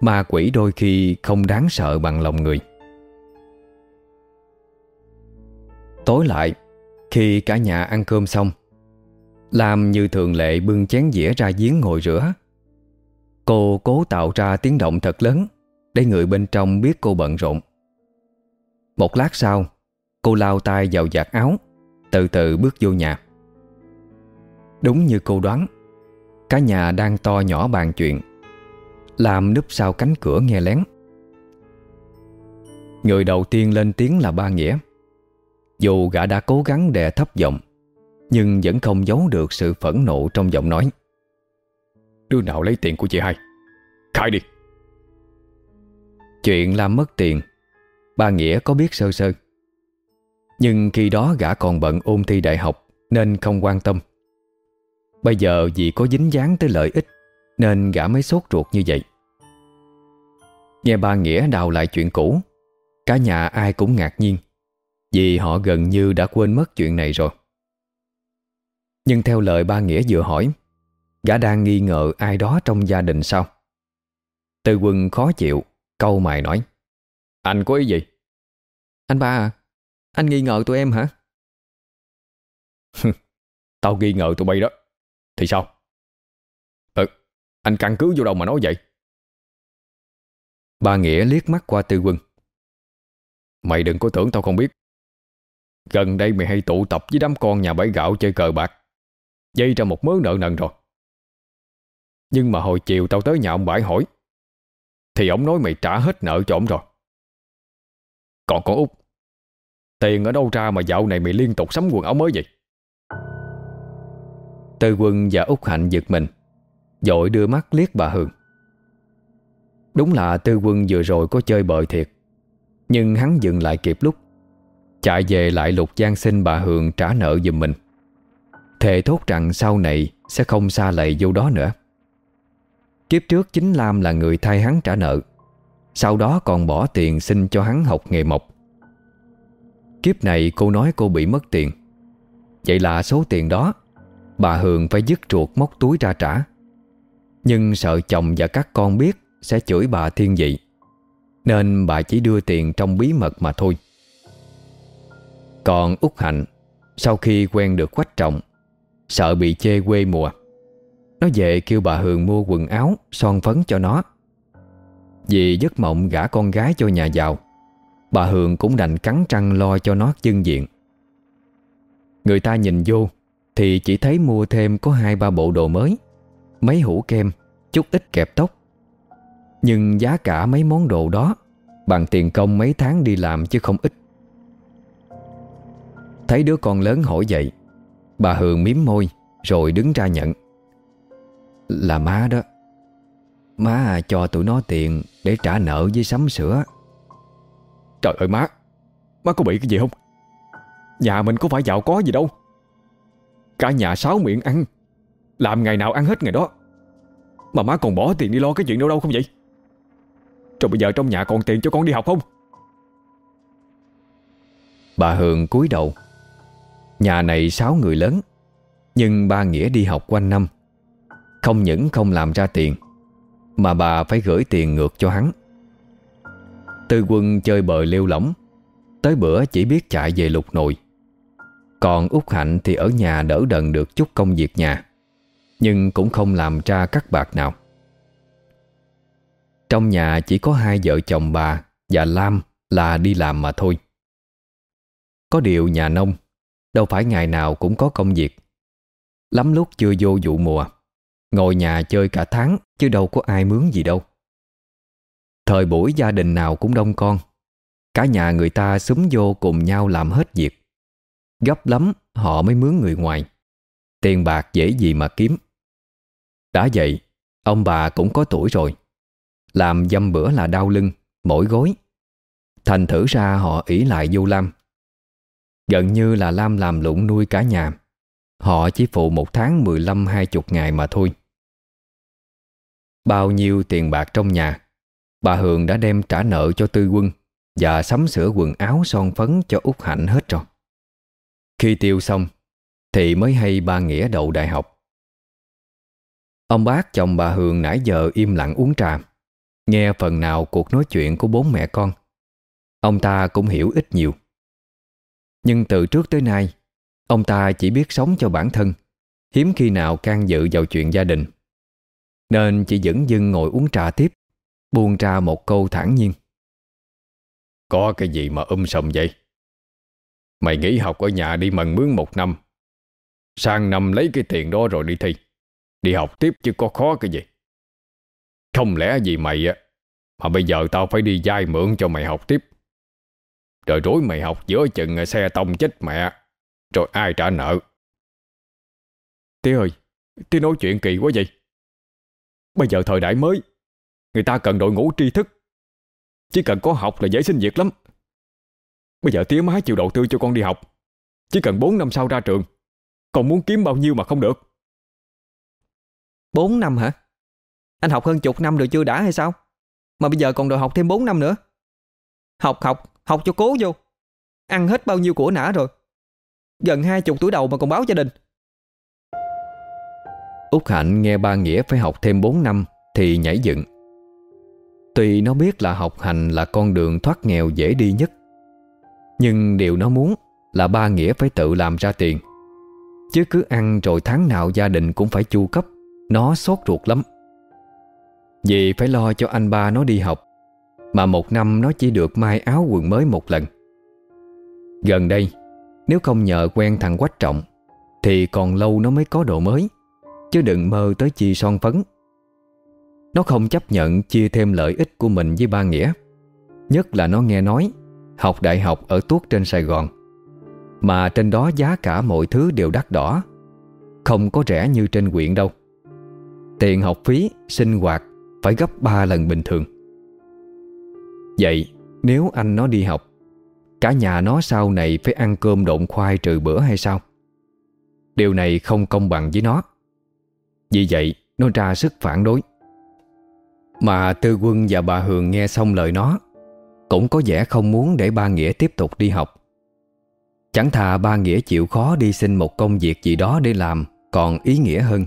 Ma quỷ đôi khi không đáng sợ bằng lòng người. Tối lại, Khi cả nhà ăn cơm xong làm như thường lệ bưng chén dĩa ra giếng ngồi rửa. Cô cố tạo ra tiếng động thật lớn Để người bên trong biết cô bận rộn. Một lát sau, Cô lao tay vào giặt áo, Từ từ bước vô nhà. Đúng như cô đoán Cả nhà đang to nhỏ bàn chuyện. Làm núp sau cánh cửa nghe lén. Người đầu tiên lên tiếng là ba Nghĩa. Dù gã đã cố gắng đè thấp giọng, Nhưng vẫn không giấu được sự phẫn nộ trong giọng nói. Đứa nào lấy tiền của chị hai? Khai đi. Chuyện làm mất tiền, Ba Nghĩa có biết sơ sơ. Nhưng khi đó gã còn bận ôn thi đại học Nên không quan tâm. Bây giờ vì có dính dáng tới lợi ích, Nên gã mới sốt ruột như vậy. Nghe ba Nghĩa đào lại chuyện cũ, Cả nhà ai cũng ngạc nhiên, Vì họ gần như đã quên mất chuyện này rồi. Nhưng theo lời ba Nghĩa vừa hỏi, Gã đang nghi ngờ ai đó trong gia đình sao? Tư quân khó chịu Câu mày nói, Anh có ý gì? Anh ba à Anh nghi ngờ tụi em hả? Tao nghi ngờ tụi bay đó. Thì sao? Ừ Anh căn cứ vô đâu mà nói vậy? Ba Nghĩa liếc mắt qua tư quân. Mày đừng có tưởng tao không biết. Gần đây mày hay tụ tập với đám con nhà bãi gạo chơi cờ bạc, Dây ra một mớ nợ nần rồi. Nhưng mà hồi chiều tao tới nhà ông bãi hỏi, Thì ông nói mày trả hết nợ cho ông rồi. Còn con út, Tiền ở đâu ra mà dạo này mày liên tục sắm quần áo mới vậy? Tư quân và Úc Hạnh giật mình Dội đưa mắt liếc bà Hương Đúng là tư quân vừa rồi có chơi bời thiệt, Nhưng hắn dừng lại kịp lúc, Chạy về lại lục gian xin bà Hương trả nợ giùm mình. Thề thốt rằng sau này Sẽ không xa lầy vô đó nữa. Kiếp trước chính Lam là người thay hắn trả nợ, Sau đó còn bỏ tiền xin cho hắn học nghề mộc. Kiếp này cô nói cô bị mất tiền, Vậy là số tiền đó Bà Hường phải dứt ruột móc túi ra trả. Nhưng sợ chồng và các con biết Sẽ chửi bà thiên vị, Nên bà chỉ đưa tiền trong bí mật mà thôi. Còn Út Hạnh, Sau khi quen được quách trọng, Sợ bị chê quê mùa. Nó về kêu bà Hường mua quần áo, Son phấn cho nó. Vì giấc mộng gả con gái cho nhà giàu, Bà Hường cũng đành cắn trăng lo cho nó chân diện. Người ta nhìn vô thì chỉ thấy mua thêm có hai ba bộ đồ mới, Mấy hũ kem, Chút ít kẹp tóc. Nhưng giá cả mấy món đồ đó, Bằng tiền công mấy tháng đi làm chứ không ít. Thấy đứa con lớn hỏi vậy, Bà Hường miếm môi, Rồi đứng ra nhận. Là má đó. Má à, cho tụi nó tiền Để trả nợ với sắm sữa Trời ơi má Má có bị cái gì không? Nhà mình có phải giàu có gì đâu. Cả nhà sáu miệng ăn. Làm ngày nào ăn hết ngày đó. Mà má còn bỏ tiền đi lo cái chuyện đâu đâu không vậy? Rồi bây giờ trong nhà còn tiền cho con đi học không? Bà Hường cúi đầu. Nhà này sáu người lớn, Nhưng ba Nghĩa đi học quanh năm. Không những không làm ra tiền, Mà bà phải gửi tiền ngược cho hắn. Tư quân chơi bời lêu lỏng, Tới bữa chỉ biết chạy về lục nội còn Út Hạnh thì ở nhà đỡ đần được chút công việc nhà, Nhưng cũng không làm ra các bạc nào. Trong nhà chỉ có hai vợ chồng bà và Lam là đi làm mà thôi. Có điều nhà nông, Đâu phải ngày nào cũng có công việc. Lắm lúc chưa vô vụ mùa, Ngồi nhà chơi cả tháng Chứ đâu có ai mướn gì đâu. Thời buổi gia đình nào cũng đông con, Cả nhà người ta súng vô cùng nhau làm hết việc. Gấp lắm, họ mới mướn người ngoài. Tiền bạc dễ gì mà kiếm. Đã vậy, Ông bà cũng có tuổi rồi. Làm dăm bữa là đau lưng Mỗi gối. Thành thử ra họ ỷ lại vô Lam. Gần như là Lam làm lụng nuôi cả nhà. Họ chỉ phụ một tháng 15-20 ngày mà thôi. Bao nhiêu tiền bạc trong nhà, Bà Hường đã đem trả nợ cho tư quân Và sắm sửa quần áo son phấn cho Út Hạnh hết rồi. Khi tiêu xong, Thì mới hay ba Nghĩa đậu đại học. Ông bác chồng bà Hường nãy giờ im lặng uống trà, Nghe phần nào cuộc nói chuyện của bốn mẹ con. Ông ta cũng hiểu ít nhiều. Nhưng từ trước tới nay, Ông ta chỉ biết sống cho bản thân, Hiếm khi nào can dự vào chuyện gia đình. Nên chỉ dẫn dưng ngồi uống trà tiếp, Buông ra một câu thản nhiên. Có cái gì mà um sầm vậy? Mày nghỉ học ở nhà đi mần mướn một năm. Sang năm lấy cái tiền đó rồi đi thi. Đi học tiếp chứ có khó cái gì. Không lẽ gì mày á, Mà bây giờ tao phải đi vay mượn cho mày học tiếp. Rồi rối mày học giữa chừng à, xe tông chết mẹ, Rồi ai trả nợ? Tía ơi, Tía nói chuyện kỳ quá vậy. Bây giờ thời đại mới, Người ta cần đội ngũ tri thức. Chỉ cần có học là dễ xin việc lắm. Bây giờ tía má chịu đầu tư cho con đi học. Chỉ cần 4 năm sau ra trường Còn muốn kiếm bao nhiêu mà không được. 4 năm hả? Anh học hơn chục năm rồi chưa đã hay sao? Mà bây giờ còn đòi học thêm 4 năm nữa. Học học, học cho cố vô. Ăn hết bao nhiêu của nã rồi. Gần hai chục tuổi đầu mà còn báo gia đình. Úc Hạnh nghe ba Nghĩa phải học thêm 4 năm Thì nhảy dựng. Tuy nó biết là học hành là con đường thoát nghèo dễ đi nhất nhưng điều nó muốn là ba Nghĩa phải tự làm ra tiền. Chứ cứ ăn rồi tháng nào gia đình cũng phải chu cấp, Nó sốt ruột lắm. Vì phải lo cho anh ba nó đi học, Mà một năm nó chỉ được mai áo quần mới một lần. Gần đây, Nếu không nhờ quen thằng Quách Trọng, Thì còn lâu nó mới có đồ mới, Chứ đừng mơ tới chi son phấn. Nó không chấp nhận chia thêm lợi ích của mình với ba Nghĩa, Nhất là nó nghe nói Học đại học ở tuốt trên Sài Gòn. Mà trên đó giá cả mọi thứ đều đắt đỏ. Không có rẻ như trên quyện đâu. Tiền học phí, sinh hoạt Phải gấp 3 lần bình thường. Vậy nếu anh nó đi học Cả nhà nó sau này phải ăn cơm độn khoai trừ bữa hay sao? Điều này không công bằng với nó. Vì vậy nó ra sức phản đối. Mà Tư Quân và bà Hường nghe xong lời nó cũng có vẻ không muốn để ba Nghĩa tiếp tục đi học. Chẳng thà ba Nghĩa chịu khó đi xin một công việc gì đó để làm, Còn ý nghĩa hơn.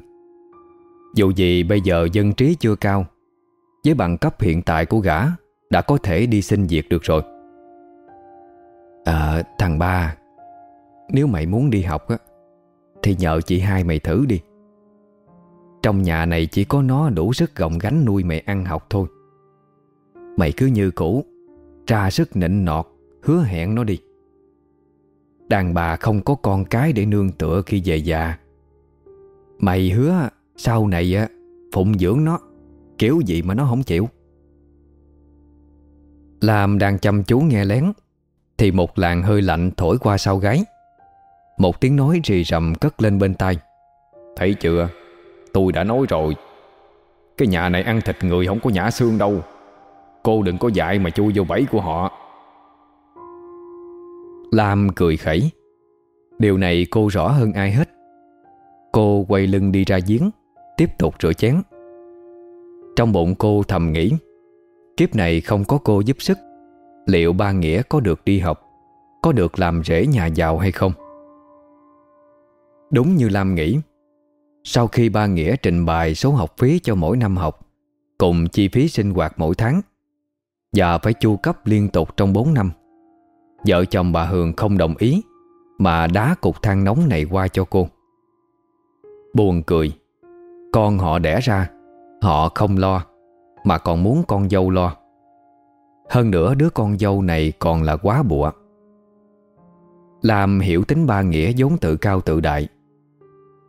Dù gì bây giờ dân trí chưa cao, Với bằng cấp hiện tại của gã, Đã có thể đi xin việc được rồi. À thằng ba, Nếu mày muốn đi học á, Thì nhờ chị hai mày thử đi. Trong nhà này chỉ có nó đủ sức gồng gánh nuôi mày ăn học thôi. Mày cứ như cũ ra sức nịnh nọt, Hứa hẹn nó đi. Đàn bà không có con cái để nương tựa khi về già. Mày hứa sau này Phụng dưỡng nó, Kiểu gì mà nó không chịu. Làm đang chăm chú nghe lén, Thì một làn hơi lạnh thổi qua sau gáy. Một tiếng nói rì rầm cất lên bên tai. Thấy chưa? Tôi đã nói rồi. Cái nhà này ăn thịt người không có nhả xương đâu. Cô đừng có dại mà chui vô bẫy của họ. Lam cười khẩy. Điều này cô rõ hơn ai hết. Cô quay lưng đi ra giếng, Tiếp tục rửa chén. Trong bụng cô thầm nghĩ, Kiếp này không có cô giúp sức. Liệu ba Nghĩa có được đi học, Có được làm rễ nhà giàu hay không? Đúng như Lam nghĩ, Sau khi ba Nghĩa trình bày số học phí cho mỗi năm học, Cùng chi phí sinh hoạt mỗi tháng và phải chu cấp liên tục trong 4 năm. Vợ chồng bà Hường không đồng ý, Mà đá cục than nóng này qua cho cô. Buồn cười, Con họ đẻ ra, Họ không lo, Mà còn muốn con dâu lo. Hơn nữa đứa con dâu này còn là quá bụa. Làm hiểu tính ba nghĩa vốn tự cao tự đại,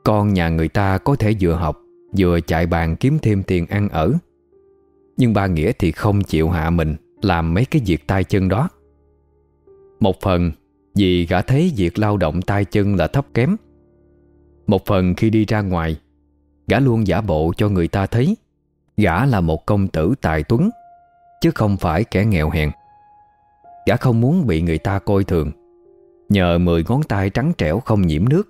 Con nhà người ta có thể vừa học, Vừa chạy bàn kiếm thêm tiền ăn ở. Nhưng ba Nghĩa thì không chịu hạ mình Làm mấy cái việc tay chân đó. Một phần vì gã thấy việc lao động tay chân là thấp kém. Một phần khi đi ra ngoài, Gã luôn giả bộ cho người ta thấy Gã là một công tử tài tuấn, Chứ không phải kẻ nghèo hèn. Gã không muốn bị người ta coi thường, Nhờ mười ngón tay trắng trẻo không nhiễm nước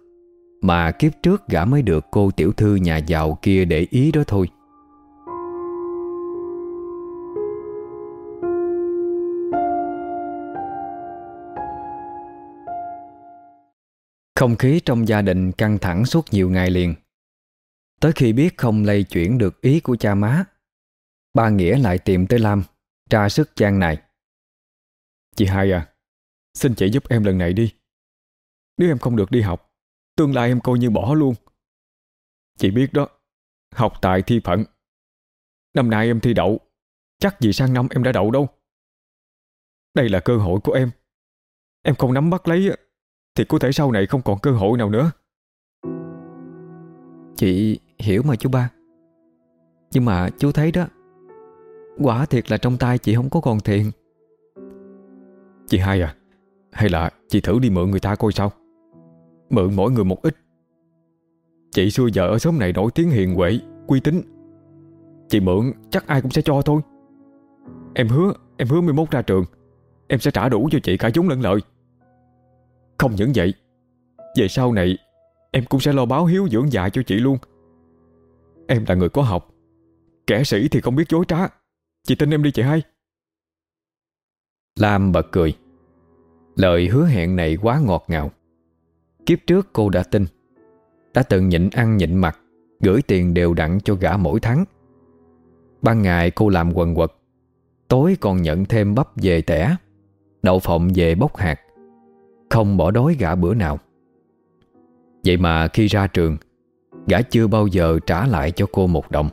Mà kiếp trước gã mới được cô tiểu thư nhà giàu kia để ý đó thôi. Không khí trong gia đình căng thẳng suốt nhiều ngày liền. Tới khi biết không lây chuyển được ý của cha má, Ba Nghĩa lại tìm tới Lam, Tra sức gian này. Chị hai à Xin chị giúp em lần này đi. Nếu em không được đi học, Tương lai em coi như bỏ luôn. Chị biết đó, Học tài thi phận. Năm nay em thi đậu, Chắc gì sang năm em đã đậu đâu. Đây là cơ hội của em. Em không nắm bắt lấy thì có thể sau này không còn cơ hội nào nữa. Chị hiểu mà chú ba. Nhưng mà chú thấy đó Quả thiệt là trong tay chị không có còn tiền Chị hai à Hay là chị thử đi mượn người ta coi sao? Mượn mỗi người một ít. Chị xưa giờ ở xóm này nổi tiếng hiền huệ Uy tín. Chị mượn chắc ai cũng sẽ cho thôi. Em hứa Em hứa mai mốt ra trường. Em sẽ trả đủ cho chị cả vốn lẫn lợi không những vậy, Về sau này, Em cũng sẽ lo báo hiếu dưỡng dạ cho chị luôn. Em là người có học, Kẻ sĩ thì không biết dối trá. Chị tin em đi chị hai. Lam bật cười. Lời hứa hẹn này quá ngọt ngào. Kiếp trước cô đã tin. Đã từng nhịn ăn nhịn mặt Gửi tiền đều đặn cho gã mỗi tháng. Ban ngày cô làm quần quật, Tối còn nhận thêm bắp về tẻ, Đậu phộng về bốc hạt. Không bỏ đói gã bữa nào. Vậy mà khi ra trường, Gã chưa bao giờ trả lại cho cô một đồng.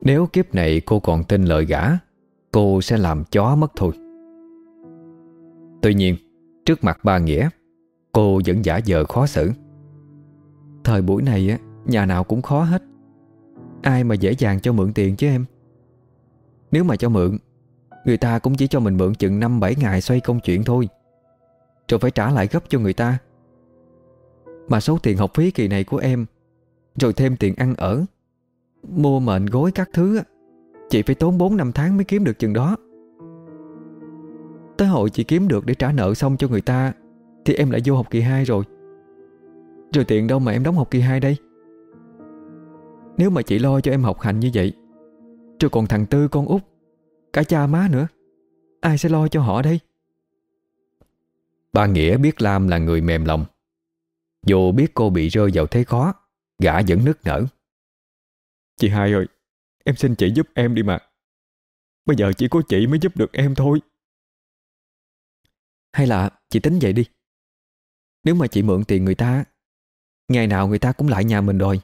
Nếu kiếp này cô còn tin lời gã, Cô sẽ làm chó mất thôi. Tuy nhiên, Trước mặt ba Nghĩa, Cô vẫn giả vờ khó xử. Thời buổi này á, Nhà nào cũng khó hết. Ai mà dễ dàng cho mượn tiền chứ em? Nếu mà cho mượn, Người ta cũng chỉ cho mình mượn chừng 5-7 ngày xoay công chuyện thôi. Rồi phải trả lại gấp cho người ta. Mà số tiền học phí kỳ này của em, Rồi thêm tiền ăn ở, Mua mệnh gối các thứ Chị phải tốn 4 năm tháng mới kiếm được chừng đó. Tới hội chị kiếm được để trả nợ xong cho người ta, Thì em lại vô học kỳ 2 rồi. Rồi tiền đâu mà em đóng học kỳ 2 đây? Nếu mà chị lo cho em học hành như vậy, Rồi còn thằng Tư con út, Cả cha má nữa, Ai sẽ lo cho họ đây? Ba Nghĩa biết Lam là người mềm lòng. Dù biết cô bị rơi vào thế khó Gã vẫn nức nở. Chị hai ơi Em xin chị giúp em đi mà. Bây giờ chỉ có chị mới giúp được em thôi. Hay là chị tính vậy đi. Nếu mà chị mượn tiền người ta Ngày nào người ta cũng lại nhà mình đòi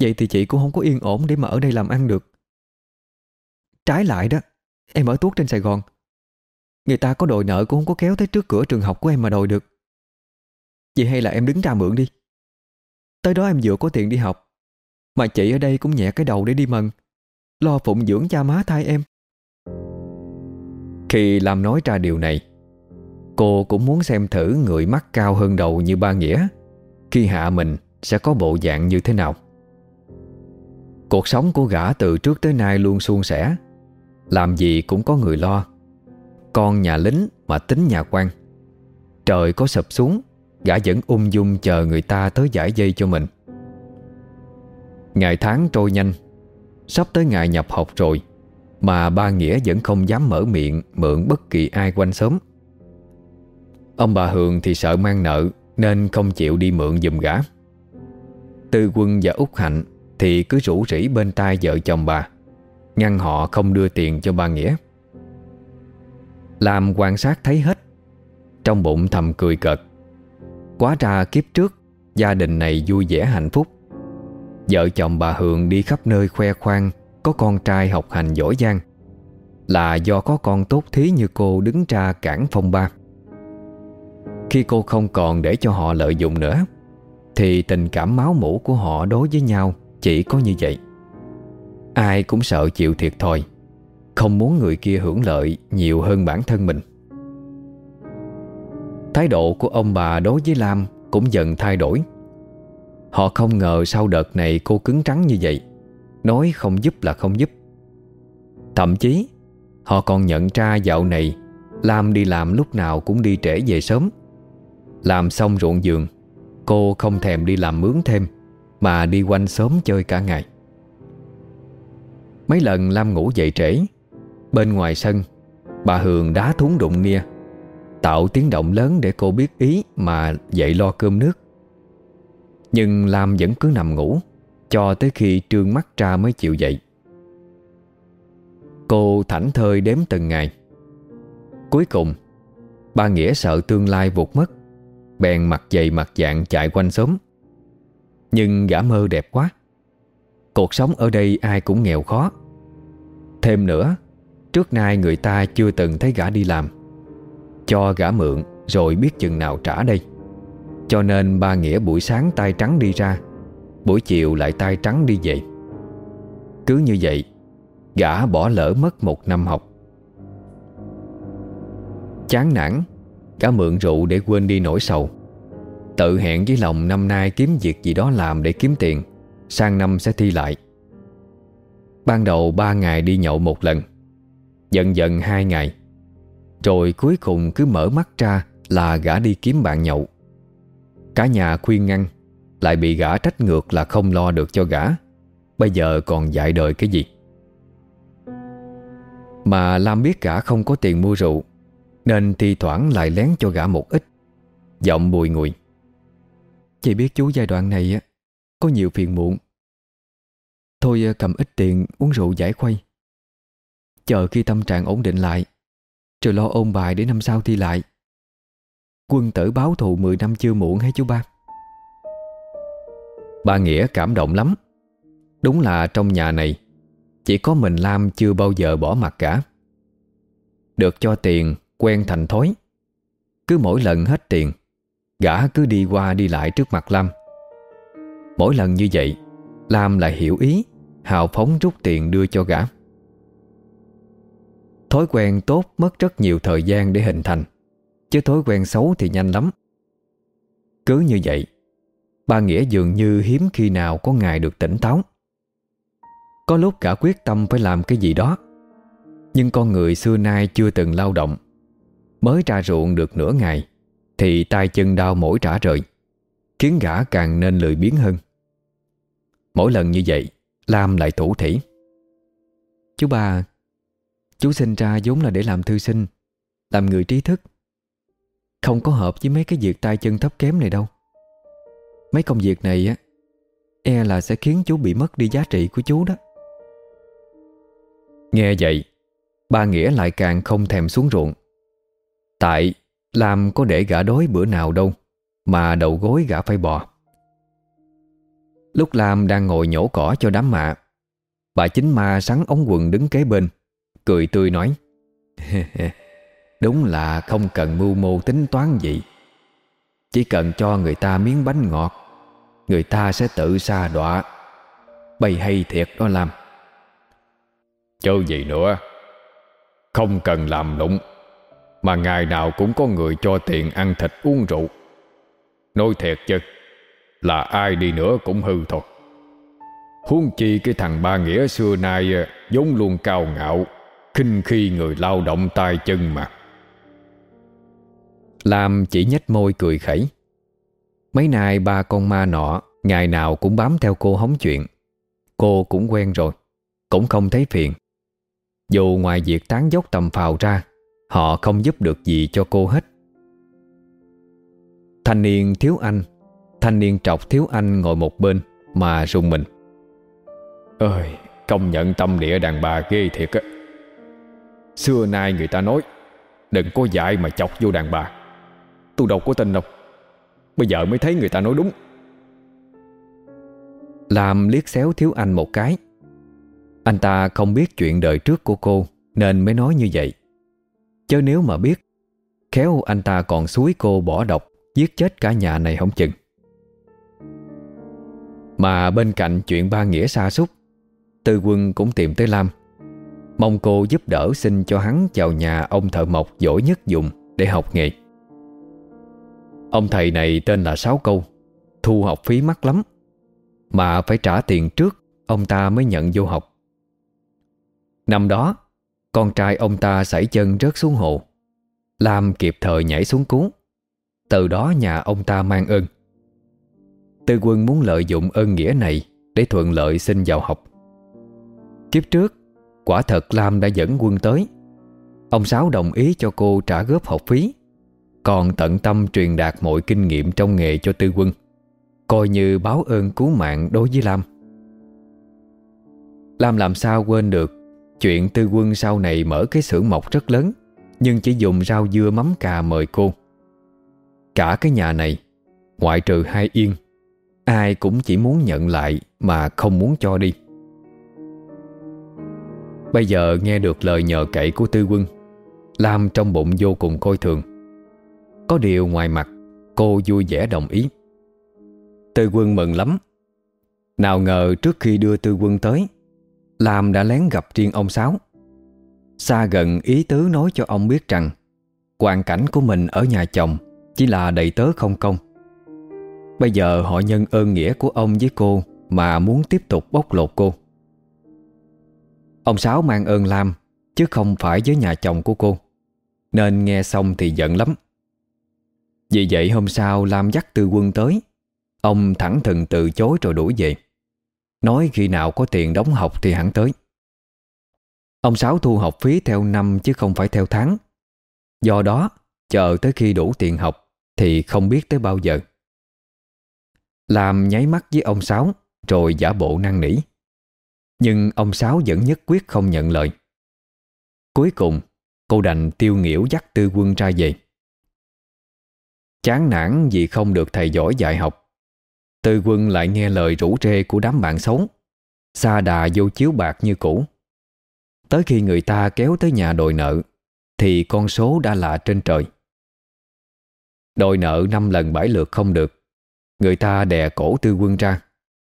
Vậy thì chị cũng không có yên ổn Để mà ở đây làm ăn được. Trái lại đó Em ở tuốt trên Sài Gòn Người ta có đòi nợ cũng không có kéo tới trước cửa trường học của em mà đòi được. Vậy hay là em đứng ra mượn đi. Tới đó em vừa có tiền đi học, Mà chị ở đây cũng nhẹ cái đầu để đi mần, Lo phụng dưỡng cha má thai em. Khi làm nói ra điều này, Cô cũng muốn xem thử người mắt cao hơn đầu như ba Nghĩa, Khi hạ mình sẽ có bộ dạng như thế nào. Cuộc sống của gã từ trước tới nay luôn suôn sẻ, Làm gì cũng có người lo. Con nhà lính mà tính nhà quan. Trời có sập xuống, Gã vẫn ung dung chờ người ta tới giải dây cho mình. Ngày tháng trôi nhanh, Sắp tới ngày nhập học rồi, Mà ba Nghĩa vẫn không dám mở miệng Mượn bất kỳ ai quanh xóm Ông bà Hường thì sợ mang nợ Nên không chịu đi mượn dùm gã. Tư quân và Úc Hạnh Thì cứ rủ rỉ bên tai vợ chồng bà, Ngăn họ không đưa tiền cho ba Nghĩa. Làm quan sát thấy hết. Trong bụng thầm cười cợt. Quá ra kiếp trước, Gia đình này vui vẻ hạnh phúc. Vợ chồng bà Hường đi khắp nơi khoe khoang, Có con trai học hành giỏi giang. Là do có con tốt thí như cô đứng ra cản phong ba. Khi cô không còn để cho họ lợi dụng nữa, Thì tình cảm máu mủ của họ đối với nhau Chỉ có như vậy. Ai cũng sợ chịu thiệt thòi. Không muốn người kia hưởng lợi Nhiều hơn bản thân mình. Thái độ của ông bà đối với Lam Cũng dần thay đổi. Họ không ngờ sau đợt này cô cứng trắng như vậy, Nói không giúp là không giúp. Thậm chí, Họ còn nhận ra dạo này Lam đi làm lúc nào cũng đi trễ về sớm. Làm xong ruộng giường, Cô không thèm đi làm mướn thêm, Mà đi quanh sớm chơi cả ngày. Mấy lần Lam ngủ dậy trễ Bên ngoài sân, Bà Hường đá thúng đụng nia Tạo tiếng động lớn để cô biết ý Mà dậy lo cơm nước. Nhưng Lam vẫn cứ nằm ngủ, Cho tới khi trương mắt ra mới chịu dậy. Cô thảnh thơi đếm từng ngày. Cuối cùng, Ba Nghĩa sợ tương lai vụt mất, Bèn mặt dày mặt dạng chạy quanh xóm. Nhưng gã mơ đẹp quá. Cuộc sống ở đây ai cũng nghèo khó. Thêm nữa Trước nay người ta chưa từng thấy gã đi làm. Cho gã mượn, Rồi biết chừng nào trả đây. Cho nên ba Nghĩa buổi sáng tay trắng đi ra, Buổi chiều lại tay trắng đi về. Cứ như vậy, Gã bỏ lỡ mất một năm học. Chán nản, Gã mượn rượu để quên đi nỗi sầu. Tự hẹn với lòng năm nay kiếm việc gì đó làm để kiếm tiền, Sang năm sẽ thi lại. Ban đầu ba ngày đi nhậu một lần Dần dần hai ngày. Rồi cuối cùng cứ mở mắt ra Là gã đi kiếm bạn nhậu. Cả nhà khuyên ngăn, Lại bị gã trách ngược là không lo được cho gã. Bây giờ còn dạy đời cái gì? Mà Lam biết gã không có tiền mua rượu, Nên thi thoảng lại lén cho gã một ít. Giọng bùi ngùi. Chị biết chú giai đoạn này á, Có nhiều phiền muộn. Thôi cầm ít tiền uống rượu giải khuây. Chờ khi tâm trạng ổn định lại Rồi lo ôn bài để năm sau thi lại. Quân tử báo thù 10 năm chưa muộn hay chú ba? Ba Nghĩa cảm động lắm. Đúng là trong nhà này, Chỉ có mình Lam chưa bao giờ bỏ mặt cả. Được cho tiền, Quen thành thói. Cứ mỗi lần hết tiền, Gã cứ đi qua đi lại trước mặt Lam. Mỗi lần như vậy, Lam lại hiểu ý, Hào phóng rút tiền đưa cho gã. Thói quen tốt mất rất nhiều thời gian để hình thành. Chứ thói quen xấu thì nhanh lắm. Cứ như vậy, Ba Nghĩa dường như hiếm khi nào có ngày được tỉnh táo. Có lúc cả quyết tâm phải làm cái gì đó. Nhưng con người xưa nay chưa từng lao động. Mới ra ruộng được nửa ngày, Thì tay chân đau mỏi trả rời, Khiến gã càng nên lười biếng hơn. Mỗi lần như vậy, Lam lại thủ thỉ. Chú ba Chú sinh ra vốn là để làm thư sinh, Làm người trí thức. Không có hợp với mấy cái việc tay chân thấp kém này đâu. Mấy công việc này á E là sẽ khiến chú bị mất đi giá trị của chú đó. Nghe vậy, Ba Nghĩa lại càng không thèm xuống ruộng. Tại làm có để gã đói bữa nào đâu, Mà đầu gối gã phải bò. Lúc Lam đang ngồi nhổ cỏ cho đám mạ, Bà chính ma sắn ống quần đứng kế bên. Cười tươi nói. Đúng là không cần mưu mô tính toán gì. Chỉ cần cho người ta miếng bánh ngọt, Người ta sẽ tự xa đọa. Bày hay thiệt đó làm chứ gì nữa? Không cần làm lụng, Mà ngày nào cũng có người cho tiền ăn thịt uống rượu. Nói thiệt chứ, Là ai đi nữa cũng hư thôi. Huống chi cái thằng ba nghĩa xưa nay à, vốn luôn cao ngạo khinh khi người lao động tay chân mà. Lam chỉ nhếch môi cười khẩy. Mấy nay ba con ma nọ Ngày nào cũng bám theo cô hóng chuyện. Cô cũng quen rồi Cũng không thấy phiền. Dù ngoài việc tán dốc tầm phào ra Họ không giúp được gì cho cô hết. Thanh niên thiếu anh Thanh niên trọc thiếu anh ngồi một bên Mà rùng mình. Ơi Công nhận tâm địa đàn bà ghê thiệt á Xưa nay người ta nói, Đừng có dại mà chọc vô đàn bà. Tôi đâu có tin đâu. Bây giờ mới thấy người ta nói đúng. Làm liếc xéo thiếu anh một cái. Anh ta không biết chuyện đời trước của cô Nên mới nói như vậy. Chứ nếu mà biết, Khéo anh ta còn suối cô bỏ độc, Giết chết cả nhà này không chừng. Mà bên cạnh chuyện ba nghĩa xa xúc, Tư quân cũng tìm tới Lam. Mong cô giúp đỡ xin cho hắn vào nhà ông thợ mộc giỏi nhất dùng để học nghề. Ông thầy này tên là Sáu Câu, thu học phí mắc lắm, mà phải trả tiền trước ông ta mới nhận vô học. Năm đó, con trai ông ta sảy chân rớt xuống hồ, Lam kịp thời nhảy xuống cứu, từ đó nhà ông ta mang ơn. Tư quân muốn lợi dụng ơn nghĩa này để thuận lợi xin vào học. Kiếp trước, Quả thật Lam đã dẫn quân tới. Ông Sáu đồng ý cho cô trả góp học phí, Còn tận tâm truyền đạt mọi kinh nghiệm trong nghề cho Tư Quân, Coi như báo ơn cứu mạng đối với Lam. Lam làm sao quên được Chuyện Tư Quân sau này mở cái xưởng mộc rất lớn, Nhưng chỉ dùng rau dưa mắm cà mời cô. Cả cái nhà này, Ngoại trừ hai yên, Ai cũng chỉ muốn nhận lại Mà không muốn cho đi. Bây giờ nghe được lời nhờ cậy của Tư Quân, Lam trong bụng vô cùng coi thường. Có điều ngoài mặt, Cô vui vẻ đồng ý. Tư Quân mừng lắm. Nào ngờ trước khi đưa Tư Quân tới, Lam đã lén gặp riêng ông Sáu. Xa gần ý tứ nói cho ông biết rằng, Hoàn cảnh của mình ở nhà chồng Chỉ là đầy tớ không công. Bây giờ họ nhân ơn nghĩa của ông với cô Mà muốn tiếp tục bóc lột cô. Ông Sáu mang ơn Lam, Chứ không phải với nhà chồng của cô. Nên nghe xong thì giận lắm. Vì vậy hôm sau Lam dắt tư quân tới. Ông thẳng thừng từ chối rồi đuổi về. Nói khi nào có tiền đóng học thì hẳn tới. Ông Sáu thu học phí theo năm chứ không phải theo tháng. Do đó, chờ tới khi đủ tiền học Thì không biết tới bao giờ. Làm nháy mắt với ông Sáu, Rồi giả bộ năn nỉ. Nhưng ông Sáu vẫn nhất quyết không nhận lời. Cuối cùng, Cô đành tiêu nghỉu dắt tư quân ra về. Chán nản vì không được thầy giỏi dạy học, Tư quân lại nghe lời rủ rê của đám bạn xấu. Xa đà vô chiếu bạc như cũ. Tới khi người ta kéo tới nhà đòi nợ, Thì con số đã lạ trên trời. Đòi nợ năm lần bảy lượt không được. Người ta đè cổ tư quân ra,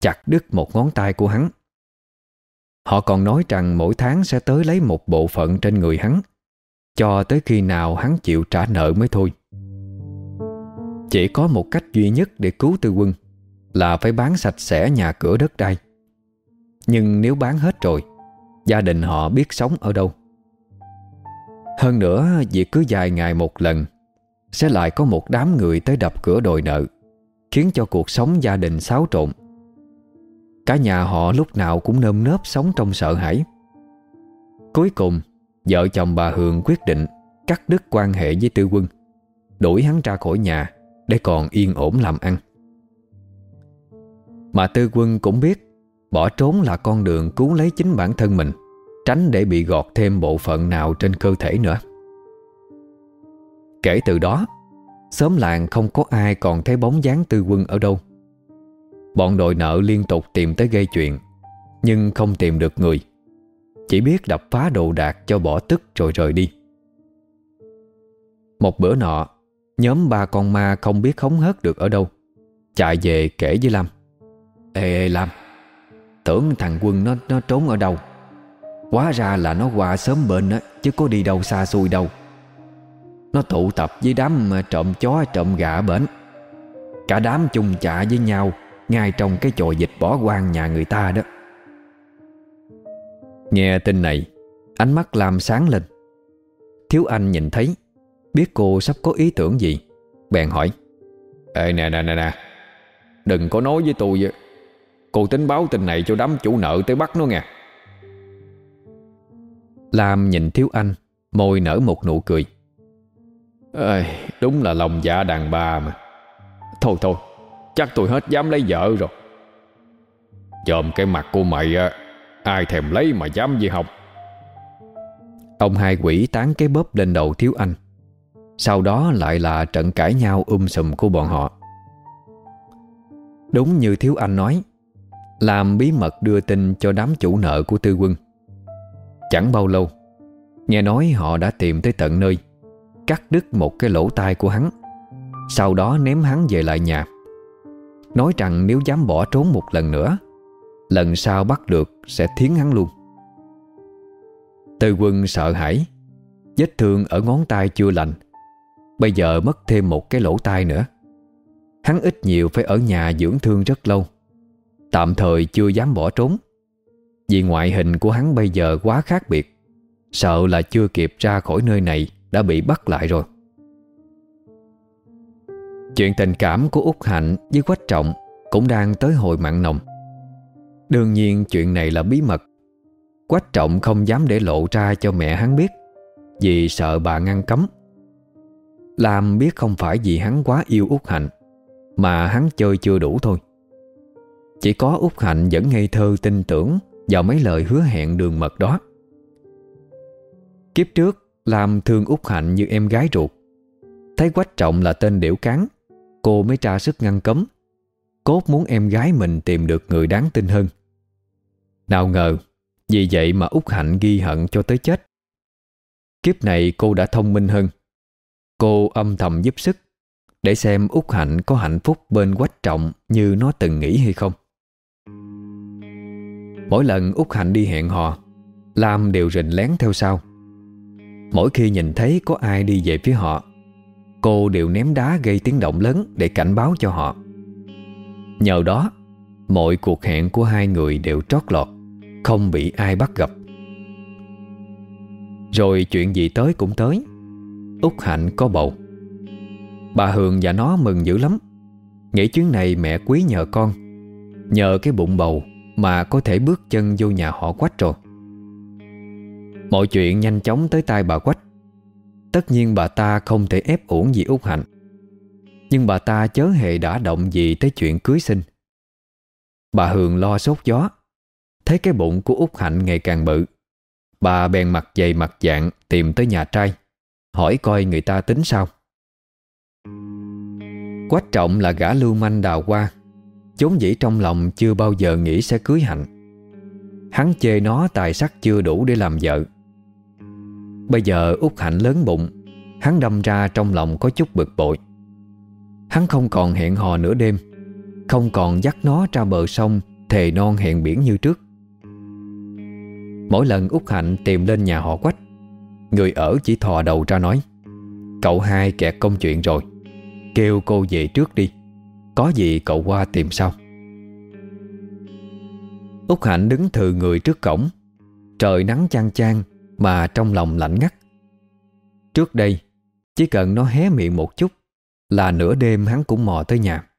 Chặt đứt một ngón tay của hắn. Họ còn nói rằng mỗi tháng sẽ tới lấy một bộ phận trên người hắn, Cho tới khi nào hắn chịu trả nợ mới thôi. Chỉ có một cách duy nhất để cứu tư quân Là phải bán sạch sẽ nhà cửa đất đai. Nhưng nếu bán hết rồi, Gia đình họ biết sống ở đâu. Hơn nữa Việc cứ vài ngày một lần, Sẽ lại có một đám người tới đập cửa đòi nợ, Khiến cho cuộc sống gia đình xáo trộn. Cả nhà họ lúc nào cũng nơm nớp sống trong sợ hãi. Cuối cùng, Vợ chồng bà Hường quyết định Cắt đứt quan hệ với tư quân, Đuổi hắn ra khỏi nhà Để còn yên ổn làm ăn. Mà tư quân cũng biết Bỏ trốn là con đường cứu lấy chính bản thân mình, Tránh để bị gọt thêm bộ phận nào trên cơ thể nữa. Kể từ đó Xóm làng không có ai còn thấy bóng dáng tư quân ở đâu. Bọn đội nợ liên tục tìm tới gây chuyện Nhưng không tìm được người. Chỉ biết đập phá đồ đạc cho bỏ tức rồi rời đi. Một bữa nọ Nhóm ba con ma không biết khống hớt được ở đâu Chạy về kể với Lam. Ê, ê Lam Tưởng thằng quân nó nó trốn ở đâu. Quá ra là nó qua sớm bên á Chứ có đi đâu xa xôi đâu. Nó tụ tập với đám ờ, trộm chó trộm gà ở bển. Cả đám chung chạ với nhau ngay trong cái chòi dịch bỏ quan nhà người ta đó. Nghe tin này Ánh mắt làm sáng lên. Thiếu anh nhìn thấy Biết cô sắp có ý tưởng gì. Bèn hỏi Ê nè nè nè nè Đừng có nói với tôi Cô tính báo tin này cho đám chủ nợ tới bắt nó nghe. Lam nhìn Thiếu Anh Môi nở một nụ cười. Ê, Đúng là lòng dạ đàn bà mà. Thôi thôi Chắc tôi hết dám lấy vợ rồi. Chồm cái mặt của mày á, Ai thèm lấy mà dám gì học. Ông hai quỷ tán cái bóp lên đầu thiếu anh. Sau đó lại là trận cãi nhau um sùm của bọn họ. Đúng như thiếu anh nói, Làm bí mật đưa tin cho đám chủ nợ của tư quân. Chẳng bao lâu, Nghe nói họ đã tìm tới tận nơi, Cắt đứt một cái lỗ tai của hắn. Sau đó ném hắn về lại nhà. Nói rằng nếu dám bỏ trốn một lần nữa, Lần sau bắt được sẽ thiến hắn luôn. Tư quân sợ hãi, Vết thương ở ngón tay chưa lành, Bây giờ mất thêm một cái lỗ tai nữa. Hắn ít nhiều phải ở nhà dưỡng thương rất lâu, Tạm thời chưa dám bỏ trốn. Vì ngoại hình của hắn bây giờ quá khác biệt, Sợ là chưa kịp ra khỏi nơi này Đã bị bắt lại rồi. Chuyện tình cảm của Úc Hạnh với Quách Trọng Cũng đang tới hồi mặn nồng. Đương nhiên chuyện này là bí mật. Quách Trọng không dám để lộ ra cho mẹ hắn biết, Vì sợ bà ngăn cấm. Lam biết không phải vì hắn quá yêu Út Hạnh, Mà hắn chơi chưa đủ thôi. Chỉ có Út Hạnh vẫn ngây thơ tin tưởng Vào mấy lời hứa hẹn đường mật đó. Kiếp trước Lam thương Út Hạnh như em gái ruột. Thấy Quách Trọng là tên điểu cán Cô mới tra sức ngăn cấm. Cốt muốn em gái mình tìm được người đáng tin hơn. Nào ngờ, Vì vậy mà Út Hạnh ghi hận cho tới chết. Kiếp này cô đã thông minh hơn. Cô âm thầm giúp sức, Để xem Út Hạnh có hạnh phúc bên Quách Trọng Như nó từng nghĩ hay không. Mỗi lần Út Hạnh đi hẹn hò, Lam đều rình lén theo sau. Mỗi khi nhìn thấy có ai đi về phía họ Cô đều ném đá gây tiếng động lớn Để cảnh báo cho họ. Nhờ đó, Mọi cuộc hẹn của hai người đều trót lọt, Không bị ai bắt gặp. Rồi chuyện gì tới cũng tới, úc Hạnh có bầu. Bà Hường và nó mừng dữ lắm, Nghĩ chuyến này mẹ quý nhờ con, Nhờ cái bụng bầu Mà có thể bước chân vô nhà họ quách rồi. Mọi chuyện nhanh chóng tới tay bà quách. Tất nhiên bà ta không thể ép uổng gì Út Hạnh. Nhưng bà ta chớ hề đã động gì tới chuyện cưới sinh. Bà Hường lo sốt gió. Thấy cái bụng của Út Hạnh ngày càng bự, Bà bèn mặt dày mặt dạng tìm tới nhà trai, Hỏi coi người ta tính sao. Quách trọng là gã lưu manh đào qua Chốn dĩ trong lòng chưa bao giờ nghĩ sẽ cưới Hạnh. Hắn chê nó tài sắc chưa đủ để làm vợ. Bây giờ út Hạnh lớn bụng, Hắn đâm ra trong lòng có chút bực bội. Hắn không còn hẹn hò nửa đêm, Không còn dắt nó ra bờ sông Thề non hẹn biển như trước. Mỗi lần út Hạnh tìm lên nhà họ quách, Người ở chỉ thò đầu ra nói, Cậu hai kẹt công chuyện rồi, Kêu cô về trước đi, Có gì cậu qua tìm sau. Út Hạnh đứng thừ người trước cổng, Trời nắng chang chang mà trong lòng lạnh ngắt. Trước đây, Chỉ cần nó hé miệng một chút Là nửa đêm hắn cũng mò tới nhà.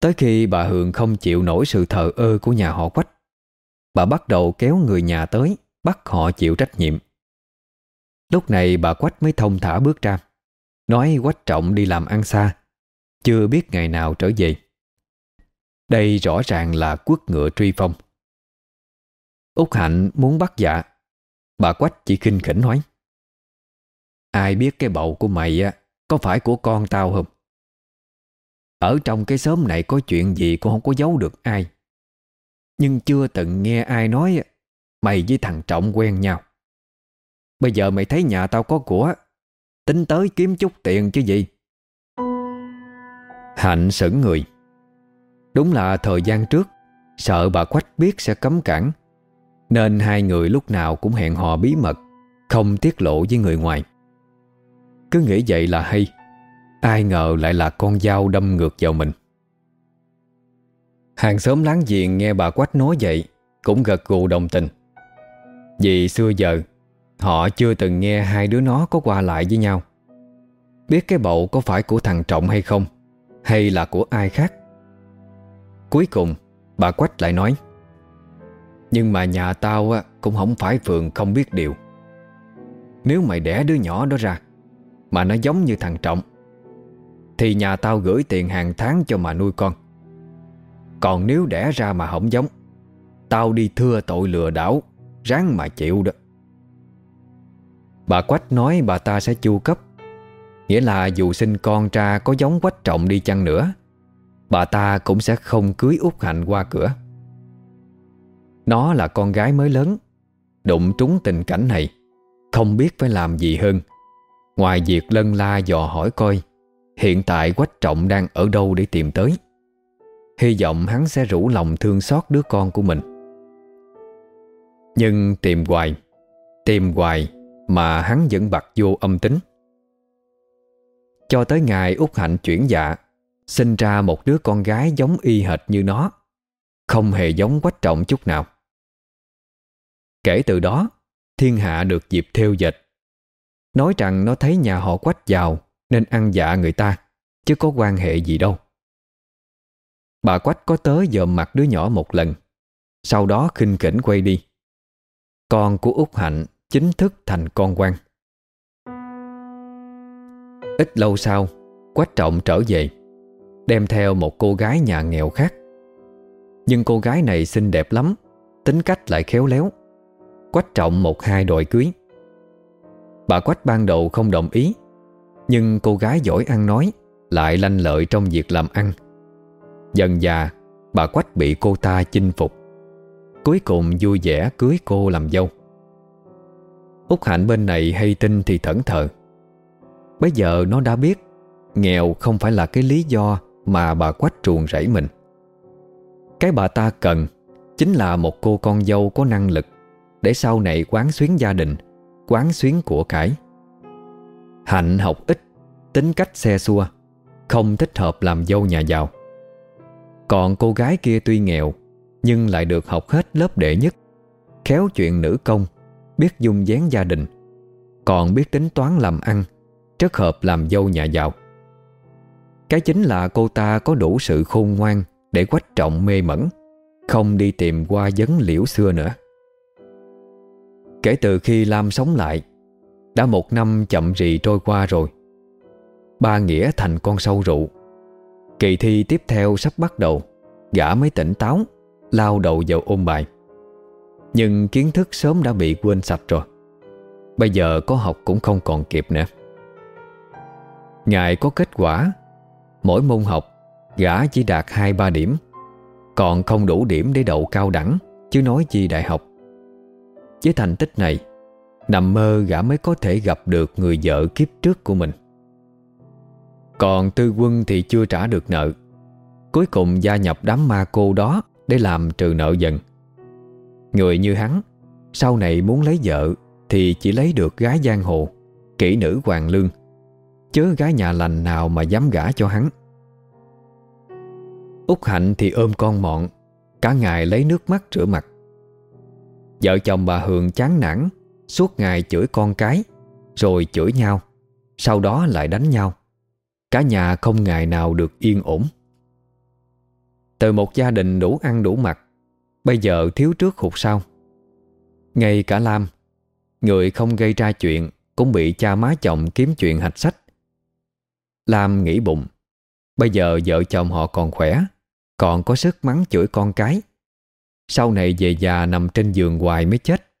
Tới khi bà Hường không chịu nổi sự thờ ơ của nhà họ Quách, Bà bắt đầu kéo người nhà tới, Bắt họ chịu trách nhiệm. Lúc này bà Quách mới thông thả bước ra, Nói Quách Trọng đi làm ăn xa, Chưa biết ngày nào trở về. Đây rõ ràng là quất ngựa truy phong. Úc Hạnh muốn bắt dạ Bà Quách chỉ khinh khỉnh nói. Ai biết cái bầu của mày á, Có phải của con tao không? Ở trong cái xóm này Có chuyện gì cũng không có giấu được ai. Nhưng chưa từng nghe ai nói Mày với thằng Trọng quen nhau. Bây giờ mày thấy nhà tao có của, Tính tới kiếm chút tiền chứ gì? Hạnh sững người. Đúng là thời gian trước, Sợ bà Quách biết sẽ cấm cản nên hai người lúc nào cũng hẹn hò bí mật, Không tiết lộ với người ngoài. Cứ nghĩ vậy là hay, Ai ngờ lại là con dao đâm ngược vào mình. Hàng xóm láng giềng nghe bà Quách nói vậy Cũng gật gù đồng tình. Vì xưa giờ, Họ chưa từng nghe hai đứa nó có qua lại với nhau. Biết cái bậu có phải của thằng Trọng hay không, Hay là của ai khác. Cuối cùng, Bà Quách lại nói nhưng mà nhà tao cũng không phải phường không biết điều. Nếu mày đẻ đứa nhỏ đó ra, Mà nó giống như thằng Trọng, Thì nhà tao gửi tiền hàng tháng cho mà nuôi con. Còn nếu đẻ ra mà không giống, Tao đi thưa tội lừa đảo, Ráng mà chịu đó. Bà Quách nói bà ta sẽ chu cấp. Nghĩa là dù sinh con ra có giống Quách Trọng đi chăng nữa, Bà ta cũng sẽ không cưới út Hạnh qua cửa. Nó là con gái mới lớn. Đụng trúng tình cảnh này, Không biết phải làm gì hơn. Ngoài việc lân la dò hỏi coi, Hiện tại Quách Trọng đang ở đâu để tìm tới. Hy vọng hắn sẽ rủ lòng thương xót đứa con của mình. Nhưng tìm hoài Tìm hoài mà hắn vẫn bật vô âm tính. Cho tới ngày út Hạnh chuyển dạ Sinh ra một đứa con gái giống y hệt như nó. Không hề giống quách trọng chút nào. Kể từ đó, Thiên hạ được dịp theo dệt. Nói rằng nó thấy nhà họ quách giàu, Nên ăn dạ người ta, Chứ có quan hệ gì đâu. Bà quách có tới dòm mặt đứa nhỏ một lần, Sau đó khinh khỉnh quay đi. Con của Úc Hạnh chính thức thành con quan. Ít lâu sau, Quách Trọng trở về, Đem theo một cô gái nhà nghèo khác. Nhưng cô gái này xinh đẹp lắm, Tính cách lại khéo léo. Quách Trọng một hai đòi cưới. Bà Quách ban đầu không đồng ý, Nhưng cô gái giỏi ăn nói Lại lanh lợi trong việc làm ăn. Dần già Bà Quách bị cô ta chinh phục. Cuối cùng vui vẻ cưới cô làm dâu. Úc Hạnh bên này hay tin thì thẫn thờ. Bây giờ nó đã biết, Nghèo không phải là cái lý do Mà bà Quách truồng rẫy mình. Cái bà ta cần Chính là một cô con dâu có năng lực Để sau này quán xuyến gia đình, Quán xuyến của cải. Hạnh học ít, Tính cách xe xua, Không thích hợp làm dâu nhà giàu. Còn cô gái kia tuy nghèo, Nhưng lại được học hết lớp đệ nhất, Khéo chuyện nữ công, Biết dung dáng gia đình, Còn biết tính toán làm ăn, Rất hợp làm dâu nhà giàu. Cái chính là cô ta có đủ sự khôn ngoan để quách trọng mê mẩn, Không đi tìm qua vấn liễu xưa nữa. Kể từ khi Lam sống lại, Đã một năm chậm rì trôi qua rồi. Ba Nghĩa thành con sâu rượu. Kỳ thi tiếp theo sắp bắt đầu, Gã mới tỉnh táo, Lao đầu vào ôn bài. Nhưng kiến thức sớm đã bị quên sạch rồi. Bây giờ có học cũng không còn kịp nữa. Ngài có kết quả, Mỗi môn học Gã chỉ đạt 2-3 điểm. Còn không đủ điểm để đậu cao đẳng, Chứ nói chi đại học. Với thành tích này, Nằm mơ gã mới có thể gặp được người vợ kiếp trước của mình. Còn tư quân thì chưa trả được nợ. Cuối cùng gia nhập đám ma cô đó Để làm trừ nợ dần. Người như hắn, Sau này muốn lấy vợ Thì chỉ lấy được gái giang hồ, Kỹ nữ hoàng lương. Chớ gái nhà lành nào mà dám gả cho hắn. Úc Hạnh thì ôm con mọn, Cả ngày lấy nước mắt rửa mặt. Vợ chồng bà Hường chán nản, Suốt ngày chửi con cái, Rồi chửi nhau, Sau đó lại đánh nhau. Cả nhà không ngày nào được yên ổn. Từ một gia đình đủ ăn đủ mặc, Bây giờ thiếu trước hụt sau. Ngay cả Lam, Người không gây ra chuyện, Cũng bị cha má chồng kiếm chuyện hạch sách. Lam nghĩ bụng, Bây giờ vợ chồng họ còn khỏe còn có sức mắng chửi con cái. Sau này về già nằm trên giường hoài mới chết.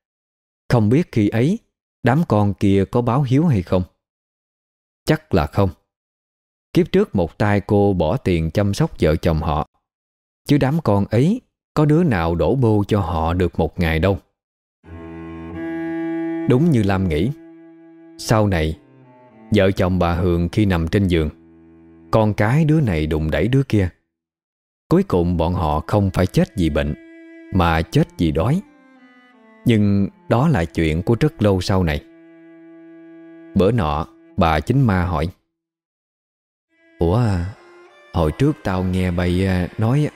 Không biết khi ấy, Đám con kia có báo hiếu hay không? Chắc là không. Kiếp trước một tay cô bỏ tiền chăm sóc vợ chồng họ. Chứ đám con ấy, Có đứa nào đổ bô cho họ được một ngày đâu. Đúng như Lam nghĩ. Sau này, Vợ chồng bà Hường khi nằm trên giường, Con cái đứa này đụng đẩy đứa kia. Cuối cùng bọn họ không phải chết vì bệnh, mà chết vì đói. Nhưng đó là chuyện của rất lâu sau này. Bữa nọ, bà chính ma hỏi, Ủa, Hồi trước tao nghe bay à, nói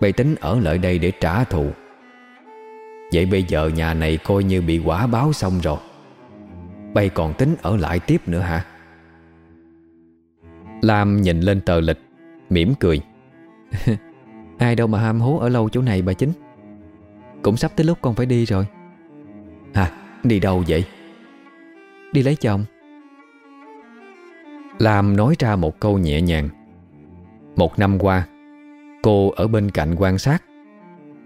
Bay tính ở lại đây để trả thù. Vậy bây giờ nhà này coi như bị quả báo xong rồi. Bay còn tính ở lại tiếp nữa hả? Lam nhìn lên tờ lịch, mỉm cười. Ai đâu mà ham hố ở lâu chỗ này bà chính. Cũng sắp tới lúc con phải đi rồi. Hả đi đâu vậy? Đi lấy chồng. Lam nói ra một câu nhẹ nhàng. Một năm qua, Cô ở bên cạnh quan sát.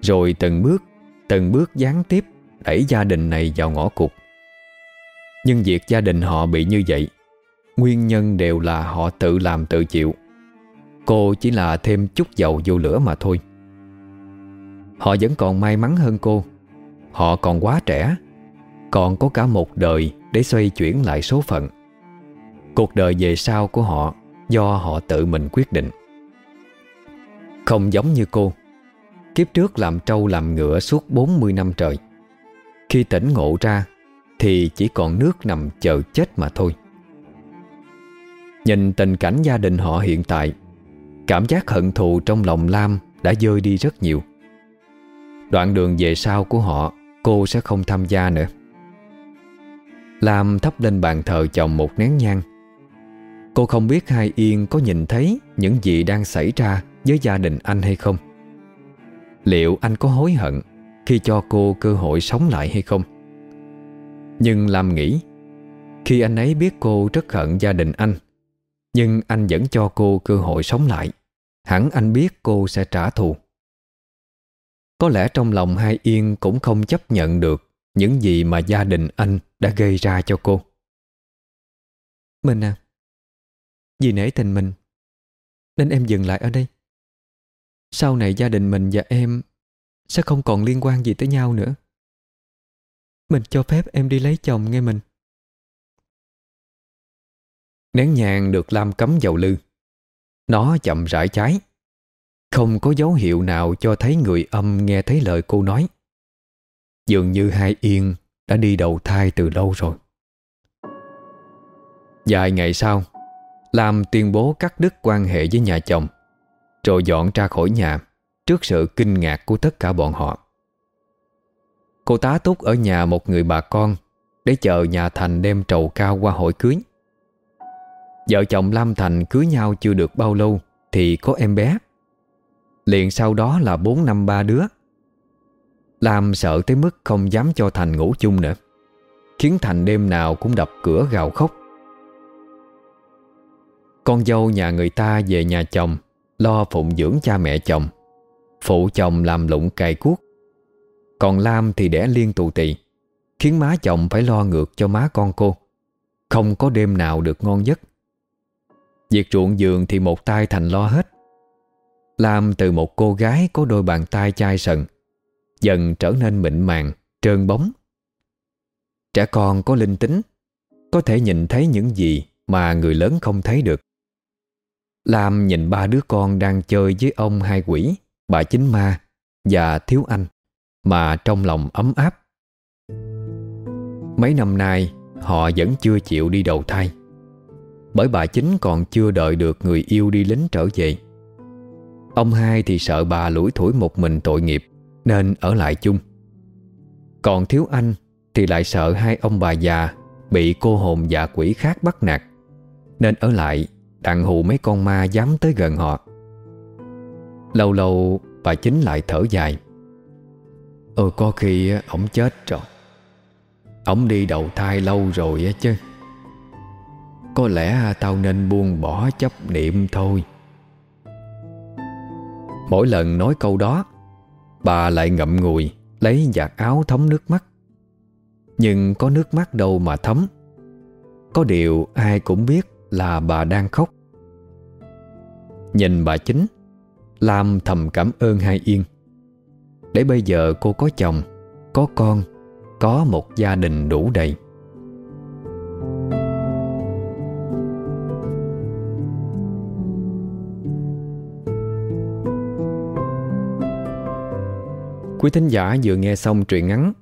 Rồi từng bước Từng bước gián tiếp Đẩy gia đình này vào ngõ cụt. Nhưng việc gia đình họ bị như vậy, Nguyên nhân đều là họ tự làm tự chịu. Cô chỉ là thêm chút dầu vô lửa mà thôi. Họ vẫn còn may mắn hơn cô. Họ còn quá trẻ. Còn có cả một đời Để xoay chuyển lại số phận. Cuộc đời về sau của họ Do họ tự mình quyết định. Không giống như cô. Kiếp trước làm trâu làm ngựa suốt 40 năm trời. Khi tỉnh ngộ ra Thì chỉ còn nước nằm chờ chết mà thôi. Nhìn tình cảnh gia đình họ hiện tại Cảm giác hận thù trong lòng Lam đã dơi đi rất nhiều. Đoạn đường về sau của họ, Cô sẽ không tham gia nữa. Lam thắp lên bàn thờ chồng một nén nhang. Cô không biết hai Yên có nhìn thấy Những gì đang xảy ra Với gia đình anh hay không. Liệu anh có hối hận Khi cho cô cơ hội sống lại hay không? Nhưng Lam nghĩ, Khi anh ấy biết cô rất hận gia đình anh nhưng anh vẫn cho cô cơ hội sống lại. Hẳn anh biết cô sẽ trả thù. Có lẽ trong lòng hai Yên cũng không chấp nhận được Những gì mà gia đình anh đã gây ra cho cô. Mình à Vì nể tình mình, Nên em dừng lại ở đây. Sau này gia đình mình và em Sẽ không còn liên quan gì tới nhau nữa. Mình cho phép em đi lấy chồng nghe mình. Nén nhang được Lam cắm vào lư. Nó chậm rãi cháy. Không có dấu hiệu nào cho thấy người âm nghe thấy lời cô nói. Dường như hai Yên đã đi đầu thai từ lâu rồi. Vài ngày sau, Lam tuyên bố cắt đứt quan hệ với nhà chồng, Rồi dọn ra khỏi nhà Trước sự kinh ngạc của tất cả bọn họ. Cô tá túc ở nhà một người bà con Để chờ nhà Thành đem trầu cao qua hội cưới. Vợ chồng Lam Thành cưới nhau chưa được bao lâu Thì có em bé. Liền sau đó là bốn năm ba đứa. Lam sợ tới mức không dám cho Thành ngủ chung nữa, Khiến Thành đêm nào cũng đập cửa gào khóc. Con dâu nhà người ta về nhà chồng, Lo phụng dưỡng cha mẹ chồng, Phụ chồng làm lụng cày cuốc. Còn Lam thì đẻ liên tù tì Khiến má chồng phải lo ngược cho má con cô. Không có đêm nào được ngon giấc. Việc ruộng giường thì một tay Thành lo hết. Lam từ một cô gái có đôi bàn tay chai sần Dần trở nên mịn màng, trơn bóng. Trẻ con có linh tính Có thể nhìn thấy những gì mà người lớn không thấy được. Lam nhìn ba đứa con đang chơi với ông hai quỷ Bà chính ma và thiếu anh Mà trong lòng ấm áp. Mấy năm nay họ vẫn chưa chịu đi đầu thai bởi bà chính còn chưa đợi được người yêu đi lính trở về. Ông hai thì sợ bà lủi thủi một mình tội nghiệp, Nên ở lại chung. Còn thiếu anh Thì lại sợ hai ông bà già Bị cô hồn dạ quỷ khác bắt nạt, Nên ở lại Đặng hù mấy con ma dám tới gần họ. Lâu lâu bà chính lại thở dài. Ừ có khi ổng chết rồi. Ổng đi đầu thai lâu rồi á chứ có lẽ tao nên buông bỏ chấp niệm thôi. Mỗi lần nói câu đó, Bà lại ngậm ngùi, Lấy giặt áo thấm nước mắt. Nhưng có nước mắt đâu mà thấm. Có điều ai cũng biết là bà đang khóc. Nhìn bà chính, Lam thầm cảm ơn hai Yên. Để bây giờ cô có chồng, Có con, Có một gia đình đủ đầy. Quý thính giả vừa nghe xong truyện ngắn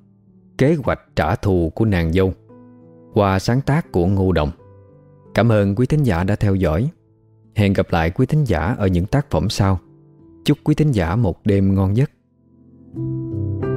Kế hoạch trả thù của nàng dâu qua sáng tác của Ngô Đồng. Cảm ơn quý thính giả đã theo dõi. Hẹn gặp lại quý thính giả ở những tác phẩm sau. Chúc quý thính giả một đêm ngon giấc. Thank you.